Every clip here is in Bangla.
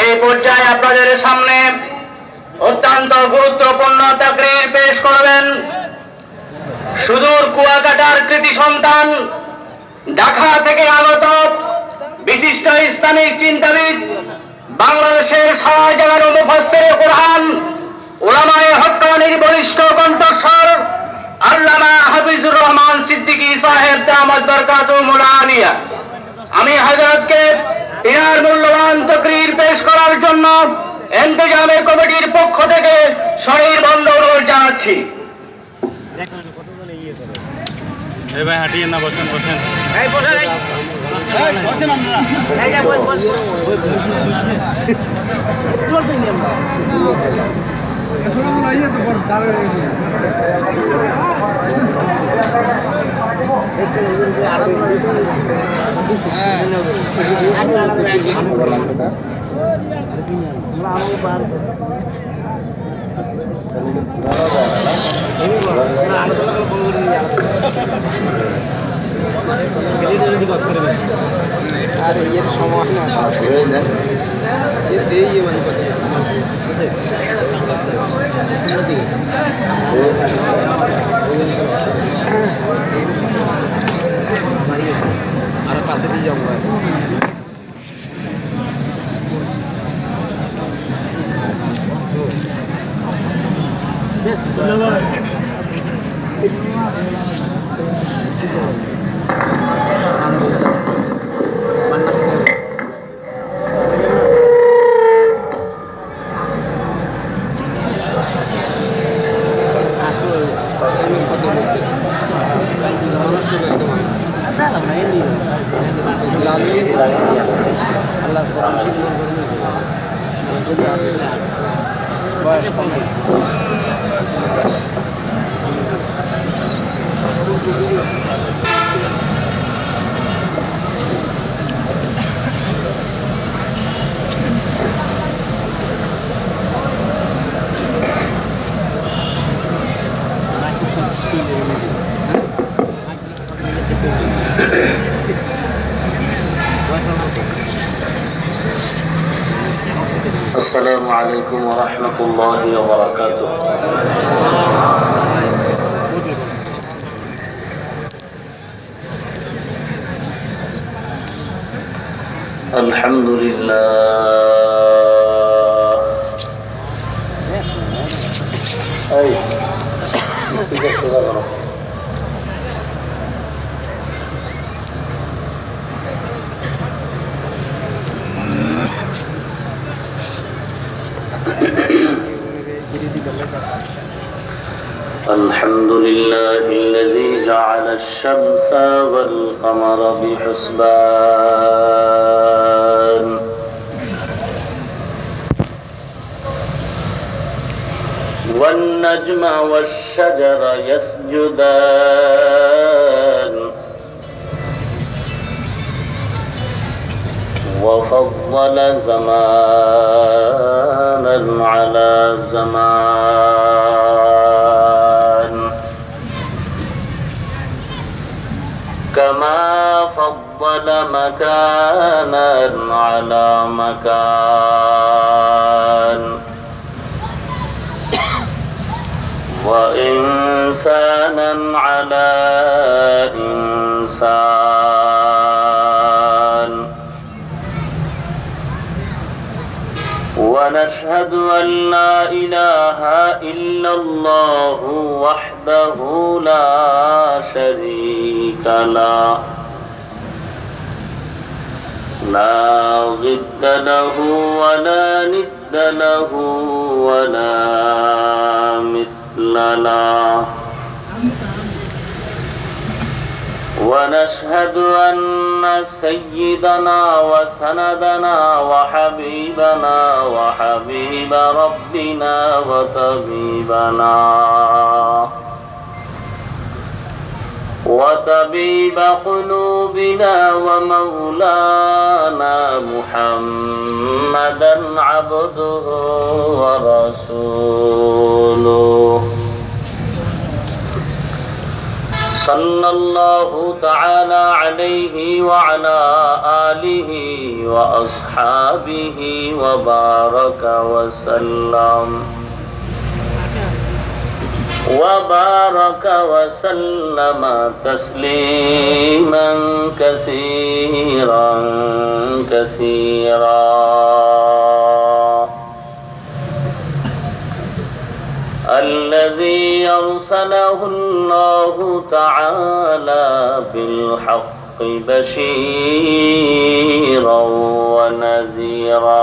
এই পর্যায়ে আপনাদের সামনে অত্যন্ত গুরুত্বপূর্ণ তাকরির পেশ করবেন সুদূর কুয়াকাটার কৃতি সন্তান, ঢাকা থেকে আগত বিশিষ্ট ইসলামিক চিন্তাবিদ, বাংলাদেশের সারা জায়গার মুফাসসিরে কোরআন ওলামায়ে হক্কানির বরিষ্ঠ কণ্ঠস্বর, আল্লামা হাফিজুর রহমান সিদ্দিকী সাহেব দামদ বরকাতুল আলিয়া আমি হযরতকে ইনার মূল্যবান তকরির পেশ করার জন্য এন্তেজামে কমিটির পক্ষ থেকে শরীর বন্ধ অনুরোধ জানাচ্ছি ভাই হাঁটিয়ে না বসেন বসেন। আর এর সময় না এ দেই মানে কত আর কাছে দিয়ে যাব আল্লাহ والنجم والشجر يسجدان. وفضل زمانا على زمان. كما فضل مكانا على مكان. وإنسانا على إنسان. ونشهد أن لا إله إلا الله وحده لا شريك له. لا ضد له ولا ند له ولا مثل له ونشهد أن سيدنا وسندنا وحبيبنا وحبيب ربنا وطبيبنا. وطبيب قلوبنا ومولانا محمدا عبده ورسوله. صلى الله تعالى عليه وعلى آله وأصحابه وبارك وسلم. وبارك وسلم تسليما كثيرا كثيرا. الذي يرسله الله تعالى بالحق بشيرا ونذيرا.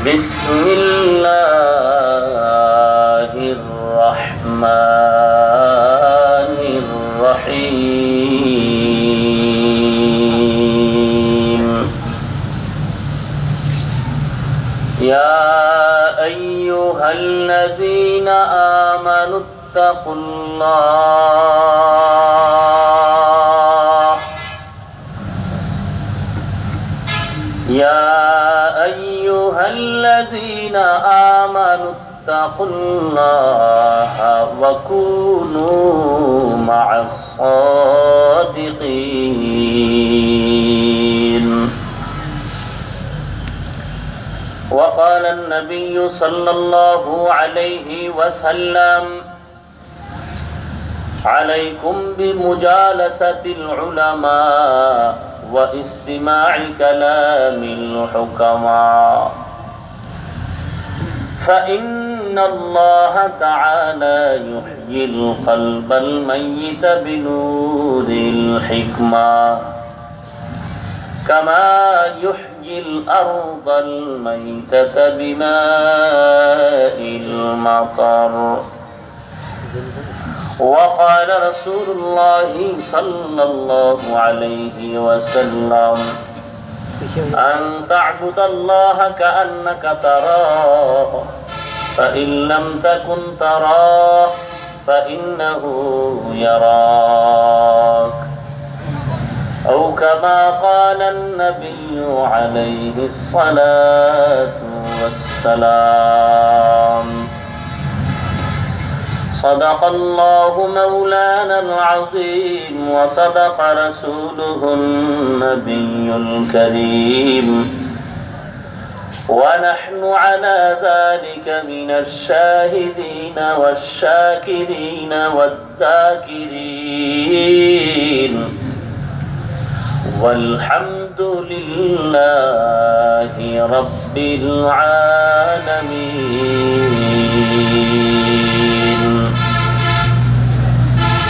بسم الله الرحمن الرحيم. يا أيها الذين آمنوا اتقوا الله. يا الذين آمنوا اتقوا الله وكونوا مع الصادقين. وقال النبي صلى الله عليه وسلم عليكم بمجالسة العلماء واستماع كلام الحكماء. فإن الله تعالى يحيي القلب الميت بنور الحكمة. كما يحيي الأرض الميتة بماء المطر. وقال رسول الله صلى الله عليه وسلم أن تعبد الله كأنك تراه فإن لم تكن تراه فإنه يراك. أو كما قال النبي عليه الصلاة والسلام صدق الله مولانا العظيم وصدق رسوله النبي الكريم. ونحن على ذلك من الشاهدين والشاكرين والذاكرين. والحمد لله رب العالمين.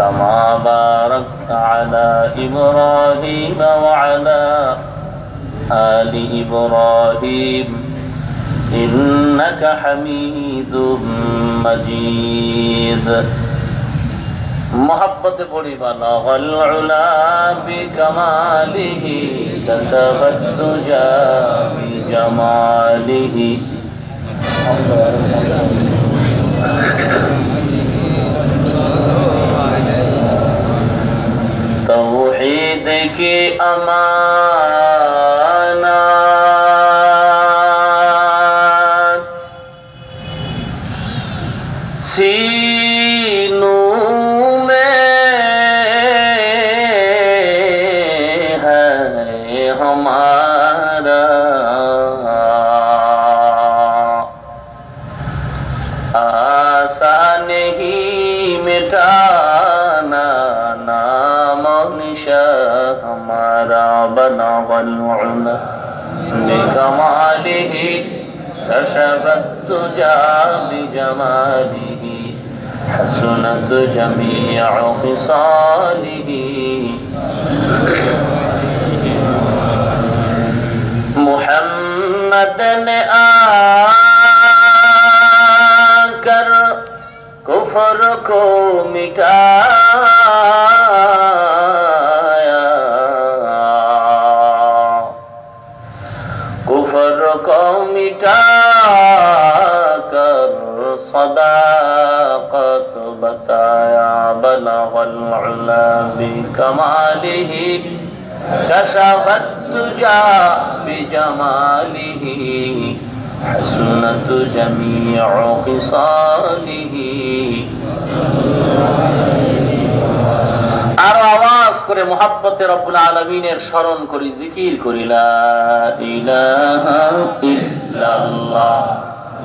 كما باركت على إبراهيم وعلى آل إبراهيم إنك حميد مجيد. محبت پڑی بلغ العلا بکماله كشف الدجى بجماله. Zeki Ama. العلا بكماله كشف الدجى بجماله حسنت جميع خصاله. محمد نے آ کر کفر کو مٹایا کر صداقت بتایا بلغ العلا بکماله كشف الدجى بجماله حسنت جميع خصاله আরো আওয়াজ করে মোহাব্বতে রব্বুল আলমিনের স্মরণ করি জিকির করি লা ইলাহা ইল্লাল্লাহ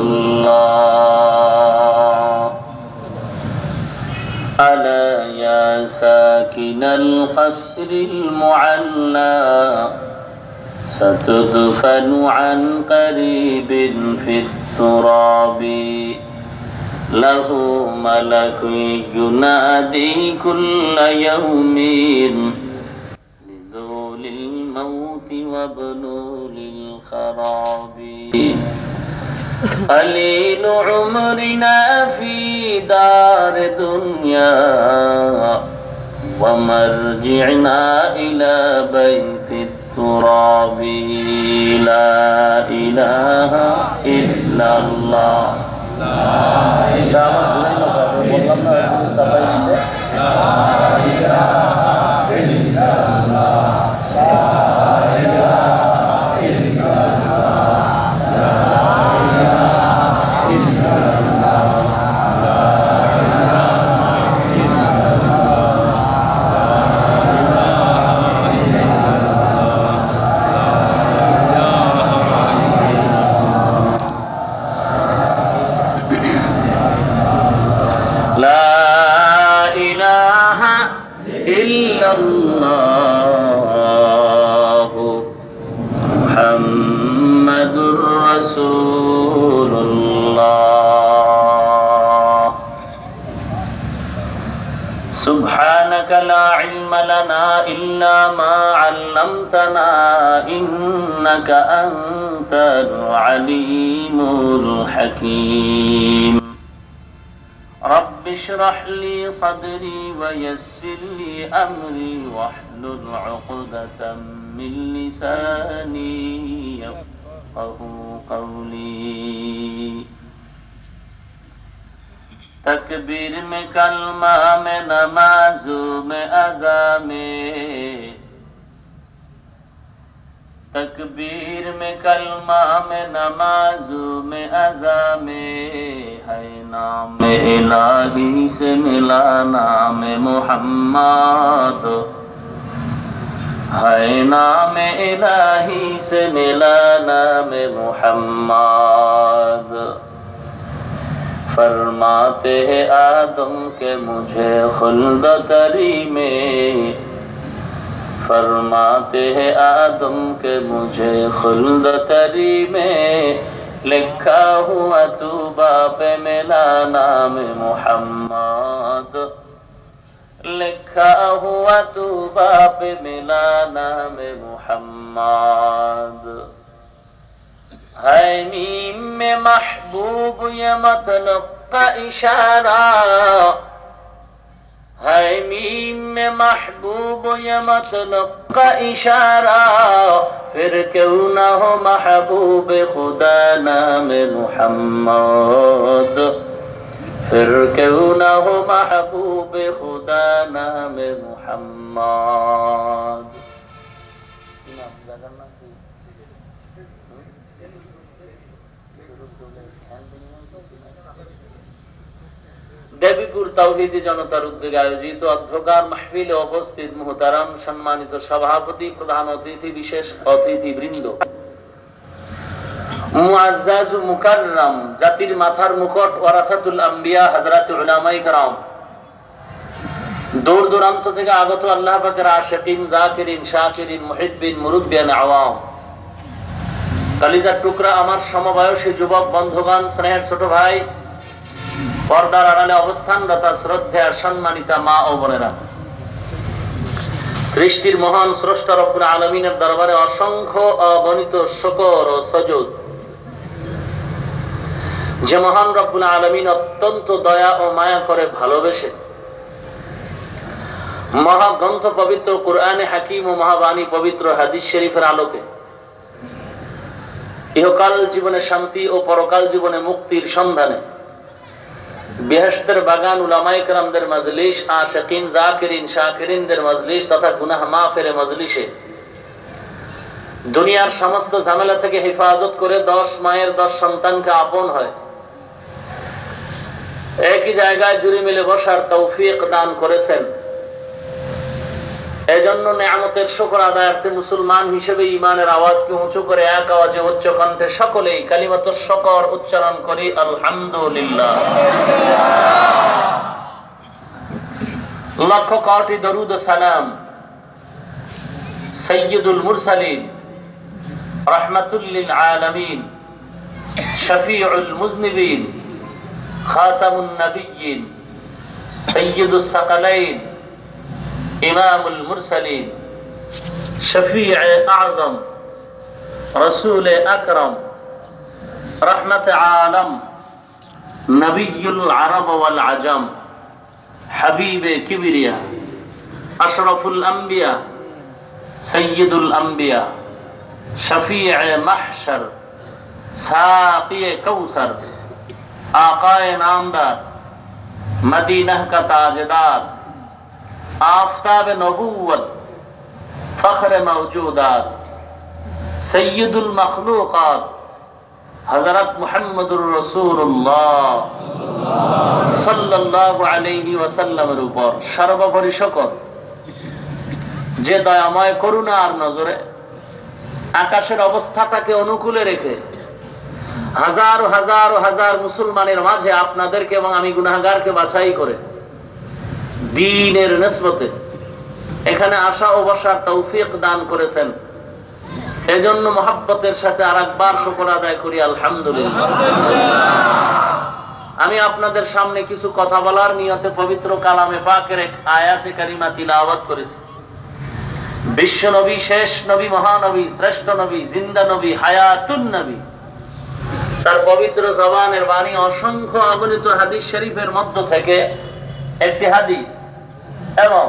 الله ألا يا ساكن القصر المعلى ستدفن عن قريب في التراب. له ملك ينادي كل يوم لذول الموت وابنول الخراب قليل عمرنا في دار دنيا ومرجعنا إلى بيت التراب. لا إله إلا الله. لا إله إلا الله. سبحانك لا علم لنا إلا ما علمتنا إنك أنت العليم الحكيم. رب اشرح لي صدري ويسر لي أمري واحلل عقدة من لساني يفقه قولي. تکبیر میں کلمہ میں نماز میں ادا میں تکبیر میں کلمہ میں نماز میں ادا میں ہے نام الہی سے ملا نام محمد۔ ہے نام الہی سے ملا نام محمد۔ فرماتے ہیں آدم کے مجھے خلد تری میں۔ فرماتے ہیں آدم کے مجھے خلد تری میں۔ لکھا ہوا تو باپ ملا نام محمد۔ لکھا ہوا تو باپ ملا نام محمد۔ ہے میم میں محبوب یہ مطلب کا اشارہ ہے میم میں محبوب یہ مطلب کا اشارہ پھر کیوں نہ ہو محبوب خدا نام محمد. پھر کیوں نہ ہو محبوب خدا نام محمد. দেবীপুর তাওহিদি জনতার উদ্যোগে আয়োজিত অধ্যকার মাহফিলে উপস্থিত মুহতারাম সম্মানিত সভাপতি প্রধান অতিথি বিশেষ অতিথি বৃন্দ মুকাররাম জাতির মাথার মুখট ওয়ারাসাতুল আম্বিয়া হযরত উলামাই کرام দূর দূরান্ত থেকে আগত আল্লাহ পাকের আশিকিন জাকিরিন শাকিরিন মুহিব্বিন মুরুব্বিয়ান আওয়াম কালিজার টুকরা আমার সমবয়সী যুবক বন্ধুগণ স্নেহের ছোট ভাই পর্দার আড়ালে অবস্থানরত শ্রদ্ধা সম্মানিতা মা ও বোনেরা। সৃষ্টির মহান স্রষ্টা রব্বুল আলমিনের দরবারে অসংখ্য অগণিত শকর ও সজুদ। যে মহান রব্বুল আলমিন অত্যন্ত দয়া ও মায়া করে ভালোবেসে মহাগ্রন্থ পবিত্র কোরআনে হাকিম ও মহাবাণী পবিত্র হাদিস শরীফের আলোকে। ইহকাল জীবনে শান্তি ও পরকাল জীবনে মুক্তির সন্ধানে বেহেস্তের বাগান মজলিস শাকিরিনদের মজলিস তথা গুনাহ মজলিসে দুনিয়ার সমস্ত ঝামেলা থেকে হেফাজত করে দশ মায়ের দশ সন্তানকে আপন হয়। একই জায়গায় জুড়ি মিলে বসার তৌফিক দান করেছেন। এজন্য নেয়ামতের শকর আদায়ার্থে মুসলমান হিসেবে ইমানের আওয়াজকে উঁচু করে এক আওয়াজে উচ্চ কণ্ঠে সকলেই কালিমত শকর উচ্চারণ করি, আলহামদুলিল্লাহ। লক্ষ কটি দরুদ সালাম। সৈয়দুল মুরসালিন, রহমতুল্লিল আলমিন, শফিউল মুজনিবিন, খাতামুন নবিয়িন সৈয়দুল সাকালাইন امام المرسلین، شفیع اعظم، رسول اکرم، رحمت عالم، نبی العرب والعجم، حبیب کبریا، اشرف الانبیاء، سید الانبیاء، شفیع محشر، ساقی کوثر، آقا نامدار، مدینہ کا تاجدار آفتاب نبوت فخر موجودات سید المخلوقات حضرت محمد রসুল্লাহ সাল্লাহ আলহি ওয়াসাল্লামের উপর সর্বোপরি সকল যে দয়াময় করুণা আর নজরে আকাশের অবস্থাটাকে অনুকূলে রেখে হাজার হাজার হাজার মুসলমানের মাঝে আপনাদেরকে এবং আমি গুনাগারকে বাছাই করে দিনের নসবতে এখানে আসা ও বসার তৌফিক দান করেছেন। এজন্য মহাব্বতের সাথে আর একবার শুকর আদায় করি, আলহামদুলিল্লাহ। আমি আপনাদের সামনে কিছু কথা বলার নিয়তে পবিত্র কালামে পাকের এক আয়াতে কারিমা তিলাওয়াত করেছি। বিশ্ব নবী, শেষ নবী, মহানবী, শ্রেষ্ঠ নবী, জিন্দা নবী, হায়াতুন নবী। তার পবিত্র জবানের বাণী অসংখ্য অগণিত হাদিস শরীফের মধ্য থেকে একটি হাদিস এবং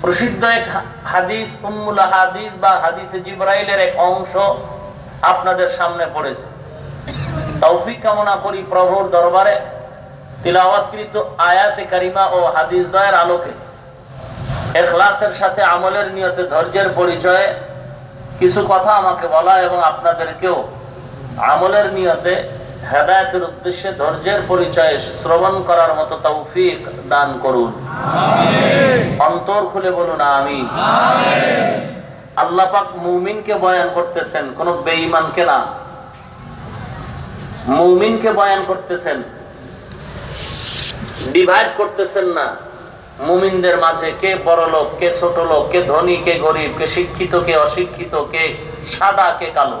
প্রসিদ্ধ এক হাদিস, উম্মুল হাদিস বা হাদিসে জিব্রাইলের এক অংশ আপনাদের সামনে পড়েছে। তৌফিক কামনা করি প্রভুর দরবারে তিলাওয়াতকৃত আয়াতে কারিমা ও হাদিস দয়ের আলোকে। এখলাসের সাথে আমলের নিয়তে ধৈর্যের পরিচয়ে কিছু কথা আমাকে বলা এবং আপনাদেরকেও আমলের নিয়তে হেদায়তের উদ্দেশ্যে ধৈর্যের পরিচয়ে শ্রবণ করার মতো তৌফিক দান করুন। অন্তর খুলে বলুন আমি আল্লাপাক মুমিনকে বয়ান করতেছেন কোন বেঈমানকে না। মুমিনকে বয়ান করতেছেন ডিভাইড করতেছেন না। মুমিনদের মাঝে কে বড় লোক কে ছোট লোক কে ধনী কে গরিব কে শিক্ষিত কে অশিক্ষিত কে সাদা কে কালো।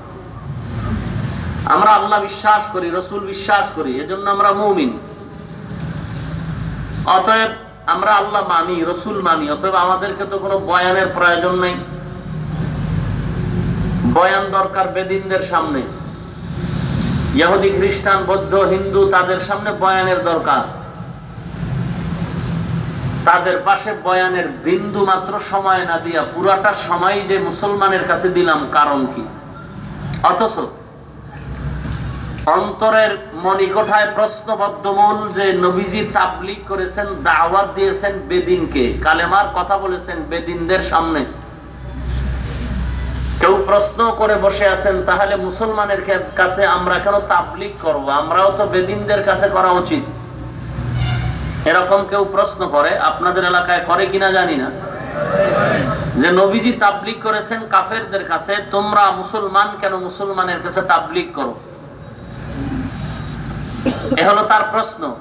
আমরা আল্লাহ বিশ্বাস করি, রসুল বিশ্বাস করি, এজন্য আমরা মুমিন। অতএব আমরা আল্লাহ মানি, রসুল মানি, অতএব আমাদেরকে তো কোনো বয়ানের প্রয়োজন নেই। বয়ান দরকার বেদিনদের সামনে। ইহুদি, খ্রিস্টান, বৌদ্ধ, হিন্দু, তাদের সামনে বয়ানের দরকার। তাদের পাশে বয়ানের বিন্দু মাত্র সময় না দিয়া পুরাটা সময় যে মুসলমানের কাছে দিলাম, কারণ কি? অথচ অন্তরের মণিকোঠায় প্রশ্নবদ্ধ মূল যে নবীজি তাবলিক করেছেন, দাওয়াত দিয়েছেন বেদিনকে। কালেমার কথা বলেছেন বেদিনদের সামনে। কেউ প্রশ্ন করে বসে আছেন, তাহলে মুসলমানের কাছে আমরা কেন তাবলিক করব? আমরাও তো বেদিনদের কাছে করা উচিত। এরকম কেউ প্রশ্ন করে, আপনাদের এলাকায় করে কিনা জানি না। যে নবীজি তাবলিক করেছেন কাফেরদের কাছে, তোমরা মুসলমান কেন মুসলমানের কাছে তাবলিক করো? এ হলো তার প্রশ্ন।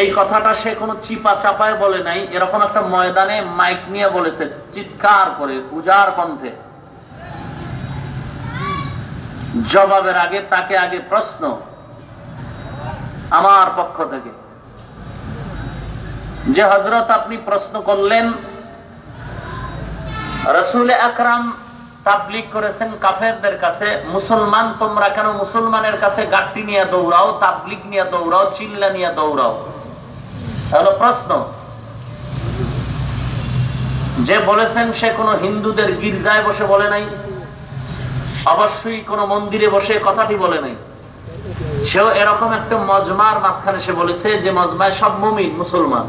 এই কথাটা সে কোনো চিপা চাপায় বলে নাই, এরকম একটা ময়দানে মাইক নিয়ে বলেছে, চিৎকার করে উজার কণ্ঠে। জবাবের আগে, তাকে আগে প্রশ্ন, আমার পক্ষ থেকে। যে হজরত আপনি প্রশ্ন করলেন, রসুল আকরাম তাবলিক করেছেন কাফেরদের কাছে, মুসলমান তোমরা কেন মুসলমানের কাছে গাঠটি নিয়ে দৌড়াও তাবলিক নিয়ে দৌড়াও, চিল্লা নিয়ে দৌড়াও? হলো প্রশ্ন। যে বলেছেন সে কোন হিন্দুদের গির্জায় বসে বলে নাই, অবশ্যই কোন মন্দিরে বসে কথাটি বলে নাই। সেও এরকম একটা মজমার মাঝখানে সে বলেছে যে মজমায় সব মুমিন, মুসলমান।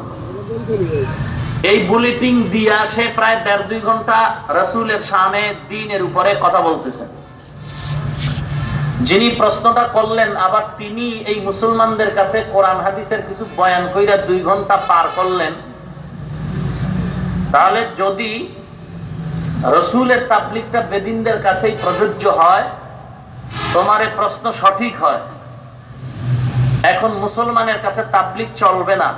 এই বুলেটিং দিয়া সে প্রায় দেড় দুই ঘণ্টা রসুলের সামনে দিনের উপরে কথা বলতেছেন যিনি প্রশ্নটা করলেন, আবার তিনি এই মুসলমানদের কাছে কোরআন, হাদিসের কিছু বয়ান কইরা দুই ঘণ্টা পার করলেন। তাহলে যদি রসুলের তাবলিকটা বেদিনদের কাছেই প্রযোজ্য হয়, তোমার প্রশ্ন সঠিক হয়। এখন মুসলমানের কাছে তাবলিক চলবে না।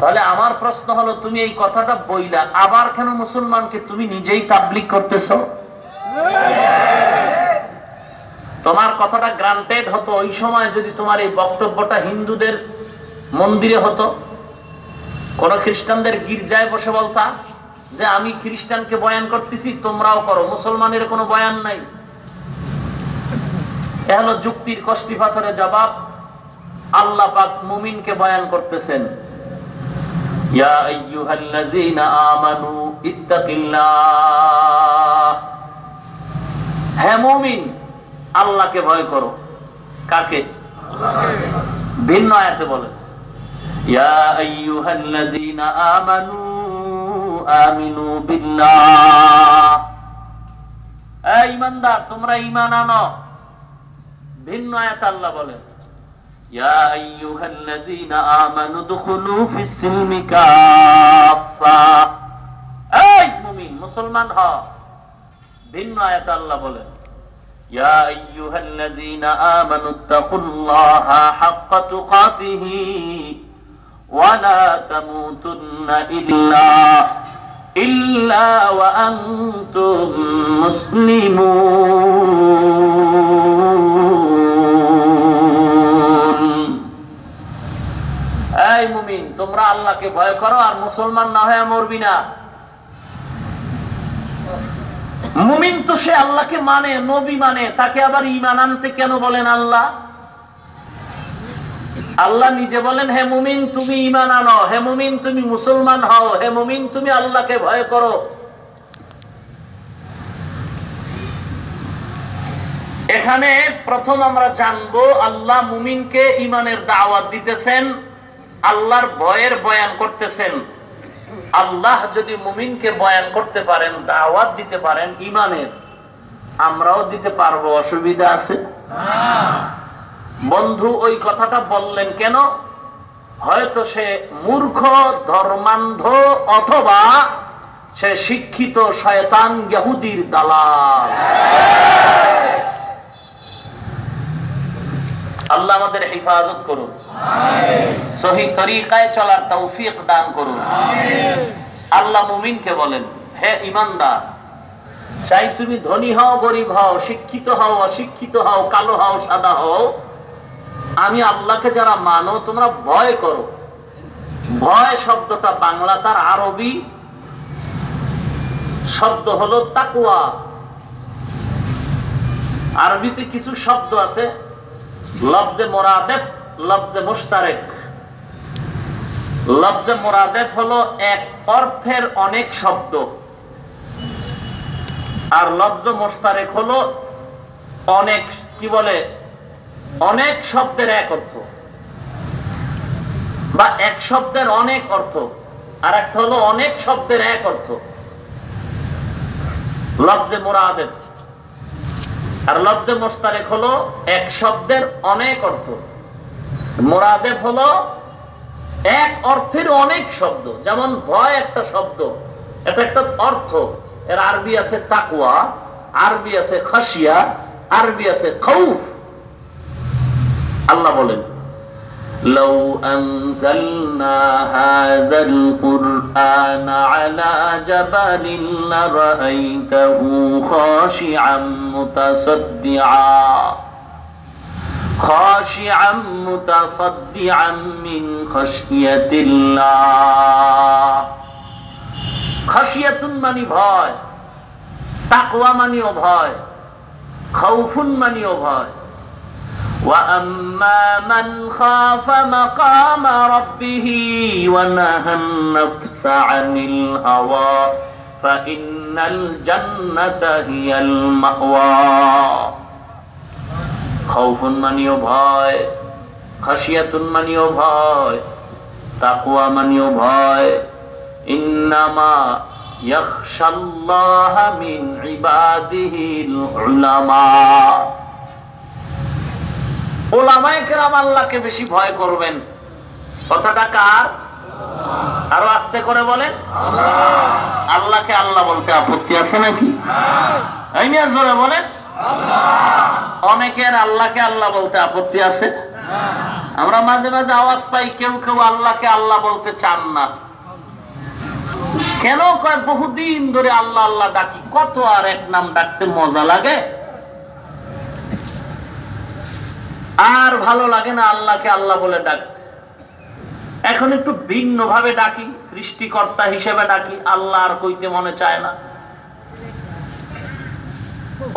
তাহলে আমার প্রশ্ন হলো, তুমি এই কথাটা বইলা, আবার কেন মুসলমানকে তুমি নিজেই তাবলিক করতেছ? তোমার কথাটা গ্রান্টেড হতো, ওই সময় যদি তোমার এই বক্তব্যটা হিন্দুদের মন্দিরে হতো। কোন খ্রিস্টানদের গির্জায় বসে বলতা যে, আমি খ্রিস্টানকে বয়ান করতেছি, তোমরাও করো। মুসলমানের কোনো বয়ান নাই। এ হলো যুক্তির কষ্টি পাথরের জবাব। আল্লাহ পাক মুমিনকে বয়ান করতেছেন। يا أيها الذين آمنوا اتقوا الله হ্যাঁ মুমিন আল্লাহকে ভয় করো কাকে ভিন্ন আয়াতে বলে يا أيها الذين آمنوا آمنوا بالله এই ইমানদার তোমরা ঈমান আনো ভিন্ন আয়াত আল্লাহ বলে يا أيها الذين آمنوا ادخلوا في السلم كافة এই মুমিন মুসলমান হ ভিন্ন আয়াত আল্লাহ বলেন يا أيها الذين آمنوا اتقوا الله حق تقاته ولا تموتن إلا إلا وأنتم مسلمون মুমিন। তোমরা আল্লাহকে ভয় করো আর মুসলমান না হয়ে মরবি না। মুমিন তো সে আল্লাহকে মানে নবী মানে। তাকে আবার ইমান আনতে কেন বলেন আল্লাহ? আল্লাহ নিজে বলেন, হে মুমিন, তুমি ইমান আনো। হে মুমিন, তুমি মুসলমান হও। হে মুমিন, তুমি আল্লাহকে ভয় করো। এখানে প্রথম আমরা জানব, আল্লাহ মুমিনকে ইমানের দাওয়াত দিতেছেন। আল্লাহর ভয়ের বয়ান করতেছেন। আল্লাহ যদি মুমিনকে বয়ান করতে পারেন, দাওয়াত দিতে পারেন ইমানের আমরাও দিতে পারব। অসুবিধা আছে? বন্ধু, ওই কথাটা বললেন কেন? হয়তো সে মূর্খ, ধর্মান্ধ অথবা সে শিক্ষিত শয়তান, ইয়াহুদির দালাল। আল্লাহ আমাদের হেফাজত করুন। সহি তরিকায় চলার তৌফিক দান করুন। আল্লাহ মুমিনকে বলেন, হে ইমানদার, চাই তুমি ধনী হও, গরিব হও, শিক্ষিত হও, অশিক্ষিত হও, কালো হও, সাদা হও। আমি আল্লাহকে যারা মানো, তোমরা ভয় করো। ভয় শব্দটা বাংলা তার আরবি। শব্দ হলো তাকুয়া আরবিতে কিছু শব্দ আছে অনেক শব্দ। আর লফজ মোস্তারেক হলো অনেক, কি বলে? অনেক শব্দের এক অর্থ। বা এক শব্দের অনেক অর্থ। আর একটা হলো অনেক শব্দের এক অর্থ। লফজে মোরাদেফ। আর লফজে মোস্তারেক হলো এক শব্দের অনেক অর্থ। মোরাদেব হলো এক অর্থের অনেক শব্দ। যেমন ভয় একটা শব্দ, এটা একটা অর্থ। এর আরবি আছে তাকুয়া আরবি আছে খাসিয়া আরবি আছে খৌফ। আল্লাহ বলেন لو أنزلنا هذا القرآن على جبل لرأيته خاشعا متصدعا خاشعا متصدعا من خشية الله خشية মানি ভয় তাকওয়া মানিও ভয় খাউফুন মানিও ভয় وأما من خاف مقام ربه ونهى النفس عن الهوى فإن الجنة هي المأوى خوف মানিও ভয় খাসিয়াতুন মানিও ভয় তাকুয়া মানিও ভয় ইন্নামা ইয়াখশাল্লাহ মিন ইবাদিহিল উলামা ওলামায়ে আল্লাহকে বেশি ভয় করবেন। কথাটা কার? আরও আস্তে করে বলেন। আল্লাহকে আল্লাহ বলতে আপত্তি আছে নাকি? বলেন। অনেকের আল্লাহকে আল্লাহ বলতে আপত্তি আছে। আমরা মাঝে মাঝে আওয়াজ পাই, কেউ কেউ আল্লাহকে আল্লাহ বলতে চান না। কেন কয়, বহুদিন ধরে আল্লাহ আল্লাহ ডাকি, কত আর এক নাম ডাকতে মজা লাগে? আর ভালো লাগে না আল্লাহকে আল্লাহ বলে ডাকতে এখন একটু ভিন্ন ভাবে ডাকি, সৃষ্টিকর্তা হিসেবে ডাকি, আল্লাহ আর কইতে মনে চায় না।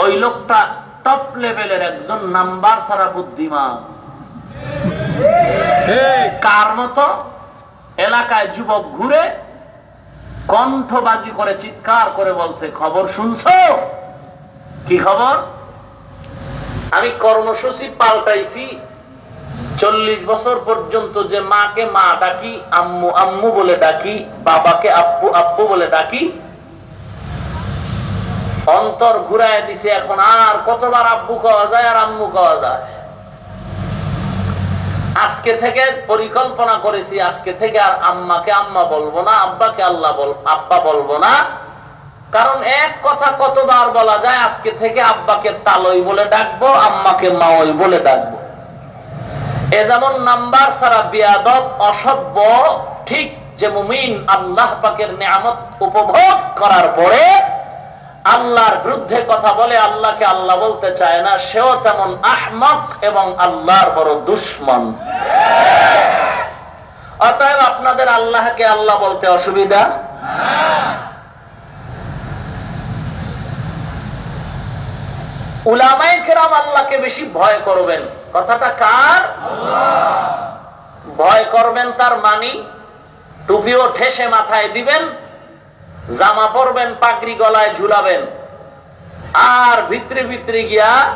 ওই লোকটা টপ লেভেলের একজন নাম্বার সারা বুদ্ধিমান। কার মতো? এলাকায় যুবক ঘুরে কণ্ঠবাজি করে, চিৎকার করে বলছে, খবর শুনছো? কি খবর? আমি কর্মসূচি পাল্টাইছি। চল্লিশ বছর পর্যন্ত যে মাকে মা ডাকি, আম্মু আম্মু বলে ডাকি, বাবাকে আপ্পু আপ্পু বলে ডাকি, অন্তর ঘুরায় দিছে, এখন আর কতবার আব্বু কওয়া যায় আর আম্মু কওয়া যায়? আজকে থেকে পরিকল্পনা করেছি, আজকে থেকে আর আম্মাকে আম্মা বলব না, আব্বাকে আল্লাহ বল আব্বা বলব না। কারণ এক কথা কতবার বলা যায়, আজকে থেকে আব্বাকে তালই বলে ডাকবো, আম্মাকে মাওই বলে ডাকবো। এ যেমন নাম্বার সারা বিয়াদব অসভ্য, ঠিক যে মুমিন আল্লাহ পাকের নিয়ামত উপভোগ করার পরে আল্লাহর বিরুদ্ধে কথা বলে, আল্লাহকে আল্লাহ বলতে চায় না, সেও তেমন আহমক এবং আল্লাহর বড় দুশ্মন। অতএব আপনাদের আল্লাহকে আল্লাহ বলতে অসুবিধা? উলামাই কেরাম আল্লাহকে বেশি ভয় করবেন। কথাটা কার? ভয় করবেন তার মানি? টুপিও ঠেসে মাথায় দিবেন জামা পরবেন পাগড়ি গলায় ঝুলাবেন। আর ভিতরে ভিতরে গিয়া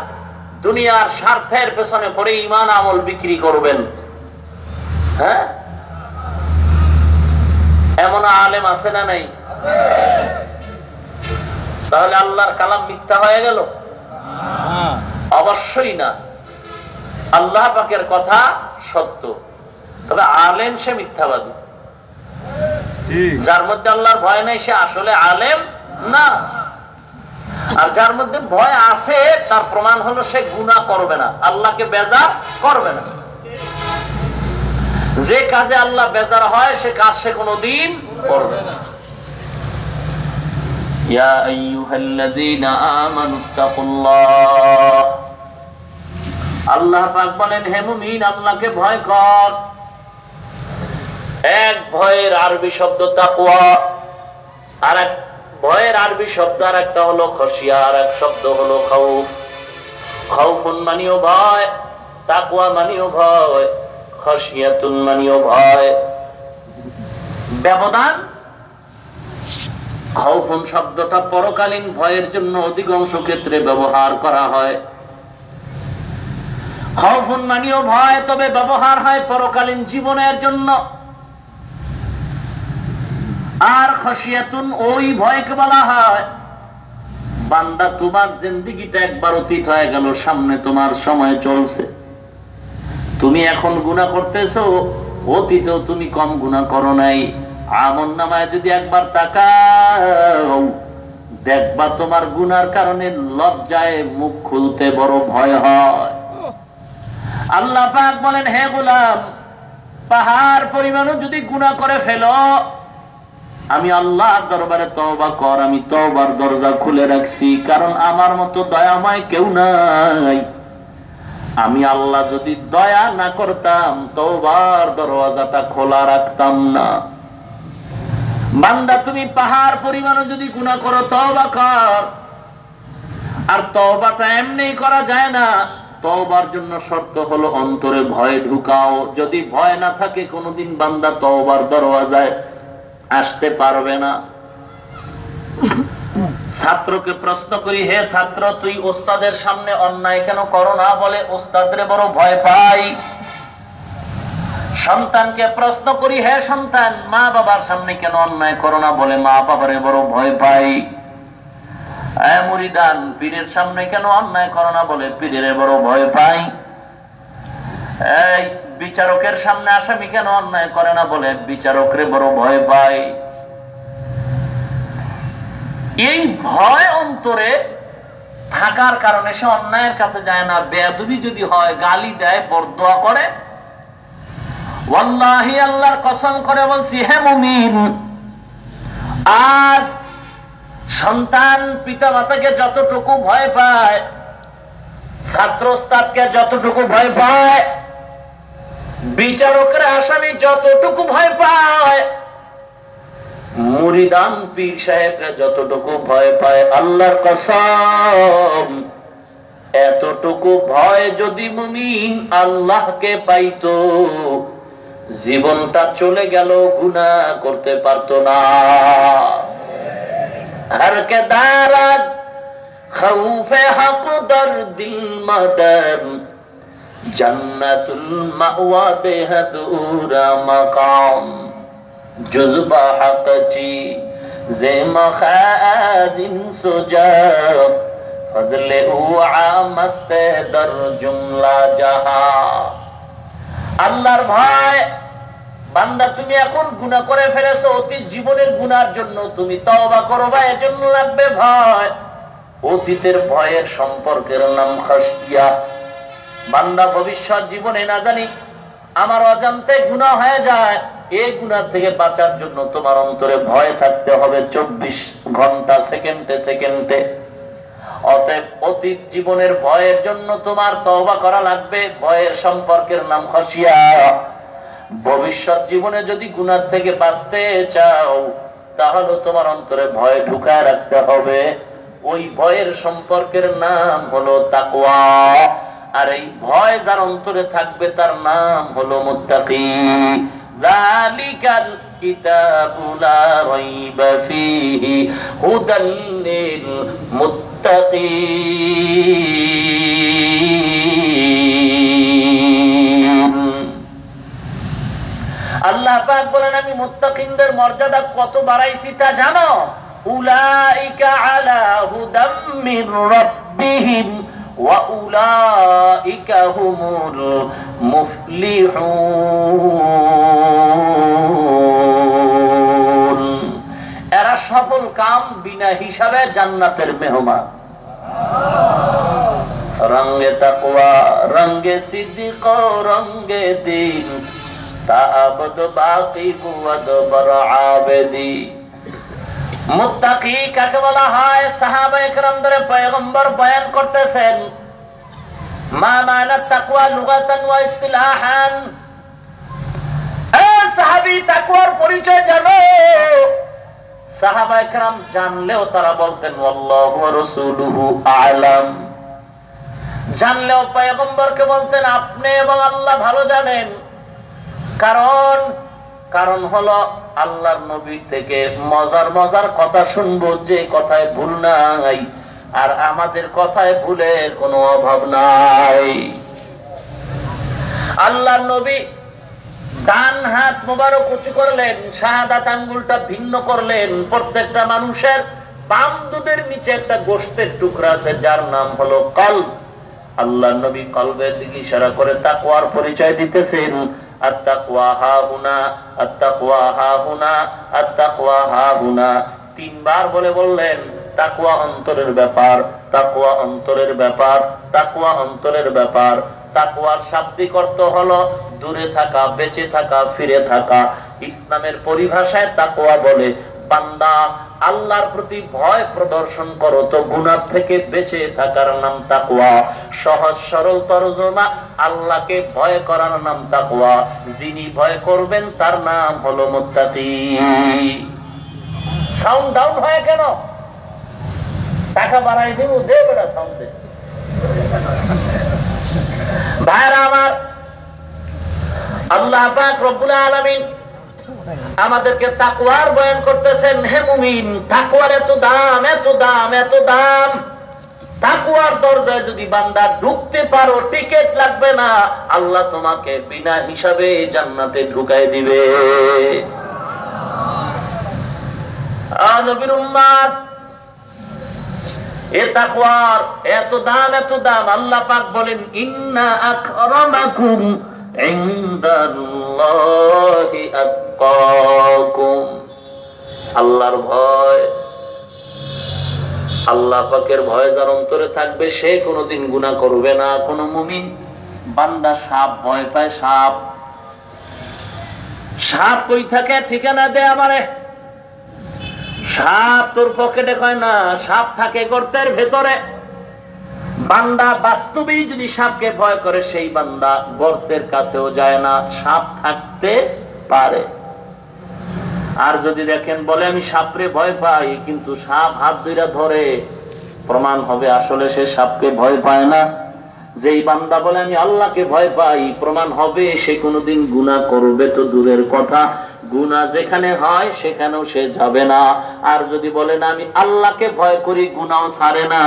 দুনিয়ার স্বার্থের পেছনে পড়ে ইমান আমল বিক্রি করবেন। হ্যাঁ? এমন আলেম আছে না নাই? তাহলে আল্লাহর কালাম মিথ্যা হয়ে গেল? অবশ্যই না। আল্লাহ পাকের কথা সত্য। তবে আলেম সে মিথ্যাবাদী। যার মধ্যে আল্লাহর ভয় নেই সে আসলে আলেম না। আর যার মধ্যে ভয় আছে তার প্রমাণ হলো সে গুণা করবে না। আল্লাহকে বেজার করবে না। যে কাজে আল্লাহ বেজার হয় সে কাজ সে কোনোদিন করবে না। يا أيها الذين آمنوا اتقوا الله আল্লাহ পাক বলেন হে মুমিন আল্লাহকে ভয় কর এক ভয়ের আরবি শব্দ তাকুয়া আর এক ভয়ের আরবি শব্দ আর একটা হলো খসিয়া আর এক শব্দ হলো খাউফ খাউফুন মানিও ভয় তাকুয়া মানিও ভয় খসিয়াতুন মানিও ভয় ব্যবধান খাউফুন শব্দটা পরকালীন ভয়ের জন্য অধিকাংশ ক্ষেত্রে ব্যবহার করা হয়। খাউফুন মানিও ভয়, তবে ব্যবহার হয় পরকালীন জীবনের জন্য। আর খসিয়াতুন ওই ভয়কে বলা হয়। বান্দা, তোমার জিন্দিগিটা একবার অতীত হয়ে গেল, সামনে তোমার সময় চলছে। তুমি এখন গুণা করতেছো, অতীতেও তুমি কম গুণা করো নাই। আমন নামায় যদি একবার তাকাও, দেখবা তোমার গুনার কারণে লজ্জায় মুখ খুলতে বড় ভয় হয়। আল্লাহ পাক বলেন, হে গোলাম, পাহাড় পরিমাণও যদি গুণা করে ফেলো, আমি আল্লাহ দরবারে তওবা কর, আমি তওবার দরজা খুলে রাখছি, কারণ আমার মতো দয়াময় কেউ নাই। আমি আল্লাহ যদি দয়া না করতাম, তওবার দরওয়াজাটা খোলা রাখতাম না। বান্দা, তুমি পাহাড় পরিমাণও যদি গুণা করো, তওবা কর। আর তওবাটা এমনি করা যায় না। তওবার জন্য শর্ত হলো অন্তরে ভয় ঢুকাও। যদি ভয় না থাকে, কোনোদিন বান্দা তওবার দরওয়াজায় আসতে পারবে না। ছাত্রকে প্রশ্ন করি, হে ছাত্র, তুই ওস্তাদের সামনে অন্যায় কেন করো না? বলে, ওস্তাদের বড় ভয় পাই। সন্তানকে প্রশ্ন করি, হে সন্তান, মা বাবার সামনে কেন অন্যায় করো না? বলে, মা বাবারে বড় ভয় পাই। মুড়িদান, পীরের সামনে কেন অন্যায় করো না? বলে, পীরের বড় ভয় পাই। এই বিচারকের সামনে আসামি কেন অন্যায় করে না? বলে, বিচারকরে বড় ভয় পাই। এই ভয় অন্তরে থাকার কারণে সে অন্যায়ের কাছে যায় না। বেদবি যদি হয়, গালি দেয়, বরদোয়া করে ওয়াল্লাহি আল্লাহর কসম করে বলছি, হে মুমিন, আজ সন্তান পিতা মাতাকে যতটুকু ভয় পায় ছাত্র ওস্তাদকে যতটুকু ভয় পায়, বিচারকরা আসামি যতটুকু ভয় পায়, মুরিদান পীর সাহেবরা যতটুকু ভয় পায়, আল্লাহর কসম, এতটুকু ভয় যদি মুমিন আল্লাহকে পাইতো জীবনটা চলে গেল গুণা করতে পারত না। আর কে দারাজ? খৌফে হকদর দিল মদন, জন্নতুল মাওয়া দেহদুরা মকাম। জুজবা হকচি জে মখাজিন সুজা। ফজলে উআ মস্তে দর জুমলা জাহা। আল্লাহর ভয়। বান্দা, তুমি এখন গুণা করে ফেলেছো অতীত জীবনের গুনার জন্য। তুমি তওবা করো বা এজন্য লাগবে ভয়। অতীতের ভয়ের সম্পর্কের নাম খাসিয়া বান্দা, ভবিষ্যৎ জীবনে না জানি আমার অজান্তে গুণা হয়ে যায়। এই গুণার থেকে বাঁচার জন্য তোমার অন্তরে ভয় থাকতে হবে চব্বিশ ঘণ্টা সেকেন্ডে সেকেন্ডে। অতএব অতীত জীবনের ভয়ের জন্য তোমার তওবা করা লাগবে। ভয়ের সম্পর্কের নাম খসিয়া। ভবিষ্যৎ জীবনে যদি গুনার থেকে বাঁচতে চাও, তাহলে তোমার অন্তরে ভয় ঢুকায় রাখতে হবে। ওই ভয়ের সম্পর্কের নাম হলো তাকুয়া আর এই ভয় যার অন্তরে থাকবে, তার নাম হলো মুত্তাকি। লা রাইবা ফীহি হুদাল লিল মুত্তাকিন আল্লাহ পাক বলেন, আমি মুত্তাকিনদের মর্যাদা কত বাড়াইছি তা জানো? উলাইকা আলা হুদাম মির রাব্বিহিম ওয়া হুমুল মুফলিহুন। এরা সফল কাম বিনা হিসাবে জান্নাতের মেহমান। রঙ্গে তাকুয়া রঙ্গে সিদ্দিক রঙ্গে দিন। মা তাকুয়া পরিচয় জানো? সাহাবা একরাম জানলেও তারা বলতেন আ'লাম। জানলেও পয়গম্বরকে বলতেন, আপনি এবং আল্লাহ ভালো জানেন। কারণ কারণ হলো আল্লাহর নবী থেকে মজার মজার কথা শুনব, যে কথায় ভুল নাই, আর আমাদের কথায় ভুলের কোনো অভাব নাই। আল্লাহর নবী ডান হাত মোবারক উঁচু করলেন শাহাদাত আঙ্গুলটা ভিন্ন করলেন। প্রত্যেকটা মানুষের বাম দুধের নিচে একটা গোষ্ঠের টুকরা আছে, যার নাম হলো কল আল্লাহ নবী কলবের দিকে ইশারা করে তাকুয়ার পরিচয় দিতেছেন। তিনবার বলে বললেন তাকুয়া অন্তরের ব্যাপার তাকুয়া অন্তরের ব্যাপার তাকুয়া অন্তরের ব্যাপার। তাকুয়ার শাব্দিক অর্থ হলো দূরে থাকা, বেঁচে থাকা, ফিরে থাকা। ইসলামের পরিভাষায় তাকুয়া বলে, বান্দা, আল্লাহর প্রতি ভয় প্রদর্শন করো তো গুনার থেকে বেঁচে থাকার নাম তাকুয়া সহজ, সরল তরজমা, আল্লাহকে ভয় করার নাম তাকুয়া যিনি ভয় করবেন, তার নাম হলো মুত্তাকি। সাউন্ড ডাউন হয় কেন? টাকা বাড়াই দেব দে বেড়া সাউন্ড ভাইরা আমার, আল্লাহ রব্বুল আলামিন আমাদেরকে তাকুয়ার বয়ান করতেছেন, হে মুমিন তাকুয়ার এত দাম এত দাম এত দাম। তাকুয়ার দরজায় যদি বান্দা ঢুকতে পারো, টিকিট লাগবে না, আল্লাহ তোমাকে বিনা হিসাবে জান্নাতে ঢুকাই দিবে। নবীর উম্মাদ এত দাম এত দাম। আল্লাহ পাক বলেন আল্লাহর ভয়, আল্লাহ পাকের ভয় যার অন্তরে থাকবে, সে কোনোদিন গুণা করবে না। কোন মুমিন, বান্দা সাপ ভয় পায়, সাপ। সাপ কই থাকে? ঠিকানা দে আমারে। সাপ তোর পকেটে কয় না, সাপ থাকে গর্তের ভেতরে। বান্দা বাস্তবেই যদি সাপকে ভয় করে, সেই বান্দা গর্তের কাছেও যায় না, সাপ থাকতে পারে। আর যদি দেখেন, বলে, আমি সাপরে ভয় পাই, কিন্তু সাপ হাত দুইরা ধরে। প্রমাণ হবে, আসলে সে সাপকে ভয় পায় না। যেই বান্দা বলে, আমি আল্লাহকে ভয় পাই, প্রমাণ হবে, সে কোনোদিন গুণা করবে তো দূরের কথা। গুণা যেখানে হয়, সেখানেও সে যাবে না। আর যদি বলে না আমি আল্লাহকে ভয় করি গুণাও ছাড়ে না।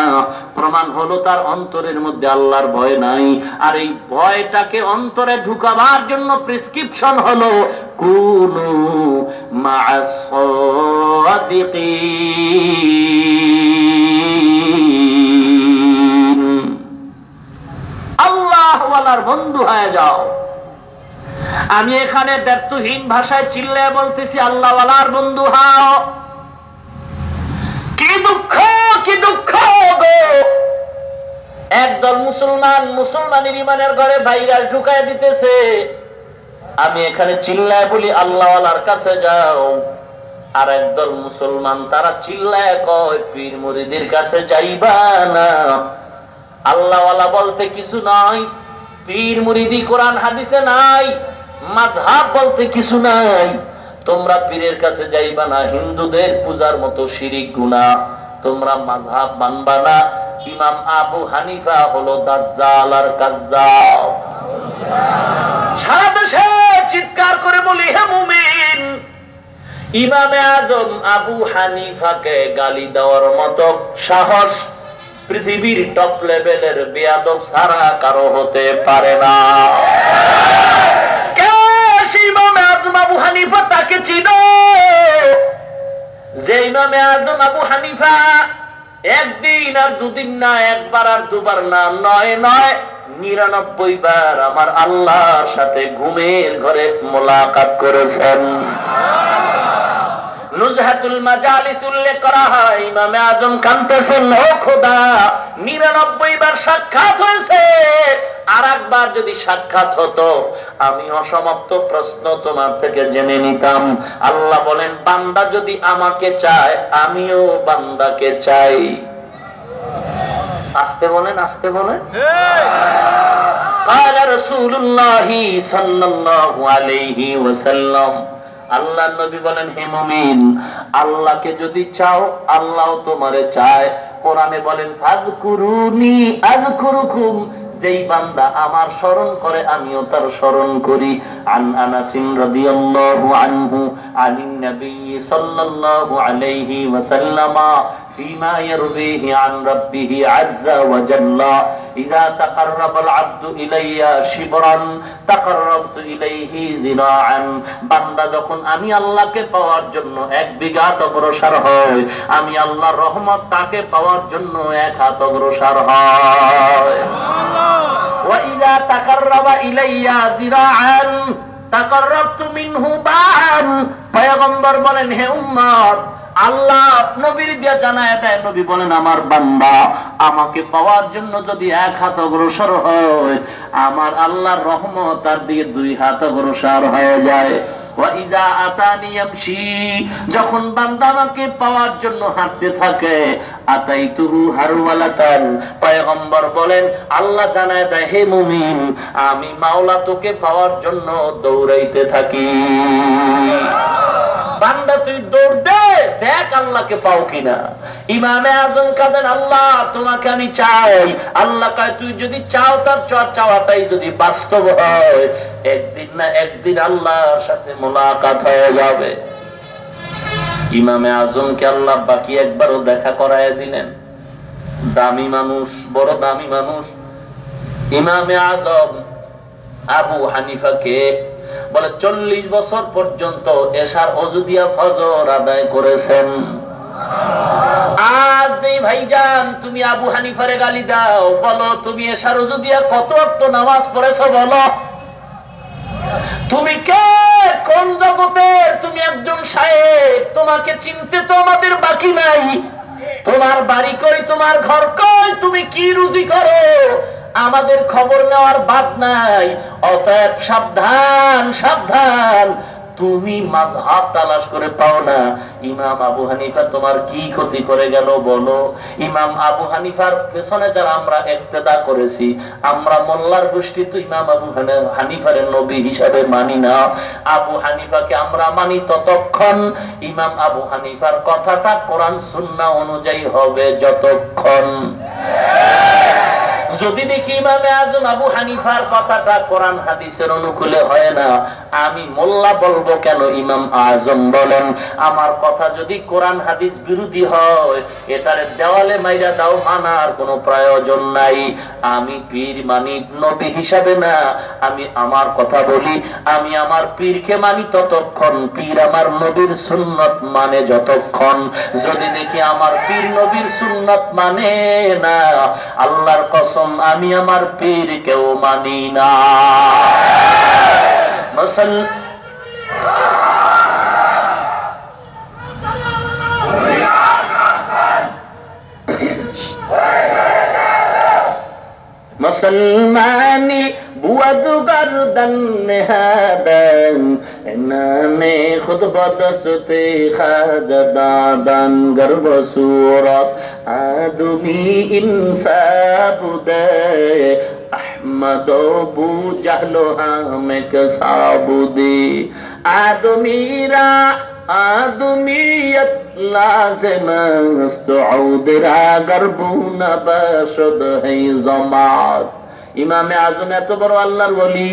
প্রমাণ হলো তার অন্তরের মধ্যে আল্লাহর ভয় নাই। আর এই ভয়টাকে অন্তরে ঢুকাবার জন্য প্রেসক্রিপশন হলো, কোন আল্লাহওয়ালার বন্ধু হয়ে যাও। আমি এখানে ব্যর্থহীন ভাষায় চিল্লে বলতেছি, আল্লাহওয়ালার বন্ধু, হাও। কি দুঃখ কি দুঃখ একদল মুসলমান মুসলমানের ইমানের ঘরে ভাইরাস ঢুকায় দিতেছে। আমি এখানে চিল্লায় বলি, আল্লাহওয়ালার কাছে যাও। আর একদল মুসলমান তারা চিল্লায় কয়, পীর মুরিদের কাছে যাইবা না। আল্লাহওয়ালা বলতে কিছু নাই পীর মুরিদি কোরআন হাদিসে নাই মাঝহাব বলতে কিছু নাই। তোমরা পীরের কাছে যাইবা না, হিন্দুদের পূজার মতো শিরিক গুণা। তোমরা মাঝহাব মানবা না। ইমাম আবু হানিফা হলো দাজ্জাল আর কাজ্জাব। সারা দেশে চিৎকার করে বলি, হে মুমিন! ইমামে আজম আবু হানিফাকে গালি দেওয়ার মতো সাহস পৃথিবীর টপ লেভেলের বেয়াদব সারা কারও হতে পারে না। যে আবু হানিফা একদিন আর দুদিন না, একবার আর দুবার না, নয় নয়, নিরানব্বই বার আমার আল্লাহর সাথে ঘুমের ঘরে মোলাকাত করেছেন। নুজহাতুল মাজালিস উল্লেখ করা হয় ইমামে আজম কানতেছেন ও খোদা নিরানব্বই বার সাক্ষাৎ হয়েছে আর একবার যদি সাক্ষাৎ হতো আমি অসমাপ্ত প্রশ্ন তোমার থেকে জেনে নিতাম আল্লাহ বলেন বান্দা যদি আমাকে চায় আমিও বান্দাকে চাই আসতে বলেন আসতে বলেন قال رسول الله صلى الله عليه وسلم আল্লাহ নবী বলেন, হে মুমিন, আল্লাহকে যদি চাও, আল্লাহ তোমারে চায়। কোরআনে বলেন ফাজকুরুনি আজকুরুকুম যেই বান্দা আমার স্মরণ করে, আমিও তার স্মরণ করি। আন আনাসিন রাদিয়াল্লাহু আনহু আনিন নবী সাল্লাল্লাহু আলাইহি ওয়াসাল্লামা فيما يرويه عن ربه عز وجل إذا تقرب العبد إلي شبرا تقربت إليه ذراعا বান্দা যখন আমি আল্লাহকে পাওয়ার জন্য এক বিঘাত অগ্রসর হয় আমি আল্লাহর রহমত তাকে পাওয়ার জন্য এক হাত অগ্রসর হয় وإذا تقرب إلي ذراعا تقربت منه باعا পয়গম্বর বলেন, হে উম্মত, আল্লাহ নবীর দিয়ে জানায় দেয় নবী বলেন, আমার বান্দা, আমাকে পাওয়ার জন্য যদি এক হাত অগ্রসর হয়, আমার আল্লাহর রহমত তার দিয়ে দুই হাত অগ্রসর হয়ে যায়। যখন বান্দা আমাকে পাওয়ার জন্য হাঁটতে থাকে আতাই তুহু হারুয়ালাতান পয়গম্বর বলেন, আল্লাহ জানায় দেয়, হে মুমিন, আমি মাওলা তোকে পাওয়ার জন্য দৌড়াইতে থাকি। বান্দা, তুই দৌড় দে, দেখ আল্লাহকে পাও কিনা। ইমামে আজম কাদের আল্লাহ, তোমাকে আমি চাই। আল্লাহ তুই যদি চাও তার যদি বাস্তব হয়, একদিন না একদিন আল্লাহর সাথে মোলাকাত হয়ে যাবে। ইমামে আজমকে আল্লাহ বাকি একবারও দেখা করায় দিলেন। দামি মানুষ, বড় দামি মানুষ। ইমামে আজম আবু হানিফাকে বলে, চল্লিশ বছর পর্যন্ত এসার অজুদিয়া ফজর আদায় করেছেন। আজ ভাইজান, তুমি আবু হানিফারে গালি দাও, বলো, তুমি কত অক্ত নামাজ পড়েছ, বলো। তুমি কে? কোন জগতের তুমি একজন সাহেব, তোমাকে চিনতে তো আমাদের বাকি নাই। তোমার বাড়ি কই, তোমার ঘর কই, তুমি কি রুজি করো? আমাদের খবর নেওয়ার বাদ নাই। অতএব সাবধান সাবধান। তুমি মাঝহাব তালাশ করে পাও না। ইমাম আবু হানিফা তোমার কি ক্ষতি করে গেল বলো। ইমাম আবু হানিফার পেছনে যারা আমরা একতেদা করেছি, আমরা মোল্লার গোষ্ঠী তো ইমাম আবু হানিফারের নবী হিসাবে মানি না। আবু হানিফাকে আমরা মানি ততক্ষণ। ইমাম আবু হানিফার কথাটা কোরআন সুন্না অনুযায়ী হবে যতক্ষণ। যদি দেখি ইমামে আজম আবু হানিফার কথাটা কোরআন হাদিসের অনুকূলে হয় না, আমি মোল্লা বলব কেন ইমাম আজম বলেন? আমার কথা যদি কোরআন হাদিস বিরোধী হয়, এটারে দেওয়ালে মাইরা দাও, মানার কোনো প্রয়োজন নাই। আমি পীর মানি নবী হিসাবে না, আমি আমার কথা বলি, আমি আমার পীরকে মানি ততক্ষণ, পীর আমার নবীর সুন্নত মানে যতক্ষণ। যদি দেখি আমার পীর নবীর সুন্নত মানে না, আল্লাহর কসম আমি আমার পীর কেউ মানি না মুসল بود گردن نهابن نامی خود با دست خدا دادن گرب سورت آدمی انصاف ده احمد و بو جهل و همه کسا بودی آدمی را آدمیت لازم است عود را گربون بشد هی زماست ইমামে আজম এত বড় আল্লাহর বলি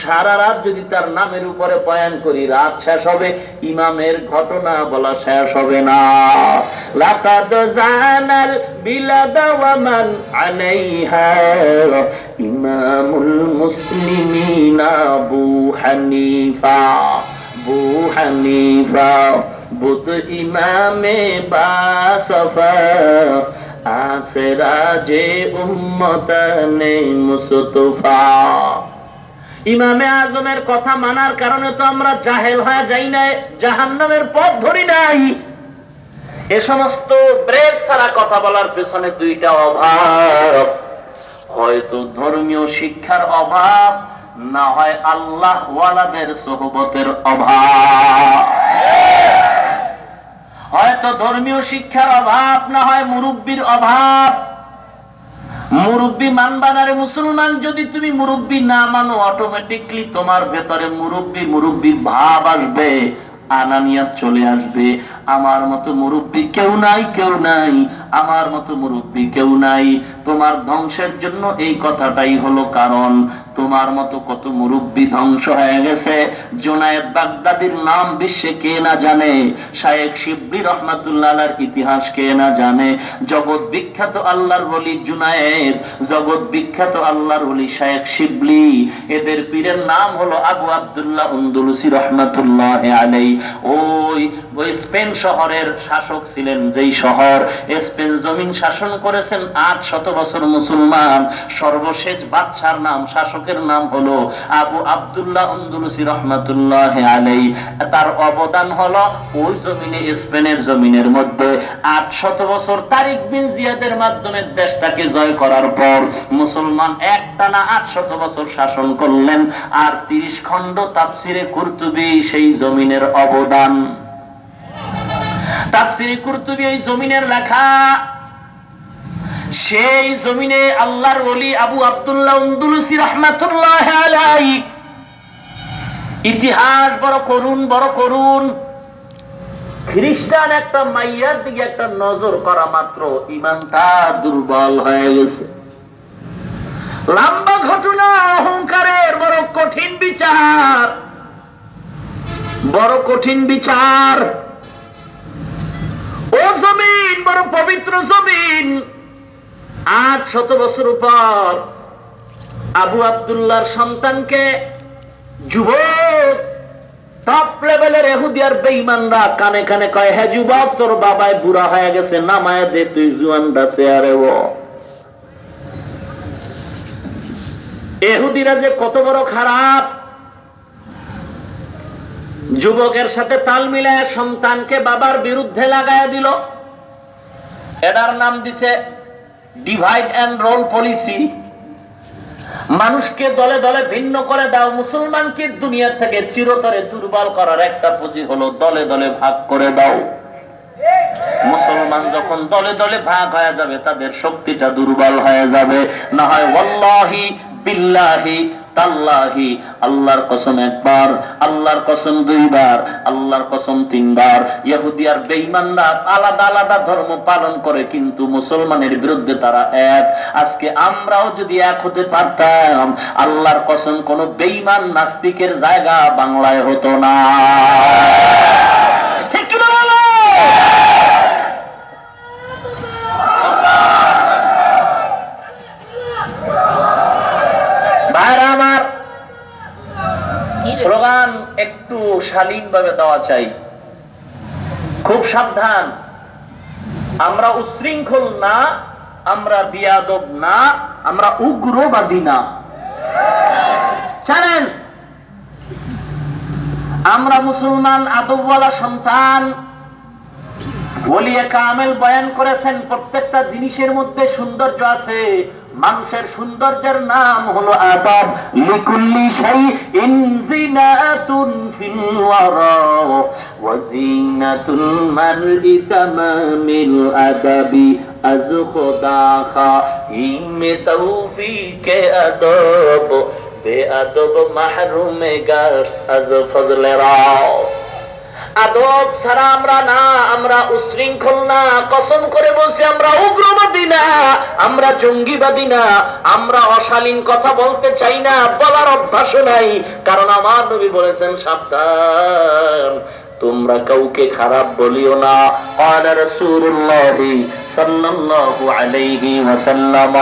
সারা রাত যদি তার নামের উপরে বয়ান করি, রাত শেষ হবে, ইমামের ঘটনা বলা শেষ হবে না। লাকাদ ইমামে বাসফা আসরাজে উম্মতানে মুস্তফা। ইমামে আজমের কথা মানার কারণে তো আমরা জাহেল হয়ে যাই নাই, জাহান্নামের পথ ধরি নাই। এ সমস্ত ব্রেক ছাড়া কথা বলার পেছনে দুইটা অভাব। হয়তো ধর্মীয় শিক্ষার অভাব, না হয় আল্লাহ ওয়ালাদের সোহবতের অভাব। হয়তো ধর্মীয় শিক্ষার অভাব, না হয় মুরব্বীর অভাব। মুরব্বী মানবানারে মুসলমান, যদি তুমি মুরব্বী না মানো অটোমেটিকলি তোমার ভেতরে মুরব্বী মুরব্বী ভাব আসবে। আনানিয়াত চলে আসবে। আমার মতো মুরব্বী কেউ নাই কেউ নাই। আমার মতো মুরব্বী কেউ নাই। তোমার ধ্বংসের জন্য এই কথাটাই হলো কারণ। তোমার মতো কত মুরব্বী ধ্বংস হয়ে গেছে। জোনায়েদ বাগদাদির নাম বিশ্বে কে না জানে? শায়েক শিবলি রহমাতুল্লাহ ইতিহাস কে না জানে? জগৎ বিখ্যাত আল্লাহর বলি জুনায়েদ, জগৎ বিখ্যাত আল্লাহর বলি শায়েক শিবলি। এদের পীরের নাম হলো আবু আবদুল্লাহ উন্দুলুসি রহমাতুল্লাহ আলাই ওই ওই স্পেন শহরের শাসক ছিলেন যেই শহর। স্পেন জমিন শাসন করেছেন আট শত বছর মুসলমান। সর্বশেষ বাদশার নাম, শাসকের নাম হলো আবু আবদুল্লাহ উন্দুলুসি রহমাতুল্লাহ আলাই তার অবদান হলো ওই জমিনে, স্পেনের জমিনের মধ্যে। আট শত বছর তারিক বিন জিয়াদের মাধ্যমে দেশটাকে জয় করার পর মুসলমান এক টানা আট শত বছর শাসন করলেন। আর তিরিশ খণ্ড তাপসিরে কুর্তুবি সেই জমিনের অবদান। তাফসিরে কুরতুবি এই জমিনের লেখা। সেই জমিনে আল্লাহর ওলি আবু আব্দুল্লাহ উন্দুলুসি রহমাতুল্লাহ আলাই ইতিহাস বড় করুন বড় করুন খ্রিস্টান একটা মাইয়ার দিকে একটা নজর করা মাত্র ইমান ইমানটা দুর্বল হয়ে গেছে। লম্বা ঘটনা, অহংকারের বড় কঠিন বিচার। বড় কঠিন বিচার। পবিত্র জমিন। আট শত বছর পর আবু আবদুল্লাহর সন্তানকে যুবক টপ লেভেলের এহুদিয়ার বেইমানরা কানে কানে কয় হ্যাঁ যুবক, তোর বাবায় বুড়া হয়ে গেছে, নামায় দে, তুই জুয়ানটা চেয়ারে ও। এহুদিরা যে কত বড় খারাপ। যুবকের সাথে তাল মিলায় সন্তানকে বাবার বিরুদ্ধে লাগায় দিল। এটার নাম দিছে ডিভাইড অ্যান্ড রোল পলিসি মানুষকে দলে দলে ভিন্ন করে দাও, মুসলমানকে দুনিয়া থেকে চিরতরে দুর্বল করার একটা পুঁজি হলো দলে দলে ভাগ করে দাও। মুসলমান যখন দলে দলে ভাগ হয়ে যাবে, তাদের শক্তিটা দুর্বল হয়ে যাবে। না হয় ওয়াল্লাহি বিল্লাহি তাল্লাহি, আল্লাহর কসম একবার, আল্লাহর কসম দুইবার, আল্লাহর কসম তিনবার। ইহুদি আর বেঈমানরা আলাদা আলাদা ধর্ম পালন করে, কিন্তু মুসলমানের বিরুদ্ধে তারা এক। আজকে আমরাও যদি এক হতে পারতাম, আল্লাহর কসম কোন বেঈমান নাস্তিকের জায়গা বাংলায় হতো না। ঠিক কি বলো? স্লোগান একটু শালীন ভাবে দেওয়া চাই। খুব সাবধান। আমরা উশৃঙ্খল না, আমরা বিয়াদব না, আমরা উগ্রবাদী না। চ্যালেঞ্জ আমরা মুসলমান আদবওয়ালা সন্তান। বলিয়ে কামেল বয়ান করেছেন, প্রত্যেকটা জিনিসের মধ্যে সৌন্দর্য আছে। মানুষের সৌন্দর্যের নাম হলো আদব। লিকুল্লি শাই ইনজিনাতুন ফিল ওয়ারা ওয়া জিনাতুল মারই তামামিল আদাবি আজ খোদা খা ইমে বে মাহরুমে গাশ আজ ফজলে রাও আদব ছাড়া আমরা না আমরা উশৃঙ্খল না কসম করে বলছি আমরা উগ্রবাদী না আমরা জঙ্গিবাদী না আমরা অশালীন কথা বলতে চাই না বলার অভ্যাসও নাই কারণ আমার নবী বলেছেন সাবধান তোমরা কাউকে খারাপ বলিও না قال رسول الله صلى الله عليه وسلم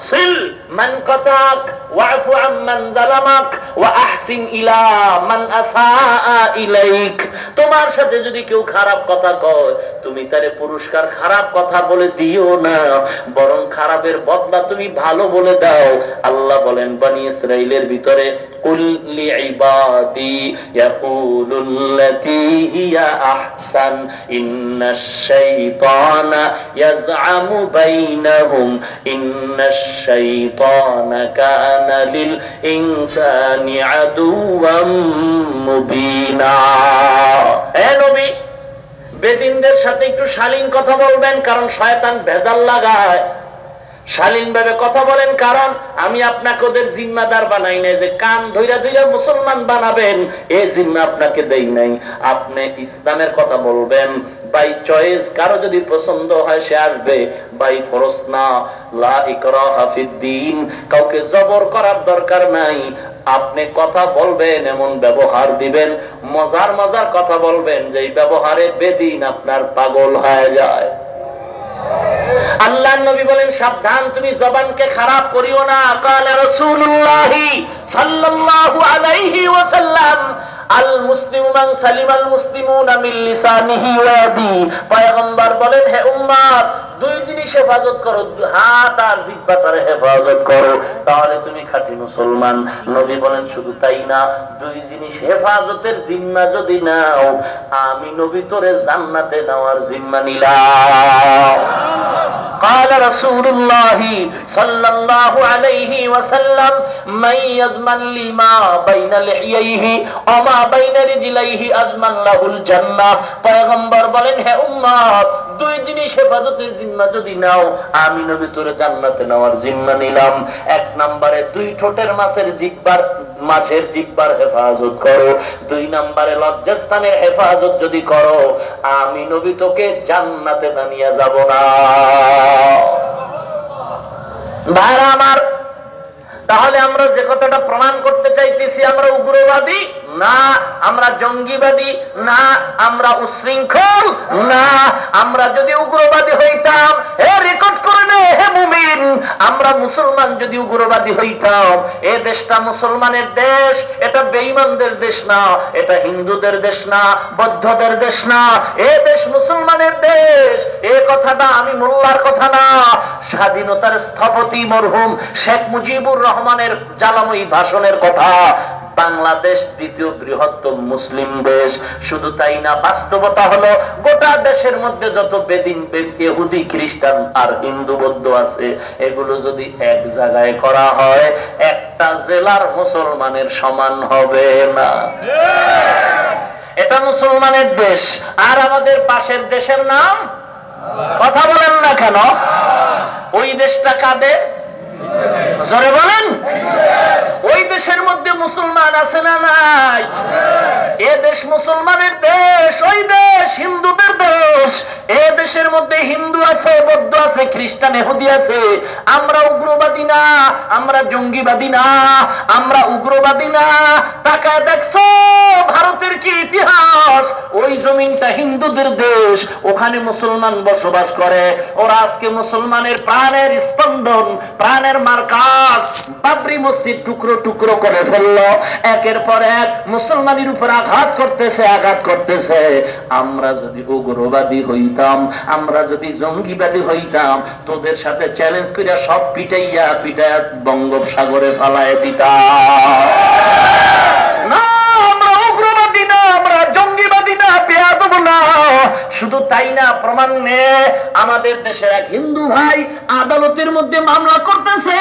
سل من قطعك واعف عن من ظلمك واحسن الى من اساء اليك তোমার সাথে যদি কেউ খারাপ কথা কয় তুমি তারে পুরস্কার খারাপ কথা বলে দিও না বরং খারাপের বদলা তুমি ভালো বলে দাও আল্লাহ বলেন বানি ইসরাইলের ভিতরে কুল্লি ইবাদি ইয়াকুলুল্লাতী হিয়া আহসান ইন্নাশ শাইতানা ইয়াজআমু বাইনাহুম ইন্নাশ শাইতানা কানা كان للإنسان عدوا مبينا. হে নবী, বেদিনদের সাথে একটু শালীন কথা বলবেন, কারণ শয়তান ভেজাল লাগায়। শালীন ভাবে কথা বলেন, কারণ আমি আপনাকে ওদের জিম্মাদার বানাই নাই যে কান ধৈরা ধৈরা মুসলমান বানাবেন, এ জিম্মা আপনাকে দেই নাই। আপনি ইসলামের কথা বলবেন বাই চয়েস কারও যদি পছন্দ হয় সে আসবে বাই ফরস না। লা কাউকে জবর করার দরকার নাই। আপনি কথা বলবেন, এমন ব্যবহার দিবেন, মজার মজার কথা বলবেন যে ব্যবহারে বেদিন আপনার পাগল হয়ে যায়। আল্লাহ নবী বলেন, সাবধান, তুমি জবানকে খারাপ করিও না। রসুল্লাহ আলাইহি দুই জিনিস হেফাজত করো, হাত আর জিহ্বাটারে হেফাজত করো। তাহলে তুমি খাঁটি মুসলমান। নবী বলেন, শুধু তাই না, দুই জিনিস হেফাজতের জিম্মা যদি নাও, আমি নবী তোরে জান্নাতে নেওয়ার জিম্মা নিলাম। قال رسول الله صلى الله عليه وسلم من يضمن لي ما بين لحييه وما بين رجليه أضمن له الجنة পয়গম্বর বলেন হে উম্মত দুই জিনিস হেফাজতের জিম্মা যদি নাও আমি নবী তোরে জান্নাতে নেওয়ার জিম্মা নিলাম এক নম্বরে দুই ঠোঁটের মাছের জিব্বার মাছের জিব্বার হেফাজত করো। দুই নম্বরে লজ্জাস্থানের হেফাজত যদি করো, আমি নবী তোকে জান্নাতে নামিয়ে যাব না। ভাইরা আমার, তাহলে আমরা যে কথাটা প্রমাণ করতে চাইতেছি, আমরা উগ্রবাদী না আমরা জঙ্গিবাদী, না আমরা উশৃঙ্খল, না আমরা যদি উগ্রবাদী হইতাম, হে রেকর্ড করে নে, হে মুমিন, আমরা মুসলমান যদি উগ্রবাদী হইতাম, এ দেশটা মুসলমানের দেশ, এটা বেঈমানদের দেশ না, এটা হিন্দুদের দেশ না, বৌদ্ধদের দেশ না, এ দেশ মুসলমানের দেশ, এ কথাটা আমি মোল্লার কথা না। স্বাধীনতার স্থপতি মরহুম শেখ মুজিবুর রহমানের জ্বালাময়ী ভাষণের কথা। বাংলাদেশ দ্বিতীয় বৃহত্তম মুসলিম দেশ। শুধু তাই না, বাস্তবতা হলো গোটা দেশের মধ্যে যত বেদিন ইহুদি, খ্রিস্টান আর হিন্দু বৌদ্ধ আছে, এগুলো যদি এক জায়গায় করা হয়, একটা জেলার মুসলমানের সমান হবে না। এটা মুসলমানের দেশ। আর আমাদের পাশের দেশের নাম? কথা বলেন না কেন? ওই দেশটা কাদের? জোরে বলেন? ওই দেশের মধ্যে মুসলমান আছে না নাই? এ দেশ মুসলমানের দেশ, ওই দেশ হিন্দুদের দেশ। এ দেশের মধ্যে হিন্দু আছে, বৌদ্ধ আছে, খ্রিস্টান এহুদি আছে। আমরা উগ্রবাদী না, আমরা জঙ্গিবাদী না, আমরা উগ্রবাদী না। তাকায় দেখছ, ভারতের কি ইতিহাস? ওই জমিনটা হিন্দুদের দেশ, ওখানে মুসলমান বসবাস করে। ওরা আজকে মুসলমানের প্রাণের স্পন্দন, প্রাণের মার্কাস বাবরি মসজিদ টুকরো টুকরো করে ফেলল। একের পর এক মুসলমানের উপর আঘাত করতেছে আঘাত করতেছে। আমরা যদি উগ্রবাদী হইতাম, আমরা যদি জঙ্গিবাদী হইতাম, তোদের সাথে চ্যালেঞ্জ করিয়া সব পিটাইয়া পিটাইয়া বঙ্গোপসাগরে ফালায় দিতাম। না, আমরা উগ্রবাদী না, আমরা জঙ্গিবাদী না পেয়াদব না। শুধু তাই না, প্রমাণ নে, আমাদের দেশের এক হিন্দু ভাই আদালতের মধ্যে মামলা করতেছে।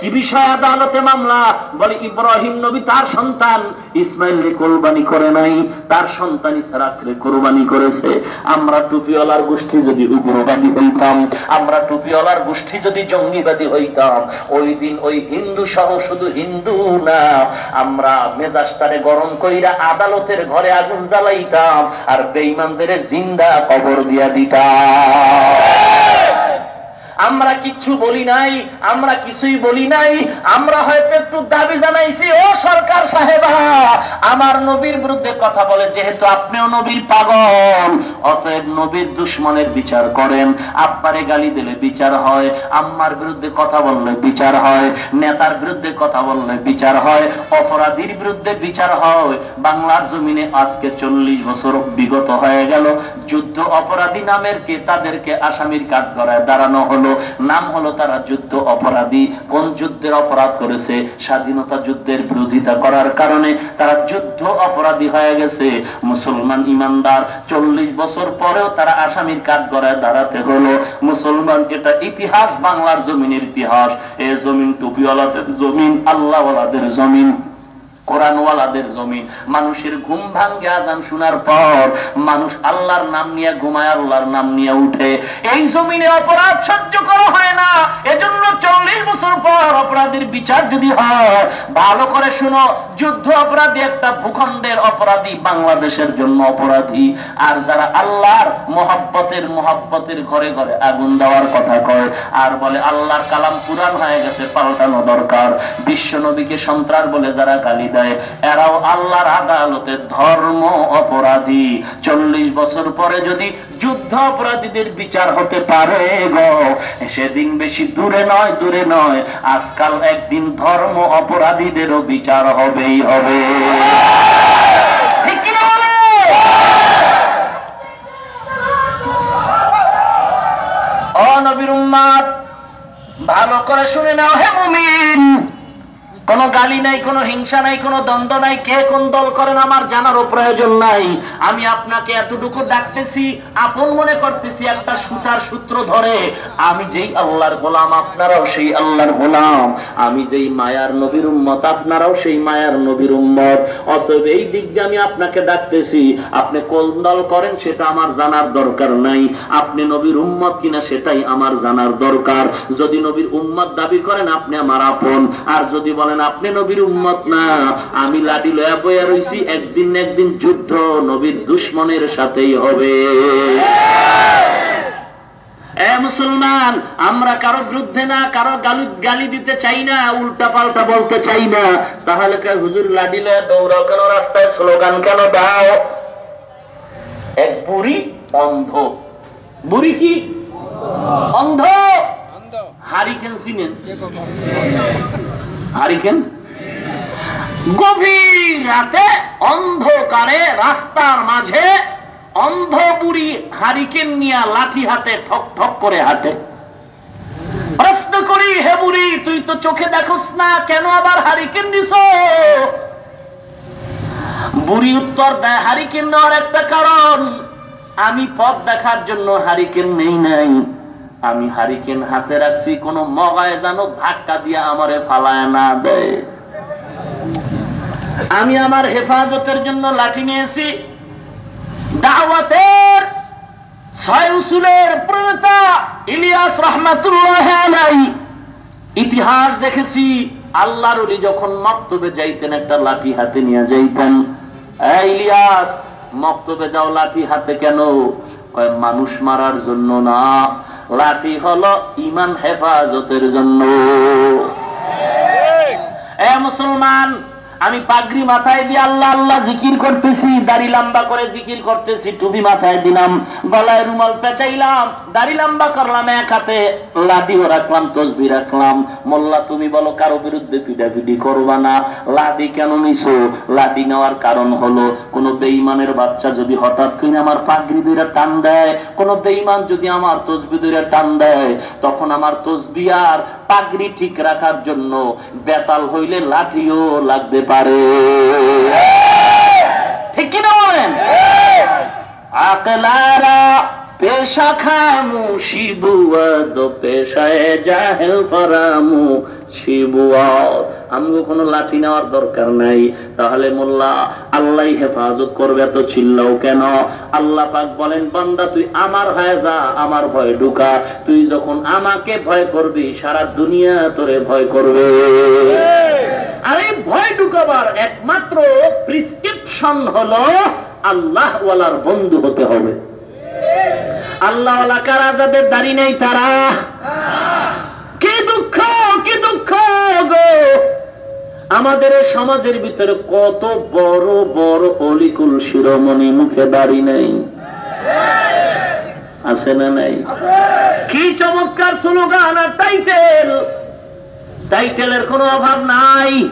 কি বিষয় আদালতে মামলা? বলে, ইব্রাহিম নবী তার সন্তান, ইসমাইল রে কোরবানি করে নাই, তার সন্তান ইসরাক কোরবানি করেছে। আমরা টুপিওয়ালার গোষ্ঠী যদি উগ্রবাদী হইতাম, আমরা টুপিওয়ালার গোষ্ঠী যদি জঙ্গিবাদী হইতাম, ওই দিন ওই হিন্দু সহ শুধু হিন্দু না, আমরা মেজাজটারে গরম কইরা আদালতের ঘরে আগুন জ্বালাইতাম, আর বেইমানদের জিন্দা কবর দিয়া দিতাম আমরা কিচ্ছু বলি নাই, আমরা কিছুই বলি নাই, আমরা হয়তো একটু দাবি জানাইছি, ও সরকার সাহেবা, আমার নবীর বিরুদ্ধে কথা বলে, যেহেতু আপনিও নবীর পাগল, অতএব নবীর দুশ্মনের বিচার করেন, আব্বারে গালি দিলে বিচার হয়, আম্মার বিরুদ্ধে কথা বললে বিচার হয়, নেতার বিরুদ্ধে কথা বললে বিচার হয়, অপরাধীর বিরুদ্ধে বিচার হয়, বাংলার জমিনে আজকে চল্লিশ বছর বিগত হয়ে গেল, যুদ্ধ অপরাধী নামের কে, তাদেরকে আসামির কাঠ গড়ায় দাঁড়ানো হলো নাম হলো তারা যুদ্ধ অপরাধী। কোন যুদ্ধের অপরাধ করেছে? স্বাধীনতা যুদ্ধের বিরোধিতা করার কারণে তারা যুদ্ধ অপরাধী হয়ে গেছে। মুসলমান ইমানদার, চল্লিশ বছর পরেও তারা আসামির কাঠ গড়ায় দাঁড়াতে হলো। মুসলমান, এটা ইতিহাস, বাংলার জমিনের ইতিহাস। এ জমিন টুপিওয়ালাদের জমিন, আল্লাহওয়ালাদের জমিন। কোরআনওয়ালাদের জমিন। মানুষের ঘুম ভাঙ্গে আজান শোনার পর মানুষ আল্লাহর নাম নিয়ে ঘুমায়, আল্লাহর নাম নিয়ে উঠে। এই জমিনে অপরাধ সহ্য করা হয় না। এজন্য চল্লিশ বছর পর অপরাধীর বিচার যদি হয়, ভালো করে শুনো, যুদ্ধ অপরাধী একটা ভূখণ্ডের অপরাধী, বাংলাদেশের জন্য অপরাধী। আর যারা আল্লাহর মোহাব্বতের মোহাব্বতের ঘরে ঘরে আগুন দেওয়ার কথা কয়, আর বলে আল্লাহর কালাম পুরান হয়ে গেছে, পাল্টানো দরকার। বিশ্ব নবীকে সন্ত্রাস বলে যারা গালি দেয় এরাও আল্লাহর আদালতে ধর্ম অপরাধী। চল্লিশ বছর পরে যদি যুদ্ধ অপরাধীদের বিচার হতে পারে গো, সেদিন বেশি দূরে নয় দূরে নয়। আজকাল একদিন ধর্ম অপরাধীদেরও বিচার হবেই হবে। ভালো করে শুনে নাও হে মুমিন। কোনো গালি নাই, কোনো হিংসা নাই, কোনো দ্বন্দ্ব নাই, কে কোন দল করেন আমার জানারও প্রয়োজন নাই। আমি আপনাকে এতটুকু ডাকতেছি, আপন মনে করতেছি, একটা সুতার সূত্র ধরে, আমি যেই আল্লাহর গোলাম আপনারাও সেই আল্লাহর গোলাম, আমি যেই মায়ার নবীর উম্মত আপনারাও সেই মায়ার নবীর উম্মত। অতএব এই দিক দিয়ে আমি আপনাকে ডাকতেছি, আপনি কোন দল করেন সেটা আমার জানার দরকার নাই, আপনি নবীর উম্মত কিনা সেটাই আমার জানার দরকার। যদি নবীর উম্মত দাবি করেন, আপনি আমার আপন। আর যদি বলেন আপনি নবীর উম্মত না। আমি লাঠি লয়া বইয়া রইছি একদিন একদিন যুদ্ধ নবীর দুশ্মনের সাথেই হবে। এ মুসলমান আমরা কারও বিরুদ্ধে না কারও গালি গালি দিতে চাই না উল্টা পাল্টা বলতে চাই না। তাহলে হুজুর লাঠি লয়া দৌড়াও কেন রাস্তায় স্লোগান কেন দাও? এক বুড়ি অন্ধ বুড়ি কি? অন্ধ হারিকেন চিনেন হারিকেন। গভীর রাতে অন্ধকারে রাস্তার মাঝে অন্ধ বুড়ি হারিকেন নিয়ে লাঠি হাতে ঠক ঠক করে হাঁটে। প্রশ্ন করি, হে বুড়ি, তুই তো চোখে দেখোস না, কেন আবার হারিকেন দিস বুড়ি উত্তর দেয়, হারিকেন নেওয়ার একটা কারণ, আমি পথ দেখার জন্য হারিকেন নেই নাই। আমি হারিকেন হাতে রাখছি, কোন মগায় যেন ধাক্কা দিয়ে আমারে ফালায় না দেয় আমি আমার হেফাজতের জন্য লাঠি নিয়েছি। দাওয়াতের ছয় প্রণেতা ইলিয়াস রহমাতুল্লাহ ইতিহাস দেখেছি, আল্লাহর যখন মক্তবে যাইতেন, একটা লাঠি হাতে নিয়ে যাইতেন। ইলিয়াস মক্তবে যাও লাঠি হাতে কেন? কয় মানুষ মারার জন্য না। লাঠি হলো ইমান হেফাজতের জন্য। এ মুসলমান আমি পাগড়ি মাথায় দিয়ে আল্লাহ আল্লাহ জিকির করতেছি, দাড়ি লম্বা করে জিকির করতেছি, টুপি মাথায় দিলাম, গলায় রুমাল পেঁচাইলাম, দাড়ি লম্বা করলাম এক হাতে লাদিও রাখলাম, তসবি রাখলাম। মোল্লা, তুমি বলো কারও বিরুদ্ধে পিটাপিটি করবা না? লাদি কেন নিছো? লাদি নেওয়ার কারণ হলো, কোন বেইমানের বাচ্চা যদি হঠাৎ করে আমার পাগড়ি দুইটা টান দেয়, কোন বেইমান যদি আমার তসবি দুইটা টান দেয়, তখন আমার তসবি আর পাগড়ি ঠিক রাখার জন্য বেতাল হইলে লাঠিও লাগতে পারে। ঠিক কিনা বলেন? আকলারা পেশা খামু শিবুয়াদ পেশায় জাহেল শিবুয়াদ আমগো কোনো লাঠি নেওয়ার দরকার নাই। তাহলে মোল্লা, আল্লাহ হেফাজত করবে এত চিল্লাও কেন? আল্লাহ পাক বলেন, বান্দা, তুই আমার হয়ে যা, আমার ভয় ঢুকা। তুই যখন আমাকে ভয় করবি, সারা দুনিয়া তোরে ভয় করবে। আরে, ভয় ঢুকাবার একমাত্র প্রিসক্রিপশন হলো আল্লাহ ওয়ালার বন্ধু হতে হবে। আল্লাহ কারা যাদের দাড়ি নেই তারা? কি দুঃখ কি দুঃখ গো? আমাদের সমাজের ভিতরে কত বড় বড় অলিকুল শিরোমণি মুখে দাড়ি নেই। আছে না নাই? কি চমৎকার স্লোগান আর টাইটেল। টাইটেলের কোনো অভাব নাই।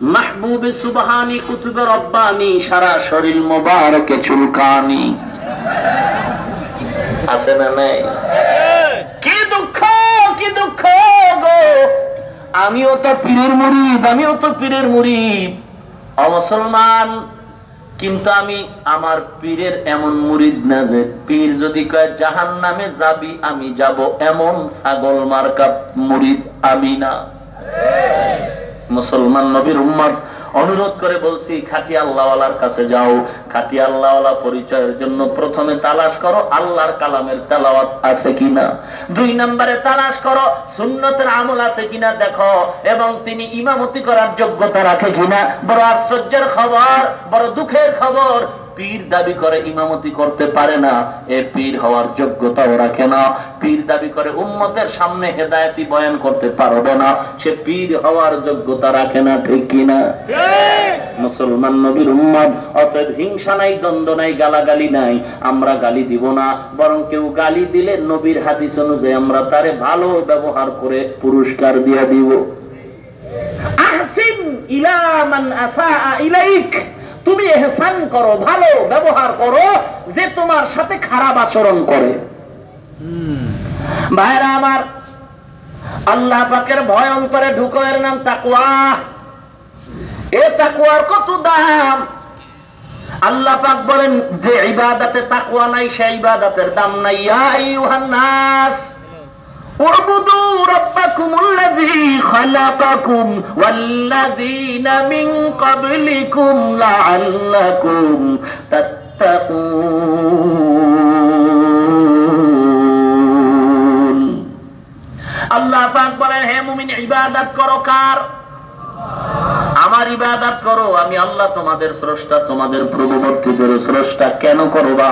মাহবুবে সুবাহানি, কুতুবে রব্বানি, সারা শরীর মোবারকে চুলকানি। আছে না নাই? দুঃখ গো। আমিও তো পীরের মুড়িদ আমিও তো পীরের মুড়িদ অমুসলমান কিন্তু আমি আমার পীরের এমন মুরিদ না যে পীর যদি কয় জাহান নামে যাবি, আমি যাব এমন ছাগল মার্কা মুরিদ আমি না। মুসলমান নবীর উম্মাদ অনুরোধ করে বলছি খাটি আল্লাহওয়ালার কাছে যাও। খাটি আল্লাহওয়ালা পরিচয়ের জন্য প্রথমে তালাশ করো, আল্লাহর কালামের তালাওয়াত আছে কিনা। দুই নম্বরে তালাশ করো, সুন্নতের আমল আছে কিনা দেখো, এবং তিনি ইমামতি করার যোগ্যতা রাখে কিনা। বড় আশ্চর্যের খবর, বড় দুঃখের খবর পীর দাবি করে ইমামতি করতে পারে না এ পীর হওয়ার যোগ্যতাও রাখে না। পীর দাবি করে উম্মতের সামনে হেদায়তি বয়ান করতে পারবে না সে পীর হওয়ার যোগ্যতা রাখে না ঠিক কিনা মুসলমান নবীর উম্মত অতএব হিংসা নাই দ্বন্দ্ব নাই গালাগালি নাই আমরা গালি দিব না বরং কেউ গালি দিলে নবীর হাদিস অনুযায়ী আমরা তারে ভালো ব্যবহার করে পুরস্কার দিয়ে দিব। আহসিন ইলা মান আসা ইলাইক। তুমি এহসান করো, ভালো ব্যবহার করো যে তোমার সাথে খারাপ আচরণ করে। ভাইরা আমার, আল্লাহ পাকের ভয় অন্তরে ঢুকো এর নাম তাকুয়া এ তাকুয়ার কত দাম? আল্লাহ পাক বলেন, যে ইবাদাতে তাকুয়া নাই সে ইবাদাতের দাম নাই। ইয়া আইয়ুহান নাস। اعبدوا ربكم الذي خلقكم والذين من قبلكم لعلكم تتقون আল্লাহ পাক বলেন হে মুমিন ইবাদত করো কার আমার ইবাদত করো আমি আল্লাহ তোমাদের স্রষ্টা তোমাদের পূর্ববর্তী করে স্রষ্টা। কেন করবা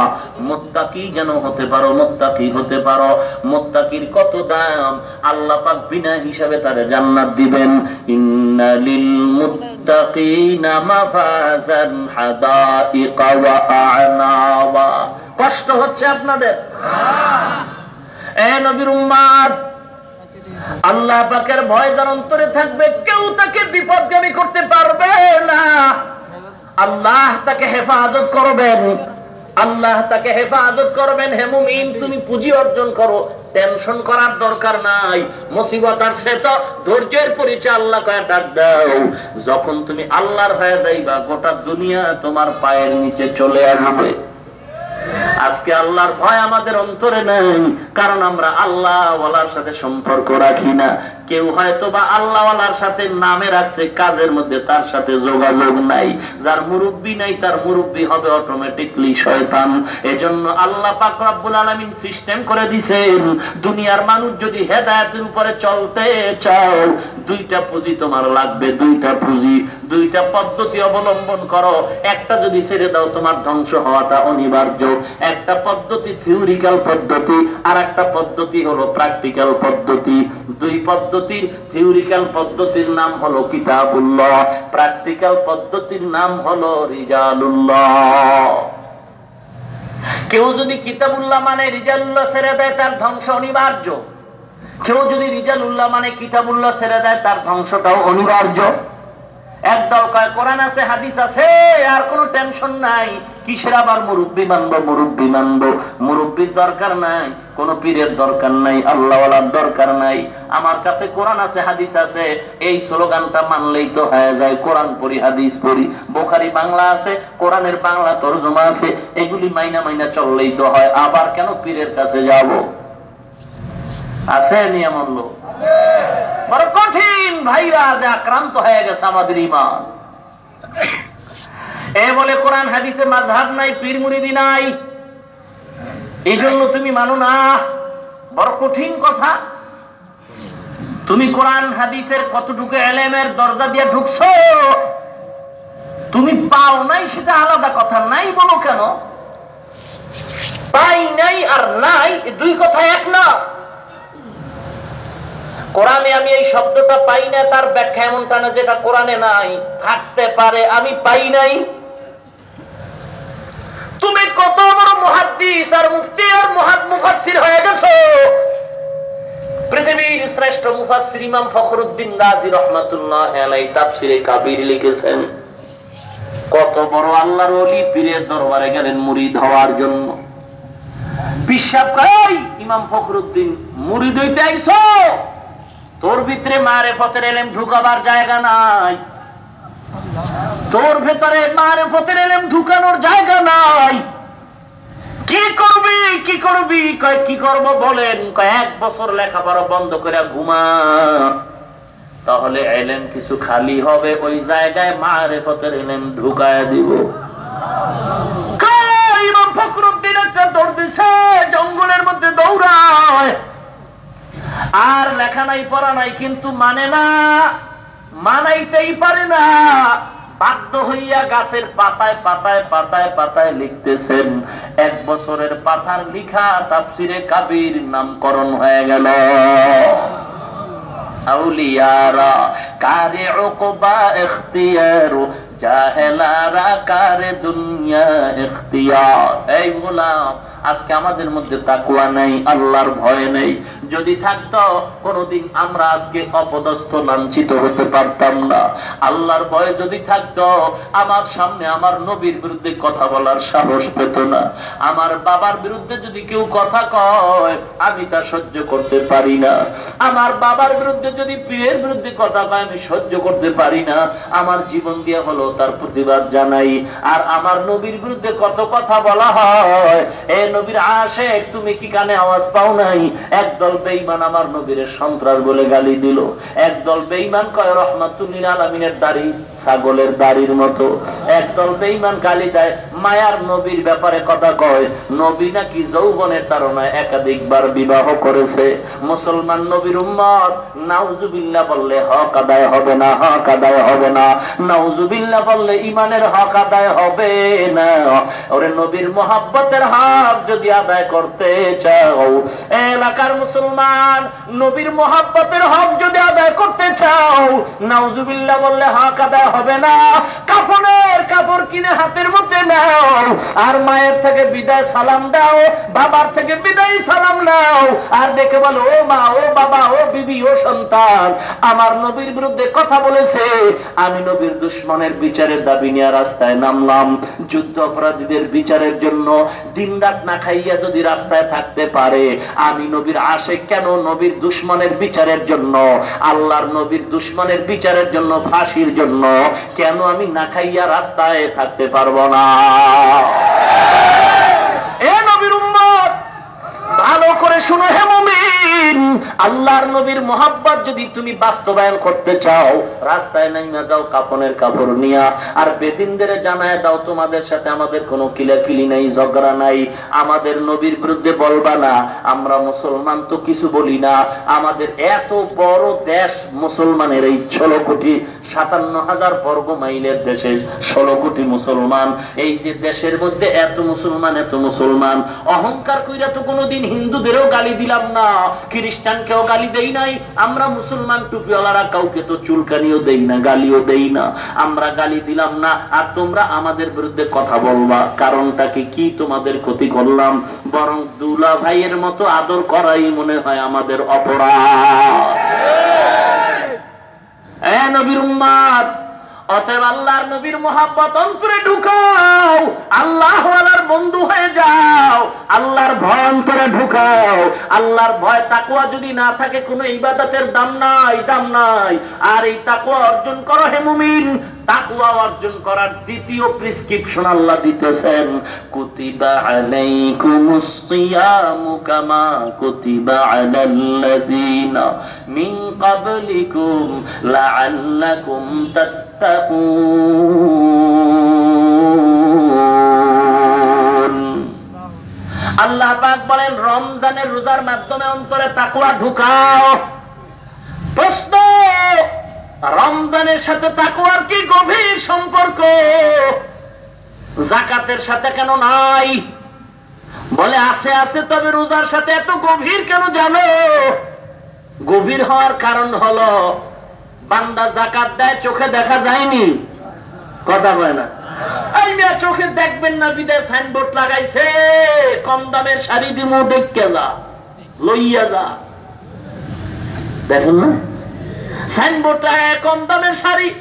মোত্তাকি যেন হতে পারো মোত্তাকি হতে পারো। মোত্তাকির কত দাম? আল্লাহ পাক বিনা হিসাবে তারে জান্নাত দিবেন। ইন্নালিল মুত্তাকিনা মাফাজান হাদাইকা ওয়া আ'নাবা কষ্ট হচ্ছে আপনাদের? এ নবীর উম্মাদ আল্লাহ পাকের ভয় যার অন্তরে থাকবে, কেউ তাকে বিপদগামী করতে পারবে না। আল্লাহ তাকে হেফাজত করবেন। আল্লাহ তাকে হেফাজত করবেন। হে মুমিন, তুমি পুঁজি অর্জন করো। টেনশন করার দরকার নাই। মুসিবত আসছে তো ধৈর্যের পরিচয় আল্লাহ ডাক দাও। যখন তুমি আল্লাহর হয়ে যাইবা, গোটা দুনিয়া তোমার পায়ের নিচে চলে আসবে। আজকে আল্লাহর ভয় আমাদের অন্তরে নেই কারণ আমরা আল্লাহ আল্লাহওয়ালার সাথে সম্পর্ক রাখি না। কেউ হয়তো বা আল্লাহওয়ালার সাথে নামে রাখছে, কাজের মধ্যে তার সাথে যোগাযোগ নাই। যার মুরব্বী নাই, তার মুরব্বী হবে অটোমেটিকলি শয়তান। এজন্য আল্লাহ পাক আলামিন সিস্টেম করে দিছেন, দুনিয়ার মানুষ যদি হেদায়েতের উপরে চলতে চাও, দুইটা পুঁজি তোমার লাগবে, দুইটা পুঁজি, দুইটা পদ্ধতি অবলম্বন করো। একটা যদি ছেড়ে দাও, তোমার ধ্বংস হওয়াটা অনিবার্য। একটা পদ্ধতি থিওরিক্যাল পদ্ধতি আর একটা পদ্ধতি হলো প্র্যাকটিক্যাল পদ্ধতি। দুই পদ্ধতির থিওরিক্যাল পদ্ধতির নাম হলো কিতাবুল্লাহ প্র্যাকটিক্যাল পদ্ধতির নাম হলো রিজালুল্লাহ। কেউ যদি কিতাবুল্লাহ মানে রিজালুল্লাহ ছেড়ে দেয়, তার ধ্বংস অনিবার্য। কেউ যদি রিজালুল্লাহ মানে কিতাবুল্লাহ ছেড়ে দেয়, তার ধ্বংসটাও অনিবার্য। একদল কোরআন আছে, হাদিস আছে, আর টেনশন নাই। কিসের আবার মুরব্বী মুরব্বী মুরব্বীর দরকার নাই, কোন পীরের দরকার নাই, আল্লাহওয়ালার দরকার নাই। আমার কাছে কোরআন আছে, হাদিস আছে, এই স্লোগানটা মানলেই তো হয়ে যায়, কোরআন পড়ি, হাদিস পড়ি। বোখারি বাংলা আছে, কোরআনের বাংলা তর্জমা আছে, এগুলি মাইনা মাইনা চললেই তো হয়, আবার কেন পীরের কাছে যাব? আছে বড় কঠিন আক্রান্ত হয়ে গেছে আমাদের ইমান এ বলে কোরআন, হাদিসে মাঝহাব নাই, পীর নাই। এই জন্য তুমি মানো না। বড় কঠিন কথা। তুমি কোরআন, হাদিসের কতটুকু এলেমের দরজা দিয়ে ঢুকছো, তুমি পাও নাই, সেটা আলাদা কথা। নাই বলো কেন? পাই নাই আর নাই দুই কথা এক না। কোরআনে আমি এই শব্দটা পাই না, তার ব্যাখ্যা এমনটা না যেটা কোরআনে নাই। থাকতে পারে, আমি পাই নাই। তুমি কত বড় মহাদ্দিস আর মুফতি আর মহাদ মুফাসির হয়ে গেছো। পৃথিবীর শ্রেষ্ঠ মুফাসির ইমাম ফখরুদ্দিন রাজি রহমাতুল্লাহ আলাই তাফসিরে কাবির লিখেছেন, কত বড় আল্লাহর অলি পীরের দরবারে গেলেন মুরিদ হওয়ার জন্য। পিসাব কই ইমাম ফখরুদ্দিন, মুরিদ হইতে আইছো তোর ভিতরে মারে ফতের এলেম ঢুকাবার জায়গা নাই। তোর ভেতরে মারে ফতের এলেম ঢুকানোর জায়গা নাই। কি করবি কি করবি? কয়, কি করব বলেন? এক বছর লেখাপড়া বন্ধ করে ঘুমা। তাহলে এলেম কিছু খালি হবে, ওই জায়গায় মারে ফতের এলেম ঢুকায় দিব। ইমাম ফখরুদ্দিন একটা দৌড় দিছে, জঙ্গলের মধ্যে দৌড়ায়। আর লেখা নাই, পড়া নাই, কিন্তু মানে না, মানাইতেই পারে না। বাধ্য হইয়া গাছের পাতায় পাতায় পাতায় পাতায় লিখতেছেন, এক বছরের পাতার লিখা তাফসিরে কাবির নামকরণ হয়ে গেল। আউলিয়ারা কারে ওকবা এখতিয়ারু আল্লাহর ভয় যদি থাকতো আমার সামনে আমার নবীর বিরুদ্ধে কথা বলার সাহস পেত না। আমার বাবার বিরুদ্ধে যদি কেউ কথা কয়, আমি তা সহ্য করতে পারি না। আমার বাবার বিরুদ্ধে যদি পীরের বিরুদ্ধে কথা কয়, আমি সহ্য করতে পারি না। আমার জীবন দিয়ে হলো তার প্রতিবাদ জানাই। আর আমার নবীর বিরুদ্ধে কত কথা বলা হয়, এ নবীর আসে তুমি কি কানে আওয়াজ পাও নাই? একদল বেঈমান আমার নবীর সন্ত্রাস বলে গালি দিল। একদল বেঈমান কয়, রহমাতুল্লিল আলমিনের দাড়ি ছাগলের দাড়ির মতো। একদল বেঈমান গালি দেয়, মায়ার নবীর ব্যাপারে কথা কয়। নবী নাকি যৌবনের তারণায় একাধিকবার বিবাহ করেছে। মুসলমান নবীর উম্মত, নাউজুবিল্লাহ বললে হক আদায় হবে না, হক আদায় হবে না। নাউজুবিল্লাহ বললে ইমানের হক আদায় হবে না। ওরে নবীর মোহাব্বতের হক যদি আদায় করতে চাও এলাকার মুসলমান, নবীর মোহাব্বতের হক যদি আদায় করতে চাও, নাউজুবিল্লাহ বললে হক আদায় হবে না। কাপড়ের কাপড় কিনে হাতের মধ্যে নাও, আর মায়ের থেকে বিদায় সালাম দাও, বাবার থেকে বিদায় সালাম নাও, আর দেখে বলো, ও মা, ও বাবা, ও বিবি, ও সন্তান, আমার নবীর বিরুদ্ধে কথা বলেছে, আমি নবীর দুশ্মনের বিচারের দাবি নিয়ে রাস্তায় নামলাম। যুদ্ধ অপরাধীদের বিচারের জন্য দিন রাত না খাইয়া যদি রাস্তায় থাকতে পারে, আমি নবীর আসে কেন? নবীর দুশ্মনের বিচারের জন্য। আল্লাহর নবীর দুশ্মনের বিচারের জন্য, ফাঁসির জন্য কেন আমি না খাইয়া রাস্তায় থাকতে পারব না? এ নবীর উম্মত, ভালো করে শুনো হে মুমিন। আল্লাহর নবীর মোহাব্বত যদি তুমি বাস্তবায়ন করতে চাও, রাস্তায় নাইমা যাও, কাপনের কাপড় নিয়া, আর বেদিনদের জানায় দাও, তোমাদের সাথে আমাদের কোনো কিলাকিলি নাই, ঝগড়া নাই, আমাদের নবীর বিরুদ্ধে বলবা না, আমরা মুসলমান তো কিছু বলি না, আমাদের এত বড় দেশ মুসলমানের এই ষোলো কোটি, সাতান্ন হাজার বর্গ মাইলের দেশে ষোলো কোটি মুসলমান, এই যে দেশের মধ্যে এত মুসলমান এত মুসলমান, অহংকার কইরা তো কোনোদিন হিন্দুদেরও গালি দিলাম না খ্রিস্টানকেও গালি দেই নাই। আমরা মুসলমান টুপিওয়ালারা কাউকে তো চুলকানিও দেই না, গালিও দেই না। আমরা গালি দিলাম না, আর তোমরা আমাদের বিরুদ্ধে কথা বলবা। কারণটা কি? তোমাদের ক্ষতি করলাম? বরং দুলা ভাইয়ের মতো আদর করাই মনে হয় আমাদের অপরাধ। নবীর উম্মাদ! অতএব আল্লাহর নবীর মোহাব্বত অন্তরে ঢুকাও। আল্লাহ বন্ধু হয়ে যাও। আল্লাহর ভয় অন্তরে ঢুকাও। আল্লাহর ভয় তাকুয়া যদি না থাকে, কোনো ইবাদতের দাম নাই দাম নাই। আর এই তাকুয়া অর্জন করো হে মুমিন। তাকুয়া অর্জন করার দ্বিতীয় প্রেসক্রিপশন আল্লাহ দিতেছেন, কুতিবা সিয়ামু কামা কুতিবা আলাল্লাযীনা মিন ক্বাবলিকুম লাআল্লাকুম তাত্তাকুন। আল্লাহ পাক বলেন, রমজানের রোজার মাধ্যমে অন্তরে তাকুয়া ঢুকাও। প্রশ্ন রমজানের সাথে তাকুয়ার কি গভীর সম্পর্ক? জাকাতের সাথে কেন নাই? বলে, আছে আছে, তবে রোজার সাথে এত গভীর কেন জানো? গভীর হওয়ার কারণ হলো, বান্দা জাকাত দেয়, চোখে দেখা যায়নি। কথা বলে না? চোখে দেখবেন না, বিদায় সাইনবোর্ড লাগাইছে, কম দামের শাড়ি দিমু দেখতে যা, লইয়া যা। দেখেন না? সাইনবোর্ড কম দামের শাড়ি।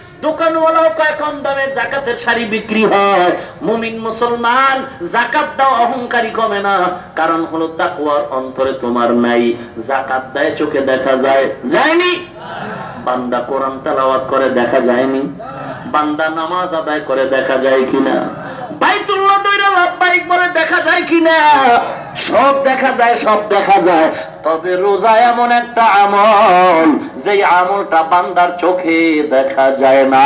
হয়। কারণ হলো তাকুয়ার অন্তরে তোমার নাই। জাকাত দেয়, চোখে দেখা যায়। যায়নি? বান্দা কোরআন তালাওয়াত করে, দেখা যায়নি? বান্দা নামাজ আদায় করে, দেখা যায় কিনা? বাইতুল্লাহ দইরা লাভবাহিক বলে দেখা যায় কিনা? সব দেখা যায়, সব দেখা যায়। তবে রোজা এমন একটা আমল যে আমলটা বান্দার চোখে দেখা যায় না।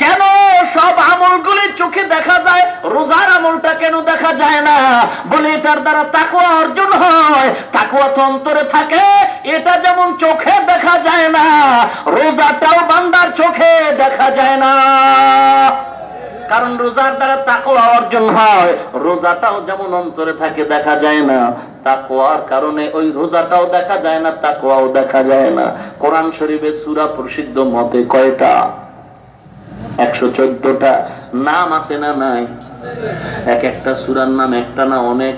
কেন সব আমলগুলি চোখে দেখা যায়, রোজার আমলটা কেন দেখা যায় না? বলে এটার দ্বারা তাকুয়া অর্জন হয়। তাকুয়া তো অন্তরে থাকে, এটা যেমন চোখে দেখা যায় না, রোজাটাও বান্দার চোখে দেখা যায় না। কারণ রোজার দ্বারা তাকুয়া অর্জন হয়। রোজাটাও যেমন অন্তরে থাকে, দেখা যায় না। তাকুয়ার কারণে ওই রোজাটাও দেখা যায় না তাকুয়াও দেখা যায় না। কোরআন শরীফের সুরা প্রসিদ্ধ মতে কয়টা? একশো চোদ্দটা। নাম আছে না নাই? এক একটা সুরার নাম, একটা না অনেক।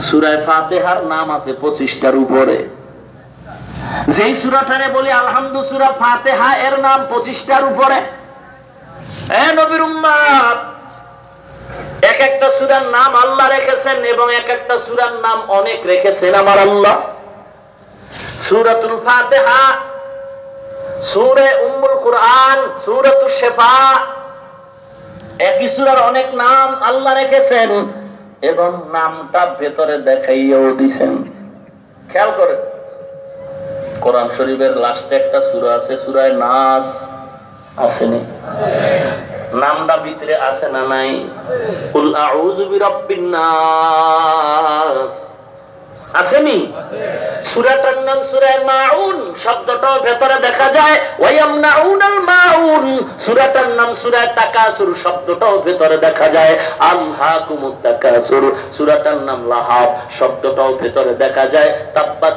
সুরায় ফাতেহার নাম আছে পঁচিশটার উপরে। যেই সুরাটারে বলি আলহামদু সুরা ফাতেহা, এর নাম পঁচিশটার উপরে। এক একটা সুরার নাম আল্লাহ রেখেছেন এবং এক একটা সুরার নাম অনেক রেখেছেন আমার আল্লাহ। সুরাতুল ফাতেহা, সুরে উম্মুল কোরআন সুরত শেফা, একই সুরার অনেক নাম আল্লাহ রেখেছেন এবং নামটা ভেতরে দেখাইয়াও দিছেন। খেয়াল করে কোরআন শরীফের লাস্টে একটা সুরা আছে, সুরায় নাস। আসেনি। নামটা ভিতরে আসে না নাই। নাস। আসেনি? সুরাটার নাম সুরায় মাউন, শব্দটাও ভেতরে দেখা যায়। ওয়ায়ামনাউনাল মাউন, সুরাটার নাম সুরায় তাকাসুর, শব্দটাও ভেতরে দেখা যায়। আলহাকুমুত তাকাসুর, সুরাটার নাম লাহাব, শব্দটাও ভেতরে দেখা যায়। তাব্বাত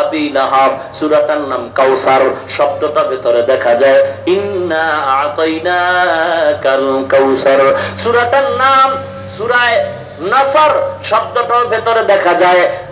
আবি লাহাব, সুরাটার নাম কাউসার, শব্দটা ভেতরে দেখা যায়। ইন্না আতাইনাকাল কাউসার, সুরাটার নাম সুরায় নাসর, শব্দটাও ভেতরে দেখা যায়।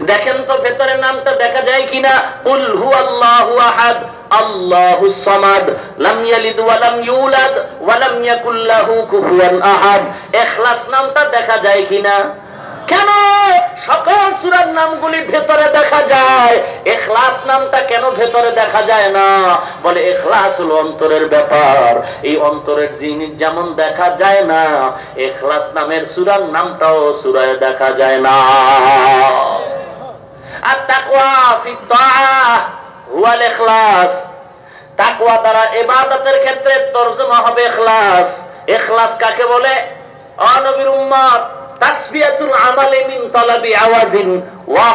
দেখেন তো ভেতরের নামটা দেখা যায় কিনা। উল হু আল্লাহু আহাদ, আল্লাহু সামাদ, লাম ইয়ালিদ ওয়া লাম ইউলাদ, ওয়া লাম ইয়াকুল লাহু কুফুয়ান আহাদ। ইখলাস নামটা দেখা যায় কিনা? কেন? সকল সূরার নামগুলি ভেতরে দেখা যায়। ইখলাস নামটা কেন ভেতরে দেখা যায় না? বলে ইখলাস হলো অন্তরের ব্যাপার। এই অন্তরের জিনিস যেমন দেখা যায় না, ইখলাস নামের সূরার নামটাও সূরায় দেখা যায় না। আর তাকওয়া ইখলাস। তাকওয়া দ্বারা ইবাদতের ক্ষেত্রে তরজমা হবে ইখলাস। ইখলাস কাকে বলে? অনবীর উম্মত। তাসবিয়াতুল আমালি মিন তালাবি আওয়াজিন ওয়া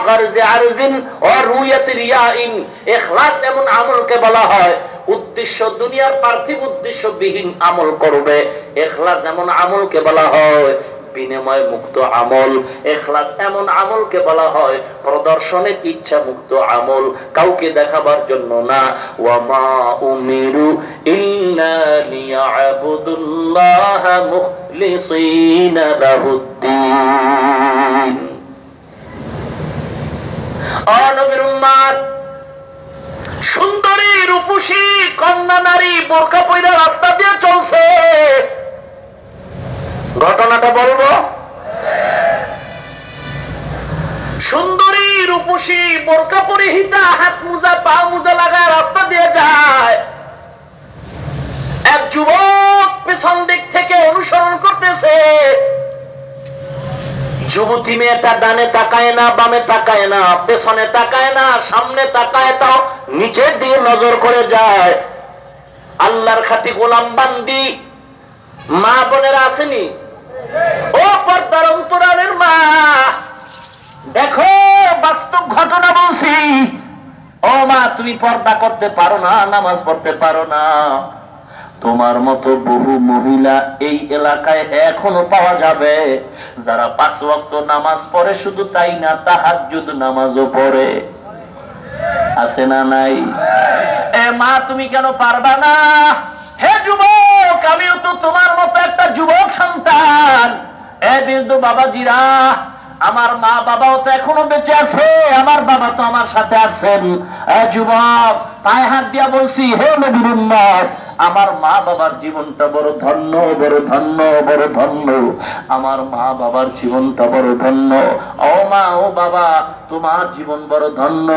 আরজিন ওয়া রুয়াতি রিয়াইন ইখলাস এমন আমলকে বলা হয়, উদ্দেশ্য দুনিয়ার পার্থিব উদ্দেশ্য বিহীন আমল করবে। এমন আমলকে বলা হয়, বিনিময় মুক্ত আমল। এখলাস এমন আমলকে বলা হয়, প্রদর্শনের ইচ্ছা মুক্ত আমল। কাউকে দেখাবার জন্য না। ওয়ামা উমিরু ইল্লা লিয়াবুদুল্লাহ উম্মাত সুন্দরী রূপসী কন্যা নারী বোরকা পয়লা রাস্তা দিয়ে চলছে। ঘটনাটা বলব? সুন্দরী রূপসী বোরকা পরিহিতা হাত মোজা পা মোজা লাগা রাস্তা দিয়ে যায়। এক যুবক পেছন দিক থেকে অনুসরণ করতেছে। যুবতী মেয়েটা ডানে তাকায় না, বামে তাকায় না, পেছনে তাকায় না, সামনে তাকায় তাও নিচের দিকে নজর করে যায়। আল্লাহর খাটি গোলাম বান্দি, মা বোনেরা আসেনি? ও পর্দার অন্তরালের মা, দেখো বাস্তব ঘটনা বলছি। ও মা, তুমি পর্দা করতে পারো না, নামাজ পড়তে পারো না। তোমার মতো বহু মহিলা এই এলাকায় এখনও পাওয়া যাবে। যারা পাঁচ ওয়াক্ত নামাজ পড়ে শুধু তাই না তাহাজ্জুদ নামাজও পড়ে। আছে না নাই? এ মা তুমি কেন পারবা না? হে যুবক আমিও তো তোমার মতো একটা যুবক সন্তান। এ বৃদ্ধ বাবাজিরা আমার মা বাবাও তো এখনও বেঁচে আছে আমার বাবা তো আমার সাথে আছেন। যুবক পায়ে হাত দিয়া বলছি হে নবীর উম্মত, আমার মা বাবার জীবনটা বড় ধন্য বড় ধন্য বড় ধন্য। আমার মা বাবার জীবনটা বড় ধন্য। ও মা, ও বাবা, তোমার জীবন বড় ধন্য।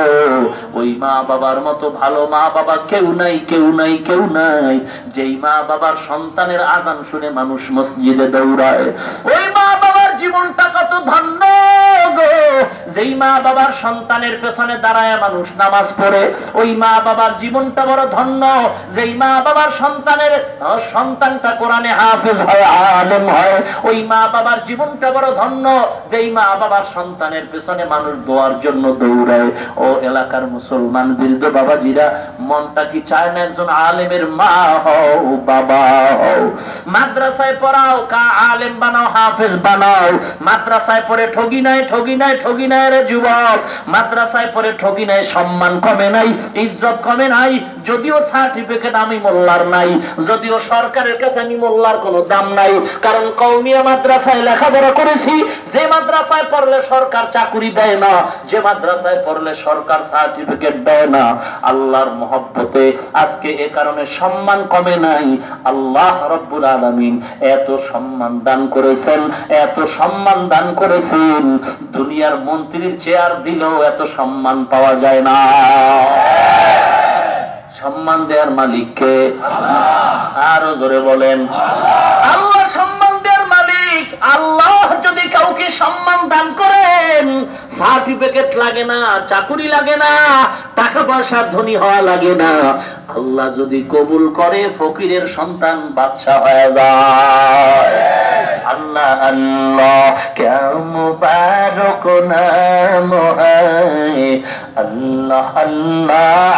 ওই মা বাবার মতো ভালো মা বাবা কেউ নাই কেউ নাই কেউ নাই। যেই মা বাবার সন্তানের আজান শুনে মানুষ মসজিদে দৌড়ায়, ওই মা বাবার জীবনটা কত ধন্য যেই মা বাবার সন্তানের পেছনে দাঁড়ায় মানুষ নামাজ পড়ে, ওই মা বাবার জীবনটা বড় ধন্য। যেই মা বাবার সন্তানের সন্তানটা কোরআনে হাফেজ হয়, আলেম হয়। ওই মা বাবার জীবনটা বড় ধন্য। যেই মা বাবার সন্তানের পেছনে মানুষ দোয়ার জন্য দৌড়ায়। ও এলাকার মুসলমান বৃদ্ধ বাবাজিরা, মনটা কি চায় না একজন আলেমের মা হও, বাবা হও? মাদ্রাসায় পড়াও, কা আলেম বানাও, হাফেজ বানাও। মাদ্রাসায় পড়ে ঠগি নাই ঠগি নাই ঠগি নাই রে যুবক। মাদ্রাসায় পড়ে ঠগি নাই, সম্মান কমে নাই, ইজ্জত কমে নাই। যদিও সার্টিফিকেট আমি মোল্লার নাই, যদিও সরকারের কাছে আমি মোল্লার কোনো দাম নাই, কারণ কৌমিয়া মাদ্রাসায় লেখাপড়া করেছি, যে মাদ্রাসায় পড়লে সরকার চাকুরি দেয় না, যে মাদ্রাসায় পড়লে সরকার সার্টিফিকেট দেয় না। আল্লাহর মহব্বতে আজকে এ কারণে সম্মান কমে নাই। আল্লাহ রব্বুল আলমিন এত সম্মান দান করেছেন, এত সম্মান দান করেছেন, দুনিয়ার মন্ত্রীর চেয়ার দিলেও এত সম্মান পাওয়া যায় না। সম্মান দেওয়ার মালিককে আরও জোরে বলেন। আল্লাহ সম্মান দেওয়ার মালিক। আল্লাহ যদি কাউকে সম্মান দান করেন সার্টিফিকেট লাগে না, চাকুরি লাগে না টাকা পয়সার ধনী হওয়া লাগে না। আল্লাহ যদি কবুল করে, ফকিরের সন্তান বাদশাহ হয়ে যায়। আল্লাহ আল্লাহ কেমন اللہ اللہ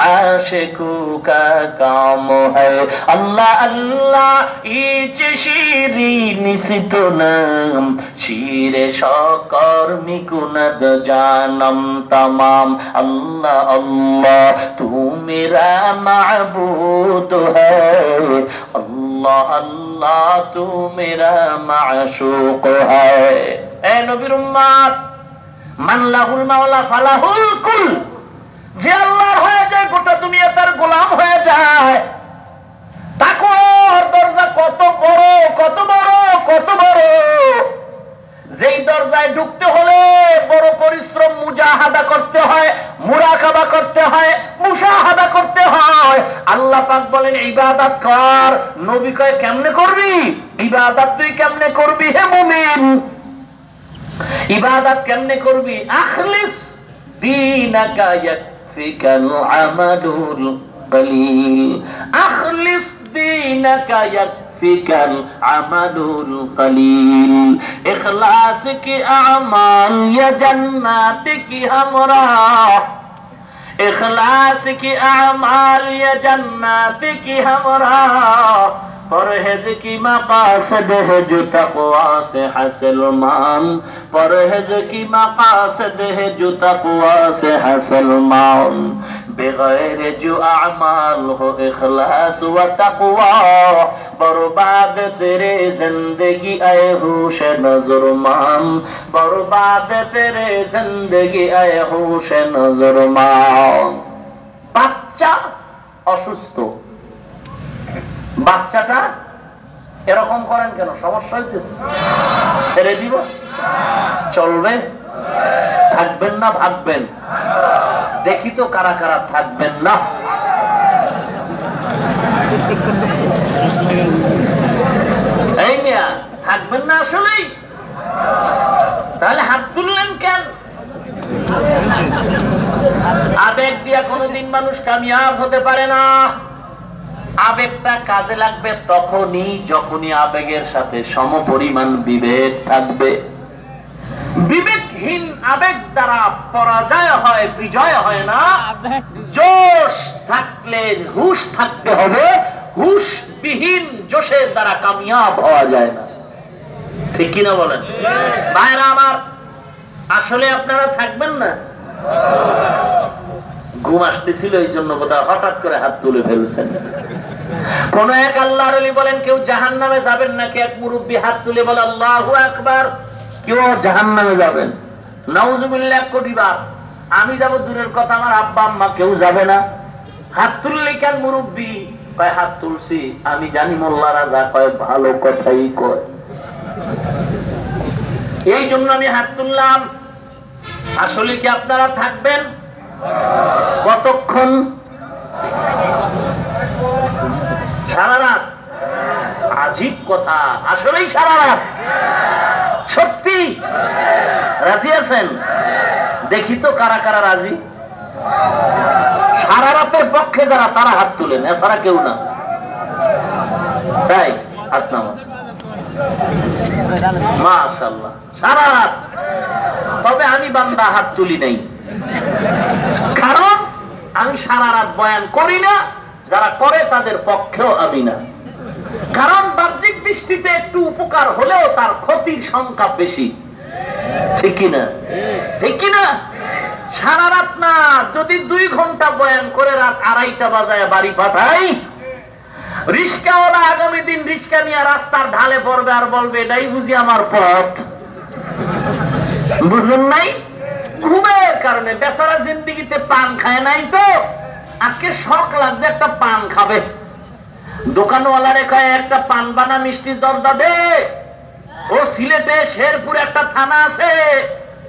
عاشقوں کا کام ہے اللہ اللہ ایچ شیری نسیت نام شیر شاکار مکند جانم تمام اللہ اللہ تو میرا معبود ہے اللہ اللہ تو میرا معشوق ہے اے نبی رمات মানলাহুল মাওলা ফালাহুল কুল। যে আল্লাহর হয়ে যায়, গোটা দুনিয়া তার গোলাম হয়ে যায়। তাকওয়ার দরজা কত বড় কত বড় কত বড়। যেই দরজায় ঢুকতে হলে বড় পরিশ্রম, মুজাহাদা করতে হয়, মুরাকাবা করতে হয় মুসাহাদা করতে হয়। আল্লাহ পাক বলেন, ইবাদত কর। নবী কয়, কেমনে করবি? ইবাদত তুই কেমনে করবি হে মুমিন? عبادت کرنے کو بھی اخلص دین کا یکفک العمل القلیل۔ اخلص دین کا یکفک عمل القلیل۔ اخلاص کی اعمال، یا جنات کی ہمراہ۔ اخلاص کی اعمال، یا جنات کی ہمراہ۔ پرہیز کی مقاصد ہے جو تقوا سے حاصل مان پرہیز کی مقاصد ہے جو تقوا سے حاصل مان بغیر جو اعمال ہو اخلاص و تقوا برباد تیرے زندگی اے ہوش نظر مان برباد تیرے زندگی اے ہوش نظر مان বাচ্চা অসুস্থ বাচ্চাটা এরকম করেন কেন? সমস্যা হইতেছে। ছেড়ে দিব। চলবে। থাকবেন না ভাববেন দেখি তো কারা কারা থাকবেন না। এই মিয়া, থাকবেন না আসলেই? তাহলে হাত তুললেন কেন? আবেগ দিয়া কোনোদিন মানুষ কামিয়াব হতে পারে না। আবেগটা কাজে লাগবে তখনই যখনই আবেগের সাথে সম সমপরিমাণ বিবেক থাকবে। বিবেকহীন আবেগ দ্বারা পরাজয় হয়, বিজয় হয় না। জোশ থাকলে হুশ থাকতে হবে, হুশবিহীন জোশের দ্বারা কামিয়াব হওয়া যায় না। ঠিক কিনা বলেন? ভাইরা আমার, আসলে আপনারা থাকবেন না? ঘুম আসতেছিল, এই জন্য বোধহয় হঠাৎ করে হাত তুলে ফেলছেন। কোন এক আল্লাহর আলী বলেন, কেউ জাহান নামে যাবেন নাকি? এক মুরব্বী হাত তুলে বলে, আল্লাহ একবার কেউ জাহান নামে যাবেন? নাউজুবিল্লাহ, এক কোটি বার। আমি যাব দূরের কথা, আমার আব্বা আম্মা কেউ যাবে না। হাত তুললে কেন মুরব্বী? কয়, হাত তুলছি। আমি জানি মোল্লারা যা কয়, ভালো কথাই কয়। এই জন্য আমি হাত তুললাম। আসলে কি আপনারা থাকবেন? কতক্ষণ? সারা রাত আজীব কথা, আসলেই সারা রাত সত্যি? রাজি আছেন? দেখি তো কারা কারা রাজি। সারা রাতের পক্ষে যারা, তারা হাত তুলেন, এছাড়া কেউ না। তাই, হাত নামা মাশাল্লাহ সারা রাত তবে আমি বান্দা, হাত তুলি নাই। কারণ আমি সারা রাত বয়ান করি না, যারা করে তাদের পক্ষেও আমি না। কারণ বাহ্যিক দৃষ্টিতে একটু উপকার হলেও তার ক্ষতির সংখ্যা বেশি। ঠিক কিনা ঠিক কিনা সারা রাত না, যদি দুই ঘণ্টা বয়ান করে রাত আড়াইটা বাজায় বাড়ি পাঠাই, রিস্কাওয়ালা আগামী দিন রিস্কা নিয়ে রাস্তার ঢালে পড়বে আর বলবে, এটাই বুঝি আমার পথ। বুঝুন নাই? ঘুমের কারণে বেচারা জিন্দিগিতে পান খায় নাই তো। আজকে শখ লাগছে একটা পান খাবে। দোকানওয়ালারে কয়, একটা পান বানা, মিষ্টির দরদা দে। ও সিলেটে শেরপুর একটা থানা আছে।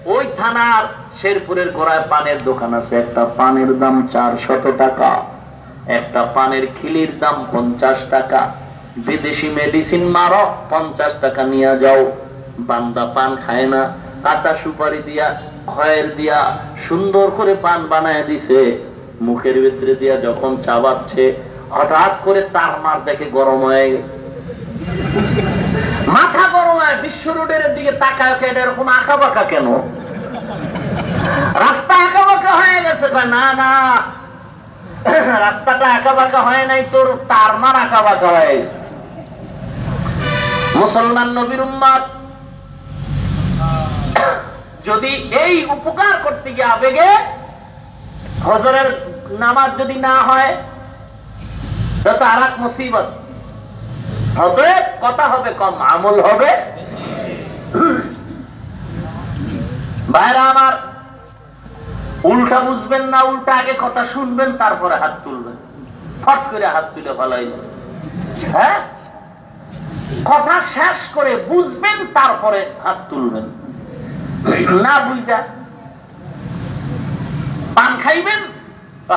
ওই থানার শেরপুরের গোড়ায় পানের দোকান আছে। একটা পানের দাম চারশত টাকা, একটা পানের খিলির দাম পঞ্চাশ টাকা। বিদেশি মেডিসিন মারো, পঞ্চাশ টাকা নিয়ে যাও। বান্দা পান খায় না, কাঁচা সুপারি দিয়া খয়ের দিয়া সুন্দর করে পান বানায় দিছে। মুখের ভিতরে দিয়া যখন চাবাচ্ছে হঠাৎ করে তার মার দেখে গরম হয়ে গেছে। মাথা গরম হয় বিশ্ব রোডের দিকে তাকায় এরকম আঁকা বাঁকা কেন? রাস্তা আঁকা বাঁকা হয়ে গেছে না না, রাস্তাটা আঁকা বাঁকা হয় নাই, তোর তার মার আঁকা বাঁকা হয়ে গেছে। মুসলমান নবীর উম্মাদ যদি এই উপকার করতে গিয়ে আবেগে হজরের নামাজ যদি না হয় তো আর এক মুসিবত। অতএব কথা হবে কম, আমল হবে। ভাইরা আমার, উল্টা বুঝবেন না, উল্টা আগে কথা শুনবেন, তারপরে হাত তুলবেন। ফট করে হাত তুলে ফলাইল। হ্যাঁ? কথা শেষ করে বুঝবেন, তারপরে হাত তুলবেন। না বুঝা। পান খাইবেন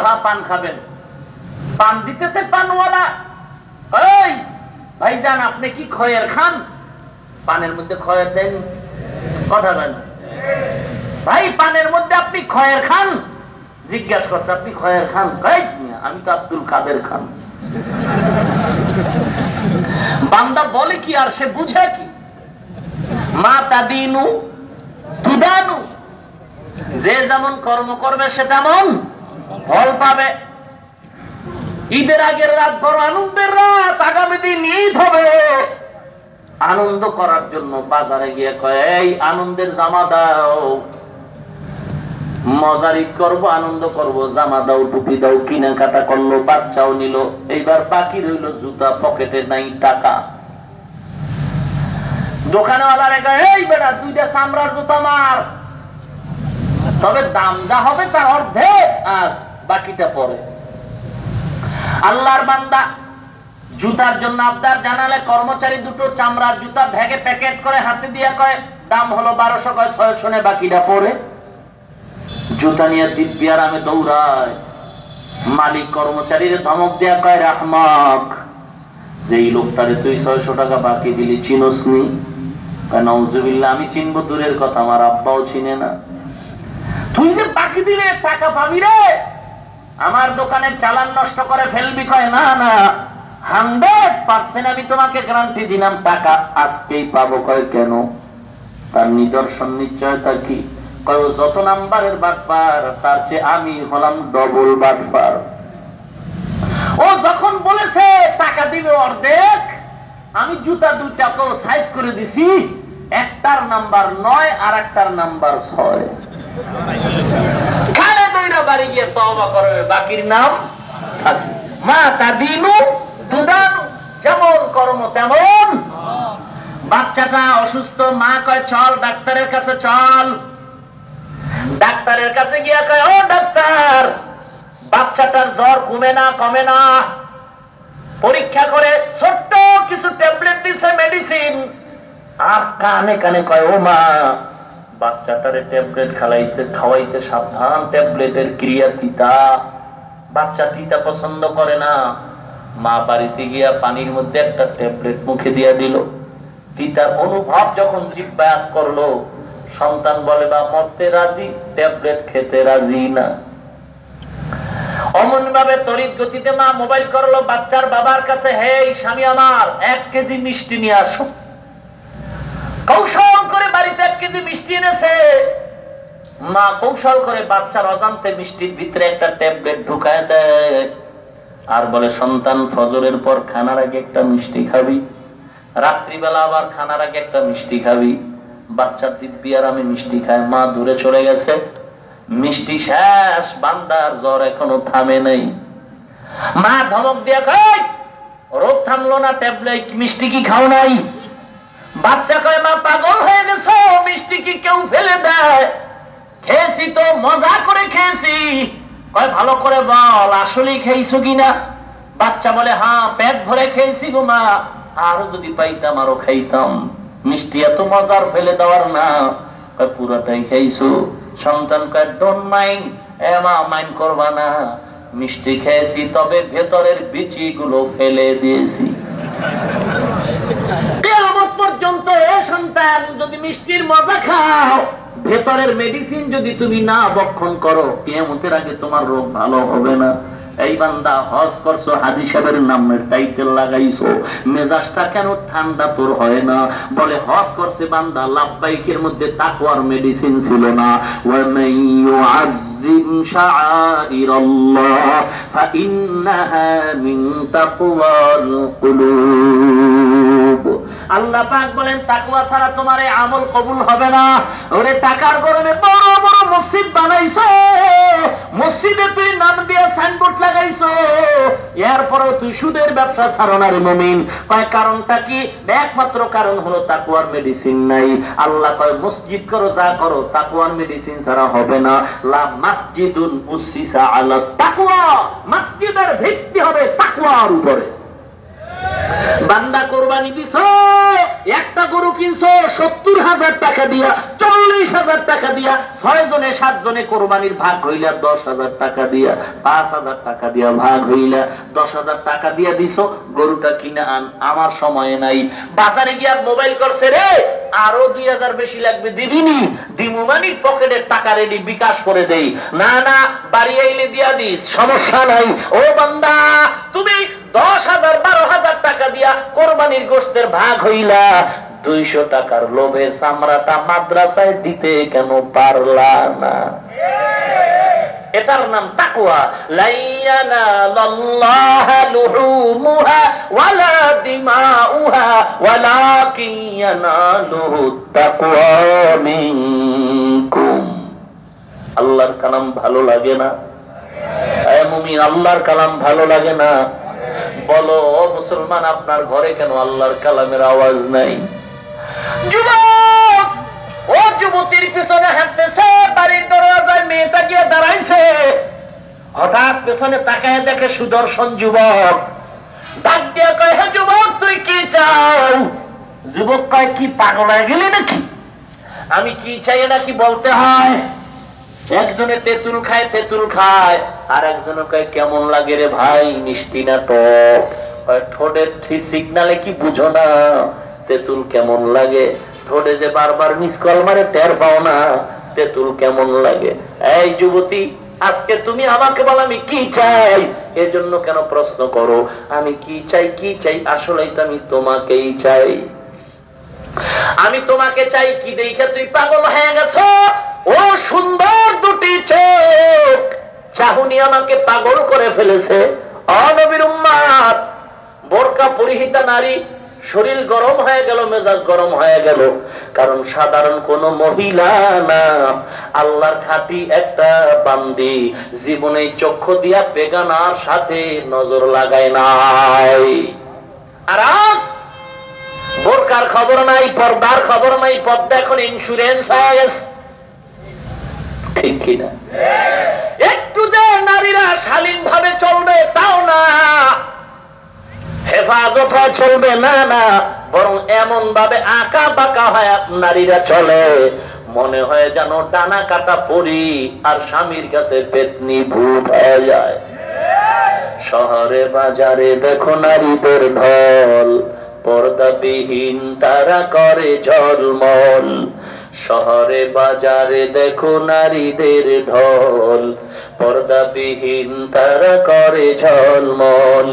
হ্যাঁ পান খাবেন। পান দিতেছে পানওয়ালা। এই, ভাইজান, আপনি কি খয়ের খান? পানের মধ্যে খয়ের দেন, কথা বলেন ভাই, পানের মধ্যে আপনি খয়ের খান? জিজ্ঞাসা করছে, আপনি খয়ের খান? আমি তো আব্দুল কাদের খান। বান্দা বলে কি আর সে বুঝে কি? মা তাদিনু তুদানু যে যেমন কর্ম করবে, সে তেমন ফল পাবে। ঈদের আগের রাত বড় আনন্দের রাত, আগামী দিন ঈদ হবে। আনন্দ করার জন্য বাজারে গিয়ে কয়, এই আনন্দের জামা দাও। মজারি করব, আনন্দ করব। জামা দাও, টুপি দাও কিনা কাটা করল, বাচ্চাও নিল। এইবার বাকি রইল জুতা, পকেটে নাই টাকা। দোকানওয়ালা এই বেটা, দুইটা চামড়ার জুতা মার। তবে দাম যা হবে তার অর্ধেক বাকিটা পরে। আল্লাহর বান্দা জুতার জন্য আবদার জানালে কর্মচারী দুটো চামড়ার জুতা ভেগে প্যাকেট করে হাতে দিয়ে কয়, দাম হলো বারোশো কয় ছয় শোনে বাকিটা পরে। জুতা নিয়ে দিব্যি আর আমি দৌড়াই মালিক কর্মচারীর ধমক দেয়া কয় রাহমাক যেই লোকটারে তুই ছয়শো টাকা বাকি দিলি চিনস নি নজুবিল্লা আমি চিনবো দূরের কথা, আমার আব্বাও চিনে না। তুই যে বাকি দিলে টাকা পাবি রে। আমার দোকানের চালান নষ্ট করে ফেলবি কয়, না না, হান্ড্রেড পার্সেন্ট আমি তোমাকে গ্যারান্টি দিলাম, টাকা আজকেই পাবো। কয়, কেন? তার নিদর্শন নিশ্চয়তা কি? কয় যত নাম্বারের বাটপার, তার চেয়ে আমি হলাম ডবল বাটপার। ও যখন বলেছে, টাকা দিবে অর্ধেক, আমি জুতা দুইটাকেও সাইজ করে দিছি একটার নাম্বার নয় আর একটার নাম্বার ছয়। খালে দইরা বাড়ি গিয়ে তবা করবে বাকির নাম মা তা দিনু দুদানু, যেমন কর্ম তেমন। বাচ্চাটা অসুস্থ, মা কয়, চল ডাক্তারের কাছে চল। ডাক্তারের কাছে গিয়া কয়, ও ডাক্তার, বাচ্চাটার জ্বর কমে না কমে না। পরীক্ষা করে ছোট্ট কিছু ট্যাবলেট দিছে, মেডিসিন। আর কানে কানে কয়, ও মা, বাচ্চাটারে ট্যাবলেট খাওয়াইতে সাবধান, ট্যাবলেটের ক্রিয়া তিতা। বাচ্চা তিতা পছন্দ করে না। মা বাড়িতে গিয়া পানির মধ্যে একটা ট্যাবলেট মুখে দিয়া দিল। তিতার অনুভব যখন জিজ্ঞাস করল, সন্তান বলে বা মরতে রাজি, ট্যাবলেট খেতে রাজি না। অমন ভাবে তরিত গতিতে মা মোবাইল করল, বাচ্চার বাবার কাছে হে স্বামী আমার, এক কেজি মিষ্টি নিয়ে আসো কৌশল করে বাড়িতে এক কেজি মিষ্টি এনেছে। মা কৌশল করে বাচ্চার অজান্তে মিষ্টির ভিতরে একটা ট্যাবলেট ঢুকায় দেয়। আর বলে, সন্তান, ফজরের পর খানার আগে একটা মিষ্টি খাবি, রাত্রিবেলা আবার খানার আগে একটা মিষ্টি খাবি। বাচ্চা দিব্যি আর আমি মিষ্টি খাই মা দূরে চলে গেছে। মিষ্টি শেষ, বান্দার জ্বর এখনও থামে নাই। মা ধমক দিয়া কয়, রোগ থামলো না, ট্যাবলেট, মিষ্টি কি খাও নাই? বাচ্চা কয়, মা, পাগল হয়ে গেছো? মিষ্টি কি কেউ ফেলে দেয়? খেয়েছি তো, মজা করে খেয়েছি। কয়, ভালো করে বল, আসলেই খেয়েছো কিনা? বাচ্চা বলে হ্যাঁ পেট ভরে খেয়েছি গো মা, আরও যদি পাইতাম, আরও খাইতাম। মিষ্টি এত মজার ফেলে দেওয়ার না। পুরাটাই খাইছো সন্তান কয় ডোন্ট মাইন্ড এ মা মাইন্ড করবা না। মিষ্টি খেয়েছি, তবে ভেতরের বিচি গুলো ফেলে দিয়েছি। কেয়ামত পর্যন্ত এ সন্তান যদি মিষ্টির মজা খাও ভেতরের মেডিসিন যদি তুমি না বক্ষণ করো কেয়ামতের আগে তোমার রোগ ভালো হবে না এই বান্দা হজ করছো হাজি সাহেবের নামের টাইটেল লাগাইছো মেজাজটা কেন ঠান্ডা তোর হয় না বলে হজ করছে বান্দা লাভবাইকের মধ্যে তাকুয়ার মেডিসিন ছিল না وَمَن يُعَظِّمْ شَعَائِرَ اللَّهِ فَإِنَّهَا مِن تَقْوَى الْقُلُوبِ আল্লাহ পাক বলেন তাকুয়া ছাড়া তোমার এই আমল কবুল হবে না। ওরে, টাকার গরমে বড় বড় মসজিদ বানাইছো। মসজিদে তুই নাম দিয়ে সাইনবোর্ড লাগাইছো। এরপরেও তুই সুদের ব্যবসা ছাড়ো না রে মমিন। কয়, কারণটা কি? একমাত্র কারণ হলো তাকুয়ার মেডিসিন নাই। আল্লাহ কয়, মসজিদ করো, যা করো তাকুয়ার মেডিসিন ছাড়া হবে না। লা মাসজিদুন উসিসা আলা তাকুয়া মসজিদের ভিত্তি হবে তাকুয়ার উপরে। বান্দা কোরবানি দিছ, একটা গরু কিনছো, সত্তর হাজার টাকা দিয়া, চল্লিশ হাজার টাকা দিয়া ছয় জনে সাত জনে কোরবানির ভাগ হইলা, দশ হাজার টাকা দিয়া, পাঁচ হাজার টাকা দিয়া ভাগ হইলা, দশ হাজার টাকা দিয়া দিছ, গরুটা কিনে আন, আমার সময় নাই। বাজারে গিয়া মোবাইল করছে রে, আরও দুই হাজার বেশি লাগবে দিদিনি দিমুমানির পকেটের টাকা রেডি, বিকাশ করে দেই। না না, বাড়ি আইলে দিয়া দিস, সমস্যা নাই। ও বান্দা, তুমি দশ হাজার, বারো হাজার টাকা দিয়া কোরবানির গোষ্ঠের ভাগ হইলা। দুইশো টাকার লোভের চামড়াটা মাদ্রাসায় দিতে কেন পারলা না? এটার নাম তাকুয়া আল্লাহর কালাম ভালো লাগে না? আল্লাহর কালাম ভালো লাগে না? বলো মুসলমান, আপনার ঘরে কেন আল্লাহর কালামের আওয়াজ নাই? ও যুবতীর পিছনে হাঁটতেছে, বাড়ির দরজায় মেয়েটা গিয়ে দাঁড়াইছে। হঠাৎ পেছনে তাকায় দেখে সুদর্শন যুবক। ডাক দিয়ে কয়, হে যুবক, তুই কি চাও? যুবক কয়, কি পাগল হয়ে গেলি নাকি? আমি কি চাই নাকি বলতে হয়? একজনে তেঁতুল খায় তেঁতুল খায়। আর একজনে কয়, কেমন লাগে রে ভাই, মিষ্টি না টক? ঠোঁটের থ্রি সিগনালে কি বুঝো না? তেঁতুল কেমন লাগে? ঠোঁটে যে বারবার মিস কল মারে, টের পাও না। তেঁতুল কেমন লাগে? এই যুবতী, আজকে তুমি আমাকে বলো, আমি কি চাই? এজন্য কেন প্রশ্ন করো? আমি কি চাই কি চাই? আসলেই তো আমি তোমাকেই চাই। আমি তোমাকে চাই, কি দেখে তুই পাগল হয়ে গেছ? ও সুন্দর দুটি চোখ। চাহুনি আমাকে পাগল করে ফেলেছে। অনবীর উম্মাদ, বোরকা পরিহিতা নারী, শরীর গরম হয়ে গেল, মেজাজ গরম হয়ে গেল। কারণ সাধারণ কোন মহিলা না। আল্লাহর খাটি একটা বান্দি, জীবনে চক্ষু দিয়া বেগানার সাথে নজর লাগায় নাই। আর আজ বোরকার খবর নাই, পর্দার খবর নাই, পর্দা এখন ইন্স্যুরেন্স হয়ে গেছে। ঠিক কিনা? একটু যে নারীরা শালীন ভাবে চলবে তাও না। হেফাজত হয় চলবে না না। বরং এমন ভাবে আঁকা বাঁকা হয় নারীরা চলে। মনে হয় যেন ডানা কাটা আর স্বামীর কাছে পেতনি ভূত হয়ে যায়। শহরে বাজারে দেখো নারীদের ঢল। পর্দাবিহীন তারা করে ঝলমল। শহরে বাজারে দেখো নারীদের ঢল। পর্দাবিহীন তারা করে ঝলমল।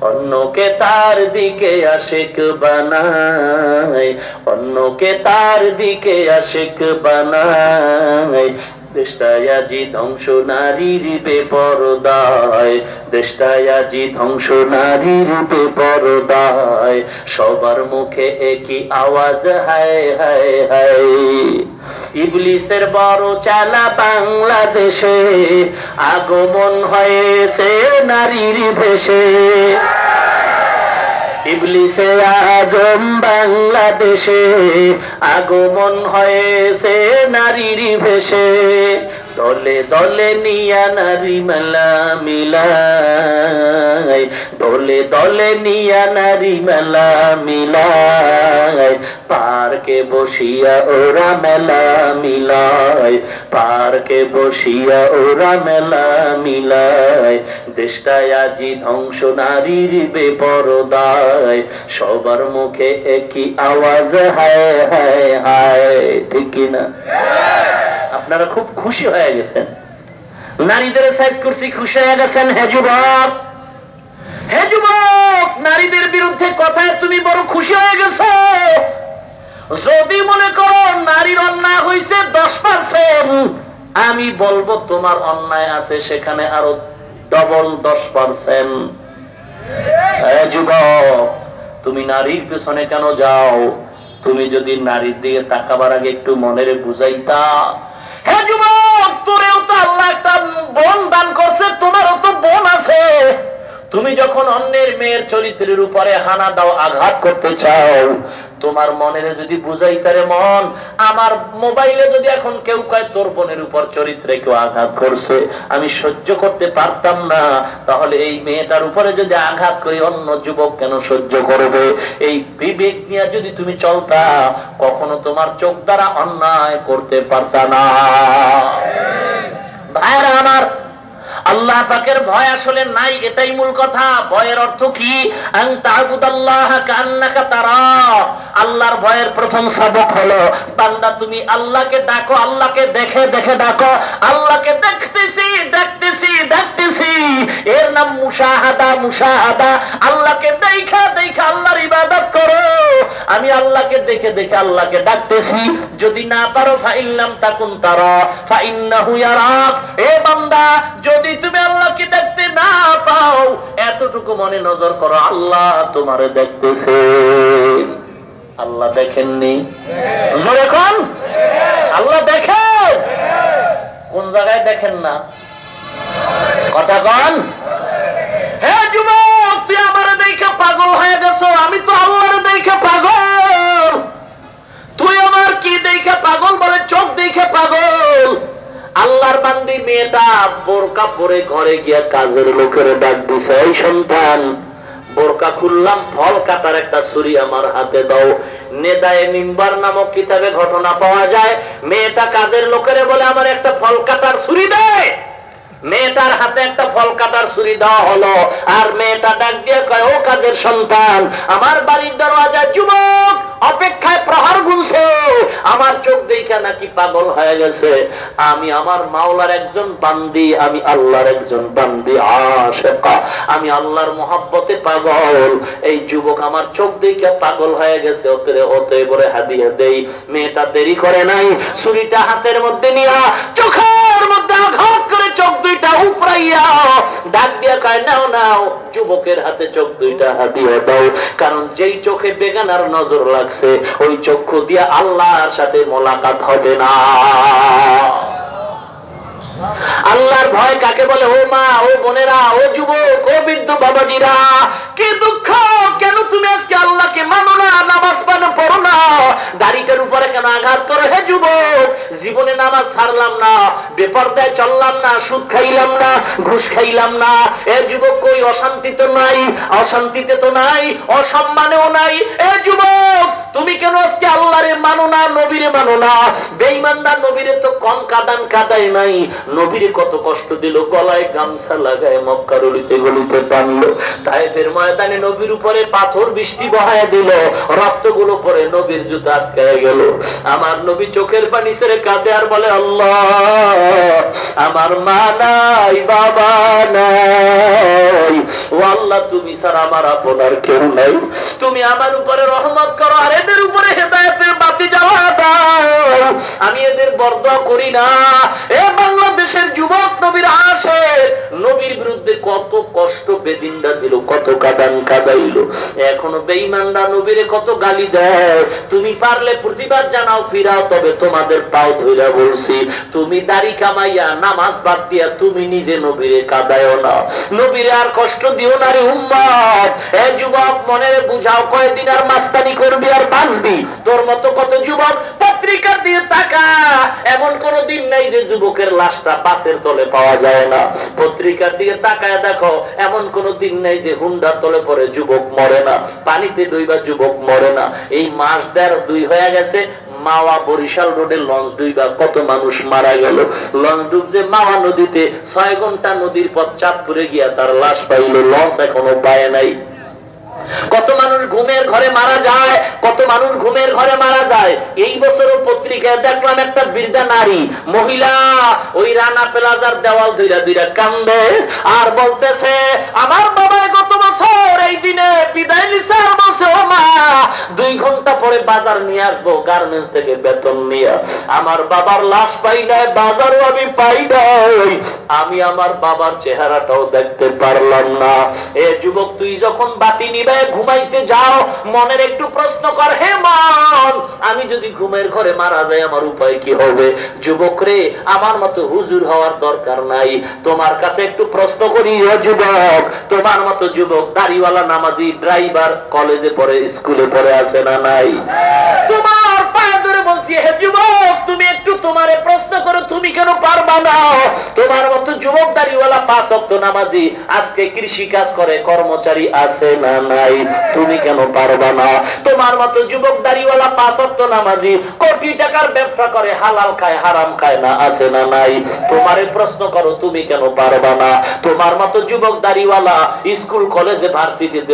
অন্যকে তার দিকে আশেক বানায়। অন্যকে তার দিকে আশেক বানায়। দেশটায় আজি ধ্বংস নারীর বেপরদায় দেশটায় আজি ধ্বংস নারীর বেপরদায় সবার মুখে একই আওয়াজ, হায় হায় হায়। ইবলিসের বড় চালা বাংলাদেশে আগমন হয়েছে নারীর ভেসে ইবলিসে আজম বাংলাদেশে আগমন হয়েছে নারীর ভেসে দলে দলে নিয়া নারী মেলা মিলাই দলে দলে নিয়া নারী মেলা মিলাই পার্কে বসিয়া ওরা মেলা মিলায়। পার্কে বসিয়া ওরা মেলা মিলায়। দেশটায় আজি ধ্বংস, নারীর বেপরদায়। সবার মুখে একই আওয়াজ, হায় হায় হায়, ঠিক কিনা? আপনারা খুব খুশি হয়ে গেছেন। নারীদের সাইজ করছি খুশি হয়ে গেছেন নারীদের বিরুদ্ধে কথায় তুমি বড় খুশি হয়ে যদি মনে করো নারীর অন্যায় হয়েছে দশ পার্সেন্ট আমি বলব তোমার অন্যায় আছে, সেখানে আরও ডবল দশ পার্সেন্ট যুবক, তুমি নারীর পেছনে কেন যাও? তুমি যদি নারীর দিকে তাকাবার আগে একটু মনের বুঝাইতা তোরেও তো আল্লাহ একটা বোন দান করছে তোমারও তো বোন আছে। তুমি যখন অন্যের মেয়ের চরিত্রের উপরে হানা দাও, আঘাত করতে চাও, তোমার মনের যদি বুঝাইতারে মন, আমার মোবাইলে যদি এখন কেউ কয়, তোর বোনের উপর চরিত্রে কেউ আঘাত করছে, আমি সহ্য করতে পারতাম না। তাহলে এই মেয়েটার উপরে যদি আঘাত করি, অন্য যুবক কেন সহ্য করবে? এই বিবেক নিয়ে যদি তুমি চলতা, কখনো তোমার চোখ দ্বারা অন্যায় করতে পারতা না। ভাইরা আমার আল্লাহ পাকের ভয় আসলে নাই, এটাই মূল কথা। ভয়ের অর্থ কি? আল্লাহর ভয়ের প্রথম সবক হলো, বান্দা তুমি আল্লাহকে ডাকো, আল্লাহকে দেখে দেখে ডাকো, আল্লাহকে দেখতেছি দেখতেছি দেখতেছি। এর নাম মুসাহাদা মুসাহাদা আল্লাহকে দেখা দেখা আল্লাহর ইবাদত করো। আমি আল্লাহকে দেখে দেখে আল্লাহকে ডাকতেছি। যদি না পারো ফাইল্লাম তাকুন তারা, ফাইন্নাহু ইয়ারাক। এ বান্দা, যদি তুমি আল্লাহকে দেখতে না পাও, এতটুকু মনে নজর করো, আল্লাহ তোমারে দেখতেছে। আল্লাহ দেখেননি? কোন? আল্লাহ দেখেন কোন জায়গায় দেখেন না? কথা কন হ্যাঁ যুবক, তুই আমার দেখে পাগল হয়ে গেছো, আমি তো আল্লাহর দেখে পাগল। তুই আমার কি দেখে পাগল বলে চোখ দেখে পাগল? আল্লাহর বান্দি মেয়েটা বোরকা পরে ঘরে গিয়া কাজের লোকের ডাক দিছে, এই সন্তান, বোরকা খুললাম, ফল কাটার একটা ছুরি আমার হাতে দাও। নেদায় মিম্বার নামক কিতাবে ঘটনা পাওয়া যায়, মেয়েটা কাজের লোকেরে বলে, আমার একটা ফল কাটার ছুরি দেয় মেয়েটার হাতে একটা ফল কাটার ছুরি দেওয়া হলো। আর মেয়েটা ডাক দিয়ে কয়, ও কাজের সন্তান, আমার বাড়ির দরওয়াজা যুবক অপেক্ষায় প্রহার গুনছে। আমার চোখ দেখে নাকি পাগল হয়ে গেছে। আমি আমার মাওলার একজন বান্দি, আমি আল্লাহর একজন বান্দি আশেকা। আমি আল্লাহর মহাব্বতে পাগল। এই যুবক আমার চোখ দেখে পাগল হয়ে গেছে। অতরে অতএ করে হাদিয়ে দেই, মেয়েটা দেরি করে নাই। ছুরিটা হাতের মধ্যে নিয়া, চোখের মধ্যে আঘাত করে চোখ দুইটা উপরাইয়াও ডাক দিয়া কায়, নাও নাও, যুবকের হাতে চোখ দুইটা হাতিয়ে দাও। কারণ যেই চোখে বেগানার নজর লাগছে, ওই চক্ষু দিয়া আল্লাহর সাথে মোলাকাত হবে না। আল্লাহর ভয় কাকে বলে? ও মা, ও বোনেরা, ও যুবক, ও বৃদ্ধ বাবাজিরা, কি দুঃখ? কেন তুমি আজকে আল্লাহকে মানো না, নামাজ পানো পড়ো না? দাড়িটার উপরে কেন আঘাত করো? হে যুবক, জীবনে নামাজ ছাড়লাম না, বেপর্দায় চললাম না, সুদ খাইলাম না, ঘুষ খাইলাম না। এ যুবক কই, অশান্তি তো নাই? অশান্তিতে তো নাই, অসম্মানেও নাই। এ যুবক, তুমি কেন আজকে আল্লাহরে মানো না, নবীরে মানো না? বেইমানদার নবীরে তো কম কাদান কাদাই নাই। নবীরে কত কষ্ট দিল, গলায় গামছা লাগায় মক্কার অলিতে গলিতে টানলো। তাইফের ময়দানে নবীর উপরে পাথর বৃষ্টি বহায় দিল, রক্তগুলো পরে নবীর জুতা আটকায় গেল। আমার নবী চোখের পানি ছেড়ে কাঁদে আর বলে, আল্লাহ, আমার মা নাই, বাবা নাই। ও আল্লাহ তুমি স্যার আমার আপনার কেউ নাই। তুমি আমার উপরে রহমত করো আর এদের উপরে হেদায়তের বাতি জ্বালা দাও। আমি এদের বরদোয়া করি না। এ বাংলাদেশের যুবক নবীর আসে। নবীর বিরুদ্ধে কত কষ্ট বেদিনটা দিল, কত কাদান কাদাইল। এখনও বেইমানরা নবীরে কত গালি দেয়। তুমি পারলে প্রতিবাদ জানাও, ফিরাও, তবে তোমাদের পাও ধইরা বলছি। তুমি দাড়ি কামাইয়া, নামাজ বাদ দিয়া তুমি নিজে নবীরে কাদায় না। নবীরে আর কষ্ট দিও না রে উম্মত। এ যুবক, মনে বুঝাও কয়েকদিন আর মাস্তানি করবি আর বাঁচবি? তোর মতো কত যুবক পত্রিকা দিয়ে টাকা এমন কোন দিন নাই যে যুবকের লাশটা পাশের তলে পাওয়া যায় না। পত্রিকার দিকে তাকায় দেখো, এমন কোন দিন নাই যে হুন্ডার তলে পরে যুবক মরে না, পানিতে ডুইবা যুবক মরে না। এই মাস দেড় দুই হয়ে গেছে, মাওয়া বরিশাল রোডে লঞ্চ ডুইবা কত মানুষ মারা গেল। লঞ্চ ডুবছে মাওয়া নদীতে, ছয় ঘণ্টা নদীর পথ চাঁদপুরে গিয়া তার লাশ পাইল, লঞ্চ এখনও পায় নাই। কত মানুষ ঘুমের ঘরে মারা যায়, কত মানুষ ঘুমের ঘরে মারা যায়। এই বছরও পত্রিকায় দেখলাম একটা বৃদ্ধা নারী, মহিলা, ওই রানা প্লাজার দেওয়াল দুইরা দুইরা কান্দে আর বলতেছে, আমার বাবা দিনে বিদায় নিছে আর দুই ঘণ্টা পরে বাজার নিয়ে আসব গার্মেন্টস থেকে বেতন নিয়ে। আমার বাবার লাশ পাই নাই, বাজারও আমি পাই নাই। আমি আমার বাবার চেহারাটাও দেখতে পারলাম না। এ যুবক, তুই যখন বাতি নিবে ঘুমাইতে যাও, মনের একটু প্রশ্ন কর, হে মন, আমি যদি ঘুমের ঘরে মারা যাই, আমার উপায় কি হবে? যুবক রে, আমার মতো হুজুর হওয়ার দরকার নাই। তোমার কাছে একটু প্রশ্ন করি যুবক, তোমার মতো যুবক দাড়িওয়ালা নামাজি, ড্রাইভার, কলেজে পড়ে, স্কুলে পড়ে আছে না নাই? তোমার বলছি, হে যুবক, তুমি একটু তোমারে প্রশ্ন করো, তুমি কেন পারবা না? তোমার মতো যুবক পাঁচ অক্ত নামাজি আজকে কৃষি কাজ করে, কর্মচারী আছে না নাই? তুমি কেন পারবা না? তোমার মতো যুবক পাঁচ অক্ত নামাজি কোটি টাকার ব্যবসা করে, হালাল খায়, হারাম খায় না, আছে না নাই? তোমারে প্রশ্ন করো, তুমি কেন পারবা না? তোমার মতো যুবক দাড়িওয়ালা স্কুল, কলেজে, ভার্সিটিতে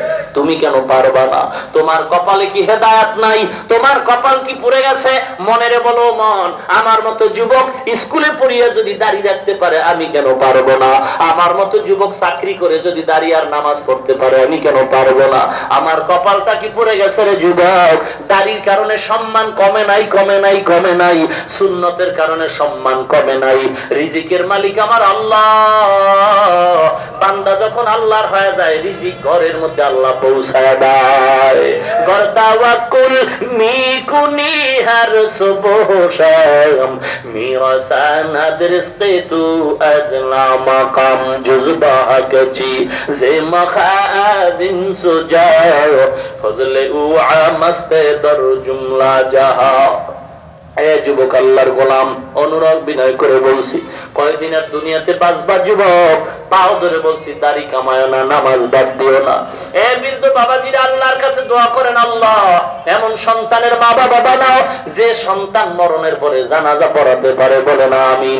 তুমি কেন পারবা না? তোমার কপালে কি হেদায়াত নাই? তোমার কপাল কি পড়ে গেছে? মনেরে বলো মন, আমার মতো যুবক স্কুলে পড়িয়া যদি দাঁড়িয়ে রাখতে পারে, আমি কেন পারব না? আমার মতো যুবক চাকরি করে যদি দাঁড়িয়ে আর নামাজ পড়তে পারে, আমি কেন পারব না? আমার কপালটা কি পড়ে গেছে রে যুবক? দাড়ির কারণে সম্মান কমে নাই কমে নাই কমে নাই। সুন্নতের কারণে সম্মান কমে নাই। রিজিকের মালিক আমার আল্লাহ। বান্দা যখন আল্লাহর হয়ে যায়, রিজিক ঘরের মধ্যে আল্লাহ পৌঁছায় দেয় ঘর তাওয়াক্কুল মিকুনি হর সুবহ শাম মিরাসান আদরস্তে তু আজলা মাকাম জুজবা গজি জে মখাজিন সুজায় ফজলে উ আমস্তে দর জুমলা জাহা এ যুবক আল্লাহর গোলাম অনুরাগ বিনয় করে বলছি দুনিয়াতে বাঁচবা যুবক? পাও ধরে বলছি দাড়ি কামায় না নামাজ বাদ দিও না। এ বৃদ্ধ বাবাজিরা আল্লাহর কাছে দোয়া করেন আল্লাহ এমন সন্তানের মা বাবা বানাও যে সন্তান মরণের পরে জানাজা পড়াতে পারে বলে না আমি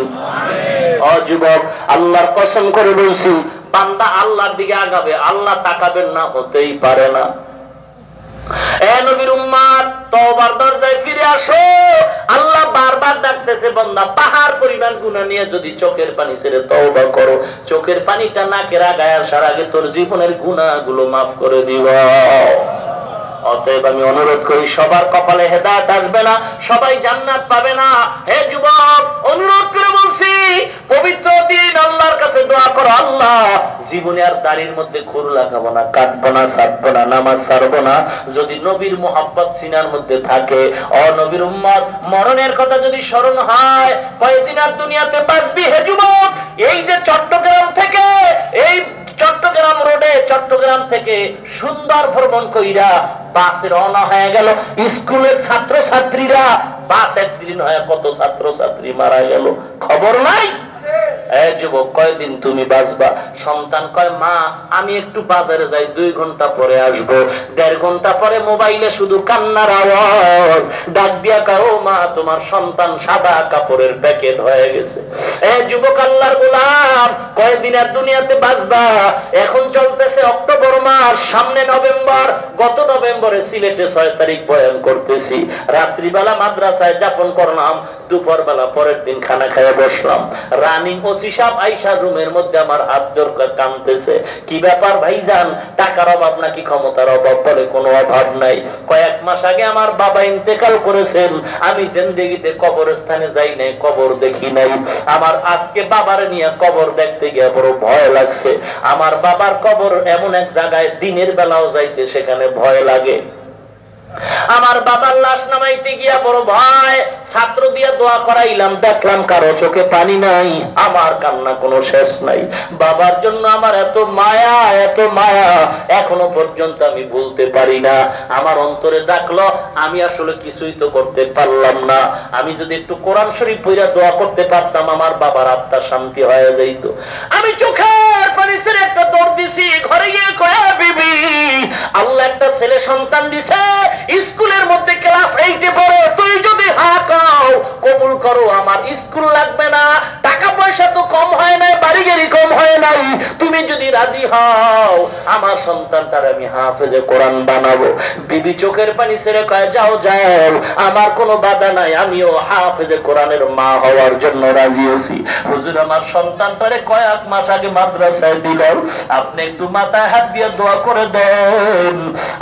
অযুবক আল্লাহর কসম করে বলছি বান্দা আল্লাহর দিকে আগাবে আল্লাহ তাকাবেন না হতেই পারে না। আল্লাহ বারবার পাহাড় নিয়ে যদি চোখের পানি ছেড়ে তওবা করো। চোখের পানিটা আসার আগে তোর জীবনের গুনাহগুলো মাফ করে দিব। অতএব আমি অনুরোধ করি, সবার কপালে হেদায়ত আসবে না, সবাই জান্নাত পাবে না। হে যুবক, অনুরোধ করে বলছি, পবিত্র দিন, আল্লাহর কাছে দোয়া করো, আল্লাহ, জীবনে আর দাড়ির মধ্যে খুর লাগাবো না কাটবো না সারবো না, নামাজ সারবো না। যদি নবীর মোহাব্বত সিনার মধ্যে থাকে, অনবীর উম্মত, মরণের কথা যদি স্মরণ হয়, কয়েকদিন আর দুনিয়াতে বাঁচবি, হে যুবক? এই যে চট্টগ্রাম থেকে, এই চট্টগ্রাম রোডে, চট্টগ্রাম থেকে সুন্দর ভ্রমণ কইরা বাসে রওনা হয়ে গেল। স্কুলের ছাত্র ছাত্রীরা বাস অ্যাক্সিডেন্ট হয়ে কত ছাত্র ছাত্রী মারা গেল? খবর নাই? কয়দিন তুমি বাঁচবা? সন্তান কয়, মা, আমি একটু বাজারে যাই, দুই ঘণ্টা পরে দেড় ঘণ্টা পরে মোবাইলে শুধু কান্নার আওয়াজ। ডাক দিয়া ও মা, তোমার সন্তান সাদা কাপড়ের প্যাকেট হয়ে গেছে। যুবক, আল্লাহর গোলাম, কয়দিন আর দুনিয়াতে বাঁচবা? এখন চলতেছে অক্টোবর মাস, সামনে নভেম্বর। গত নভেম্বরে সিলেটে ছয় তারিখ বয়ান করতেছি। রাত্রিবেলা মাদ্রাসায় যাপন করলাম দুপুর বেলা পরের দিন খানা খাইয়ে বসলাম। রানিং ওসি সাহেব আইসা রুমের মধ্যে আমার হাত দরকার কামতেছে কি ব্যাপার ভাইজান? টাকার অভাব নাকি ক্ষমতার অভাব বলে কোনো অভাব নাই। কয়েক মাস আগে আমার বাবা ইন্তেকাল করেছেন। আমি জিন্দগিতে কবরস্থানে যাই নাই, কবর দেখি নাই। আমার আজকে বাবার নিয়ে কবর দেখতে গিয়ে বড় ভয় লাগছে। আমার বাবার কবর এমন এক জায়গায় দিনের বেলাও যাইতে সেখানে ভয় লাগে। qué? আমার বাবার লাশ নামাইতে গিয়া বড় ভয় ছাত্র দিয়া দোয়া করাইলাম, দেখলাম কারও চোখে পানি নাই, আমার কান্না কোনো শেষ নাই। বাবার জন্য আমার এত মায়া এত মায়া, এখনও পর্যন্ত আমি বলতে পারি না। আমার অন্তরে ডাকলো, আমি আসলে কিছুই তো করতে পারলাম না। আমি যদি একটু কোরআন শরীফ পইরা দোয়া করতে পারতাম, আমার বাবার আত্মা শান্তি হয়ে যাইতো। আমি চোখের পানি ছেড়ে একটা দৌড় দিছি, ঘরে গিয়ে কয়া বিবি, আল্লাহ একটা ছেলে সন্তান দিছে স্কুলের মধ্যে ক্লাস এইটে পড়ে তুই যদি হা কাও কবুল করো, আমার স্কুল লাগবে না। টাকা পয়সা তো কম হয় নাই বাড়ি কম হয় নাই। তুমি যদি রাজি হও, আমার সন্তানটার আমি হাফেজে কোরআন বানাবো। বিবি চোখের পানি ছেড়ে কয়, যাও যাও, আমার কোনো বাধা নাই, আমিও হাফেজে কোরআনের মা হওয়ার জন্য রাজি আছি হুজুর, আমার সন্তান সন্তানটারে কয়েক মাস আগে মাদ্রাসায় দিলাম। আপনি একটু মাথায় হাত দিয়ে দোয়া করে দেন।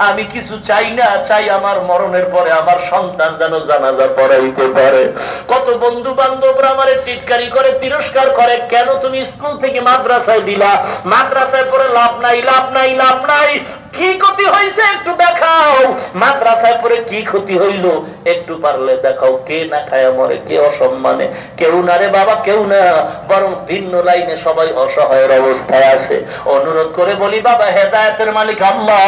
আমি কিছু চাই না, চাই আমার মরণের পরে আমার সন্তান যেন জানাজা পড়াইতে পারে। কত বন্ধু বান্ধবরা আমার টিটকারি করে, তিরস্কার করে, কেন তুমি স্কুল থেকে মাদ্রাসায় দিলা? মাদ্রাসায় পড়ে লাভ নাই লাভ নাই লাভ নাই। কি ক্ষতি হয়েছে একটু দেখাও। মাদ্রাসায় পরে কি ক্ষতি হইল? একটু পারলে দেখাও, কে না খায় মরে কে অসম্মানে? কেউ না রে বাবা, কেউ না। বরং ভিন্ন লাইনে সবাই অসহায়ের অবস্থায় আছে। অনুরোধ করে বলি, বাবা, হেদায়তের মালিক আল্লাহ,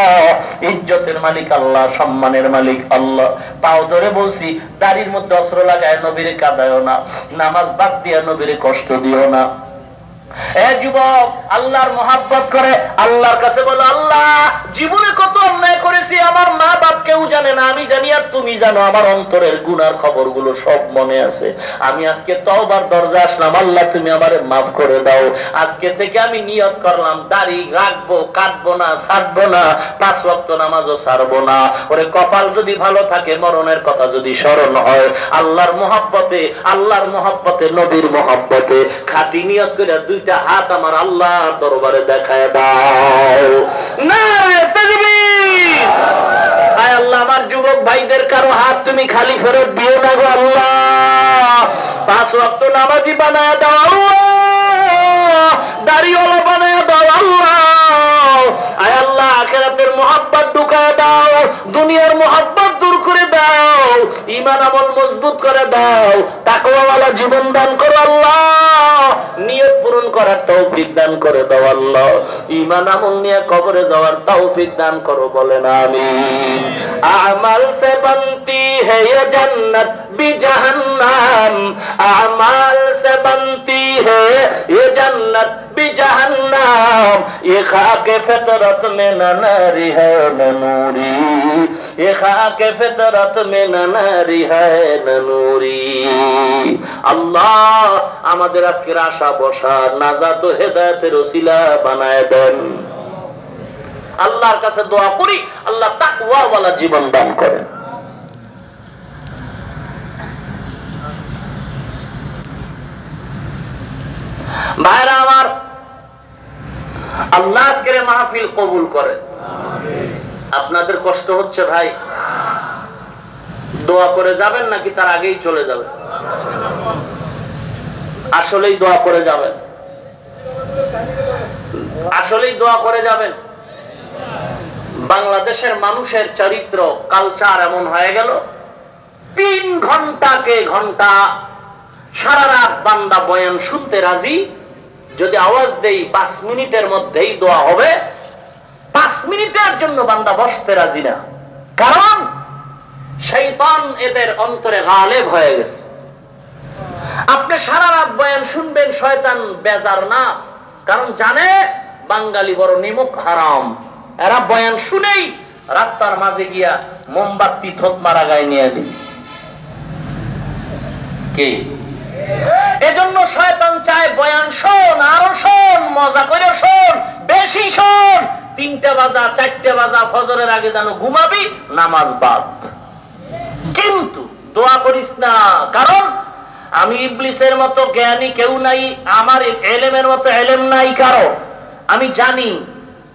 ইজ্জতের মালিক আল্লাহ সম্মানের মালিক, আল্লাহ। তাও ধরে বলছি, দাড়ির মধ্যে অস্ত্র লাগায় নবীরে কাদায় না, নামাজ বাদ দিয়া নবীরে কষ্ট দিও না। যুবক, আল্লাহর মহাব্বত করে আল্লাহর কাছে বলো, আল্লাহ, জীবনে কত অন্যায় করেছি, আমার মা বাপ কেউ জানে না, আমি জানি আর তুমি জানো, আমার অন্তরের গুনার খবরগুলো সব মনে আছে। আমি আজকে দরজা আসলাম, আল্লাহ তুমি মাফ করে দাও। আজকে থেকে আমি নিয়ত করলাম, দাড়ি রাখব, কাটবো না, ছাড়বো না, পাঁচ ওয়াক্ত নামাজও ছাড়বো না। ওরে, কপাল যদি ভালো থাকে, মরণের কথা যদি স্মরণ হয়, আল্লাহর মহাব্বতে আল্লাহর মহাব্বতে, নবীর মহাব্বতে, খাটি নিয়ত করে দুইটা হাত আমার আল্লাহ দরবারে দেখায় দাও। না আয় আল্লাহ, আমার যুবক ভাইদের কারও হাত তুমি খালি ফেরত দিও না গো আল্লাহ। পাঁচ ওয়াক্ত নামাজি বানায় দাও দাড়িওয়ালা বানায় দাও আল্লাহ। আয় আল্লাহ, আখেরাতের মোহাব্বত ঢুকায় দাও। দুনিয়ার মোহাব্বত দূর করে দাও। ইমান আমল মজবুত করে দাও। তাকওয়ালা জীবন দান করো আল্লাহ। নিয়ত পূরণ করার তাও দান করে দাও আল্লাহ। ইমান আমল নিয়ে কবরে যাওয়ার তাও দান করো বলেন আমি আমাল সে বন্তি হে জন্নত আমাল সে বন্তি জন্নত भी जहन्नम ये खाके फितरत में न नारी है न नूरी ये खाके फितरत में न नारी है न नूरी আল্লাহ আমাদের আজকের আশা বসা নাজাত ও হেদায়তের ওসিলা বানায় দেন আল্লাহর কাছে দোয়া করি আল্লাহ তাকওয়াওয়ালা জীবন দান করেন ভাইরা আমার আল্লাহ আজকের মাহফিল কবুল করে। আপনাদের কষ্ট হচ্ছে ভাই। দোয়া করে যাবেন নাকি তার আগেই চলে যাবেন? আসলেই দোয়া করে যাবেন। আসলেই দোয়া করে যাবেন। বাংলাদেশের মানুষের চরিত্র কালচার এমন হয়ে গেল তিন ঘন্টাকে ঘণ্টা সারা রাত বান্দা বয়ান শুনতে রাজি যদি আওয়াজ দেই, পাঁচ মিনিটের মধ্যেই দোয়া হবে। পাঁচ মিনিটের জন্য বান্দা বসতে রাজি না। কারণ শৈতান এদের অন্তরে গালেব হয়ে গেছে। আপনি সারা রাত বয়ান শুনবেন, শয়তান বেজার না। কারণ জানে বাঙালি বড় নিমুখ হারাম। এরা বয়ান শুনেই রাস্তার মাঝে গিয়া মোমবাতি থোত মারা গায়ে নিয়ে দিন কে? এজন্য শয়তান চায় বয়ান শোন, আরও শোন, মজা করে শোন, বেশি শোন। তিনটা বাজা, চারটে বাজা, ফজরের আগে যেন ঘুমাবি, নামাজ বাদ। কিন্তু দোয়া করিস না, কারণ আমি ইবলিসের মতো জ্ঞানী কেউ নাই, আমার এলেমের মতো এলেম নাই কারও। আমি জানি,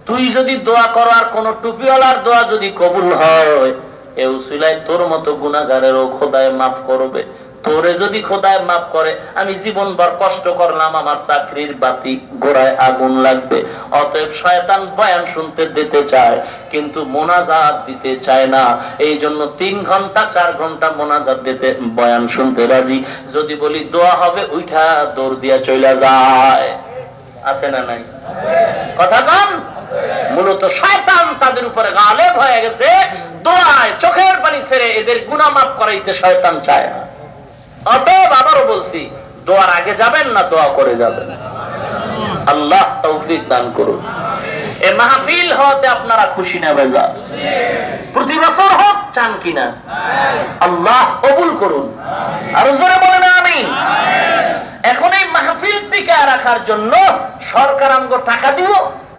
তুই যদি দোয়া করার কোন টুপিওয়ালার দোয়া যদি কবুল হয়, এ উসিলায় তোর মতো গুণাগারেরও খোদায় মাফ করবে। তোরে যদি খোদায় মাফ করে, আমি জীবনভর কষ্ট করলাম, আমার চাকরির বাতি গোড়ায় আগুন লাগবে। অতএব শয়তান বয়ান শুনতে দিতে চায়, কিন্তু মোনাজাত দিতে চায় না। এই জন্য তিন ঘণ্টা, চার ঘণ্টা মোনাজাত দিতে বয়ান শুনতে রাজি। যদি বলি দোয়া হবে উঠা দৌড় দিয়া চলে যায়। আছে না নাই? কথা কন? মূলত শয়তান তাদের উপরে গালেব হয়ে গেছে। দোয়ায় চোখের পানি ছেড়ে এদের গুণা মাফ করাইতে শয়তান চায় না। অতএব আবারও বলছি, দোয়ার আগে যাবেন না দোয়া করে যাবেন। আল্লাহ তৌফিক দান করুন। এ মাহফিল হতে আপনারা খুশি না বেজা প্রতি বছর হোক, চান কিনা। আল্লাহ কবুল করুন। আর জোরে বলেন আমি এখন এই মাহফিল টিকা রাখার জন্য সরকার আমগো টাকা দিব।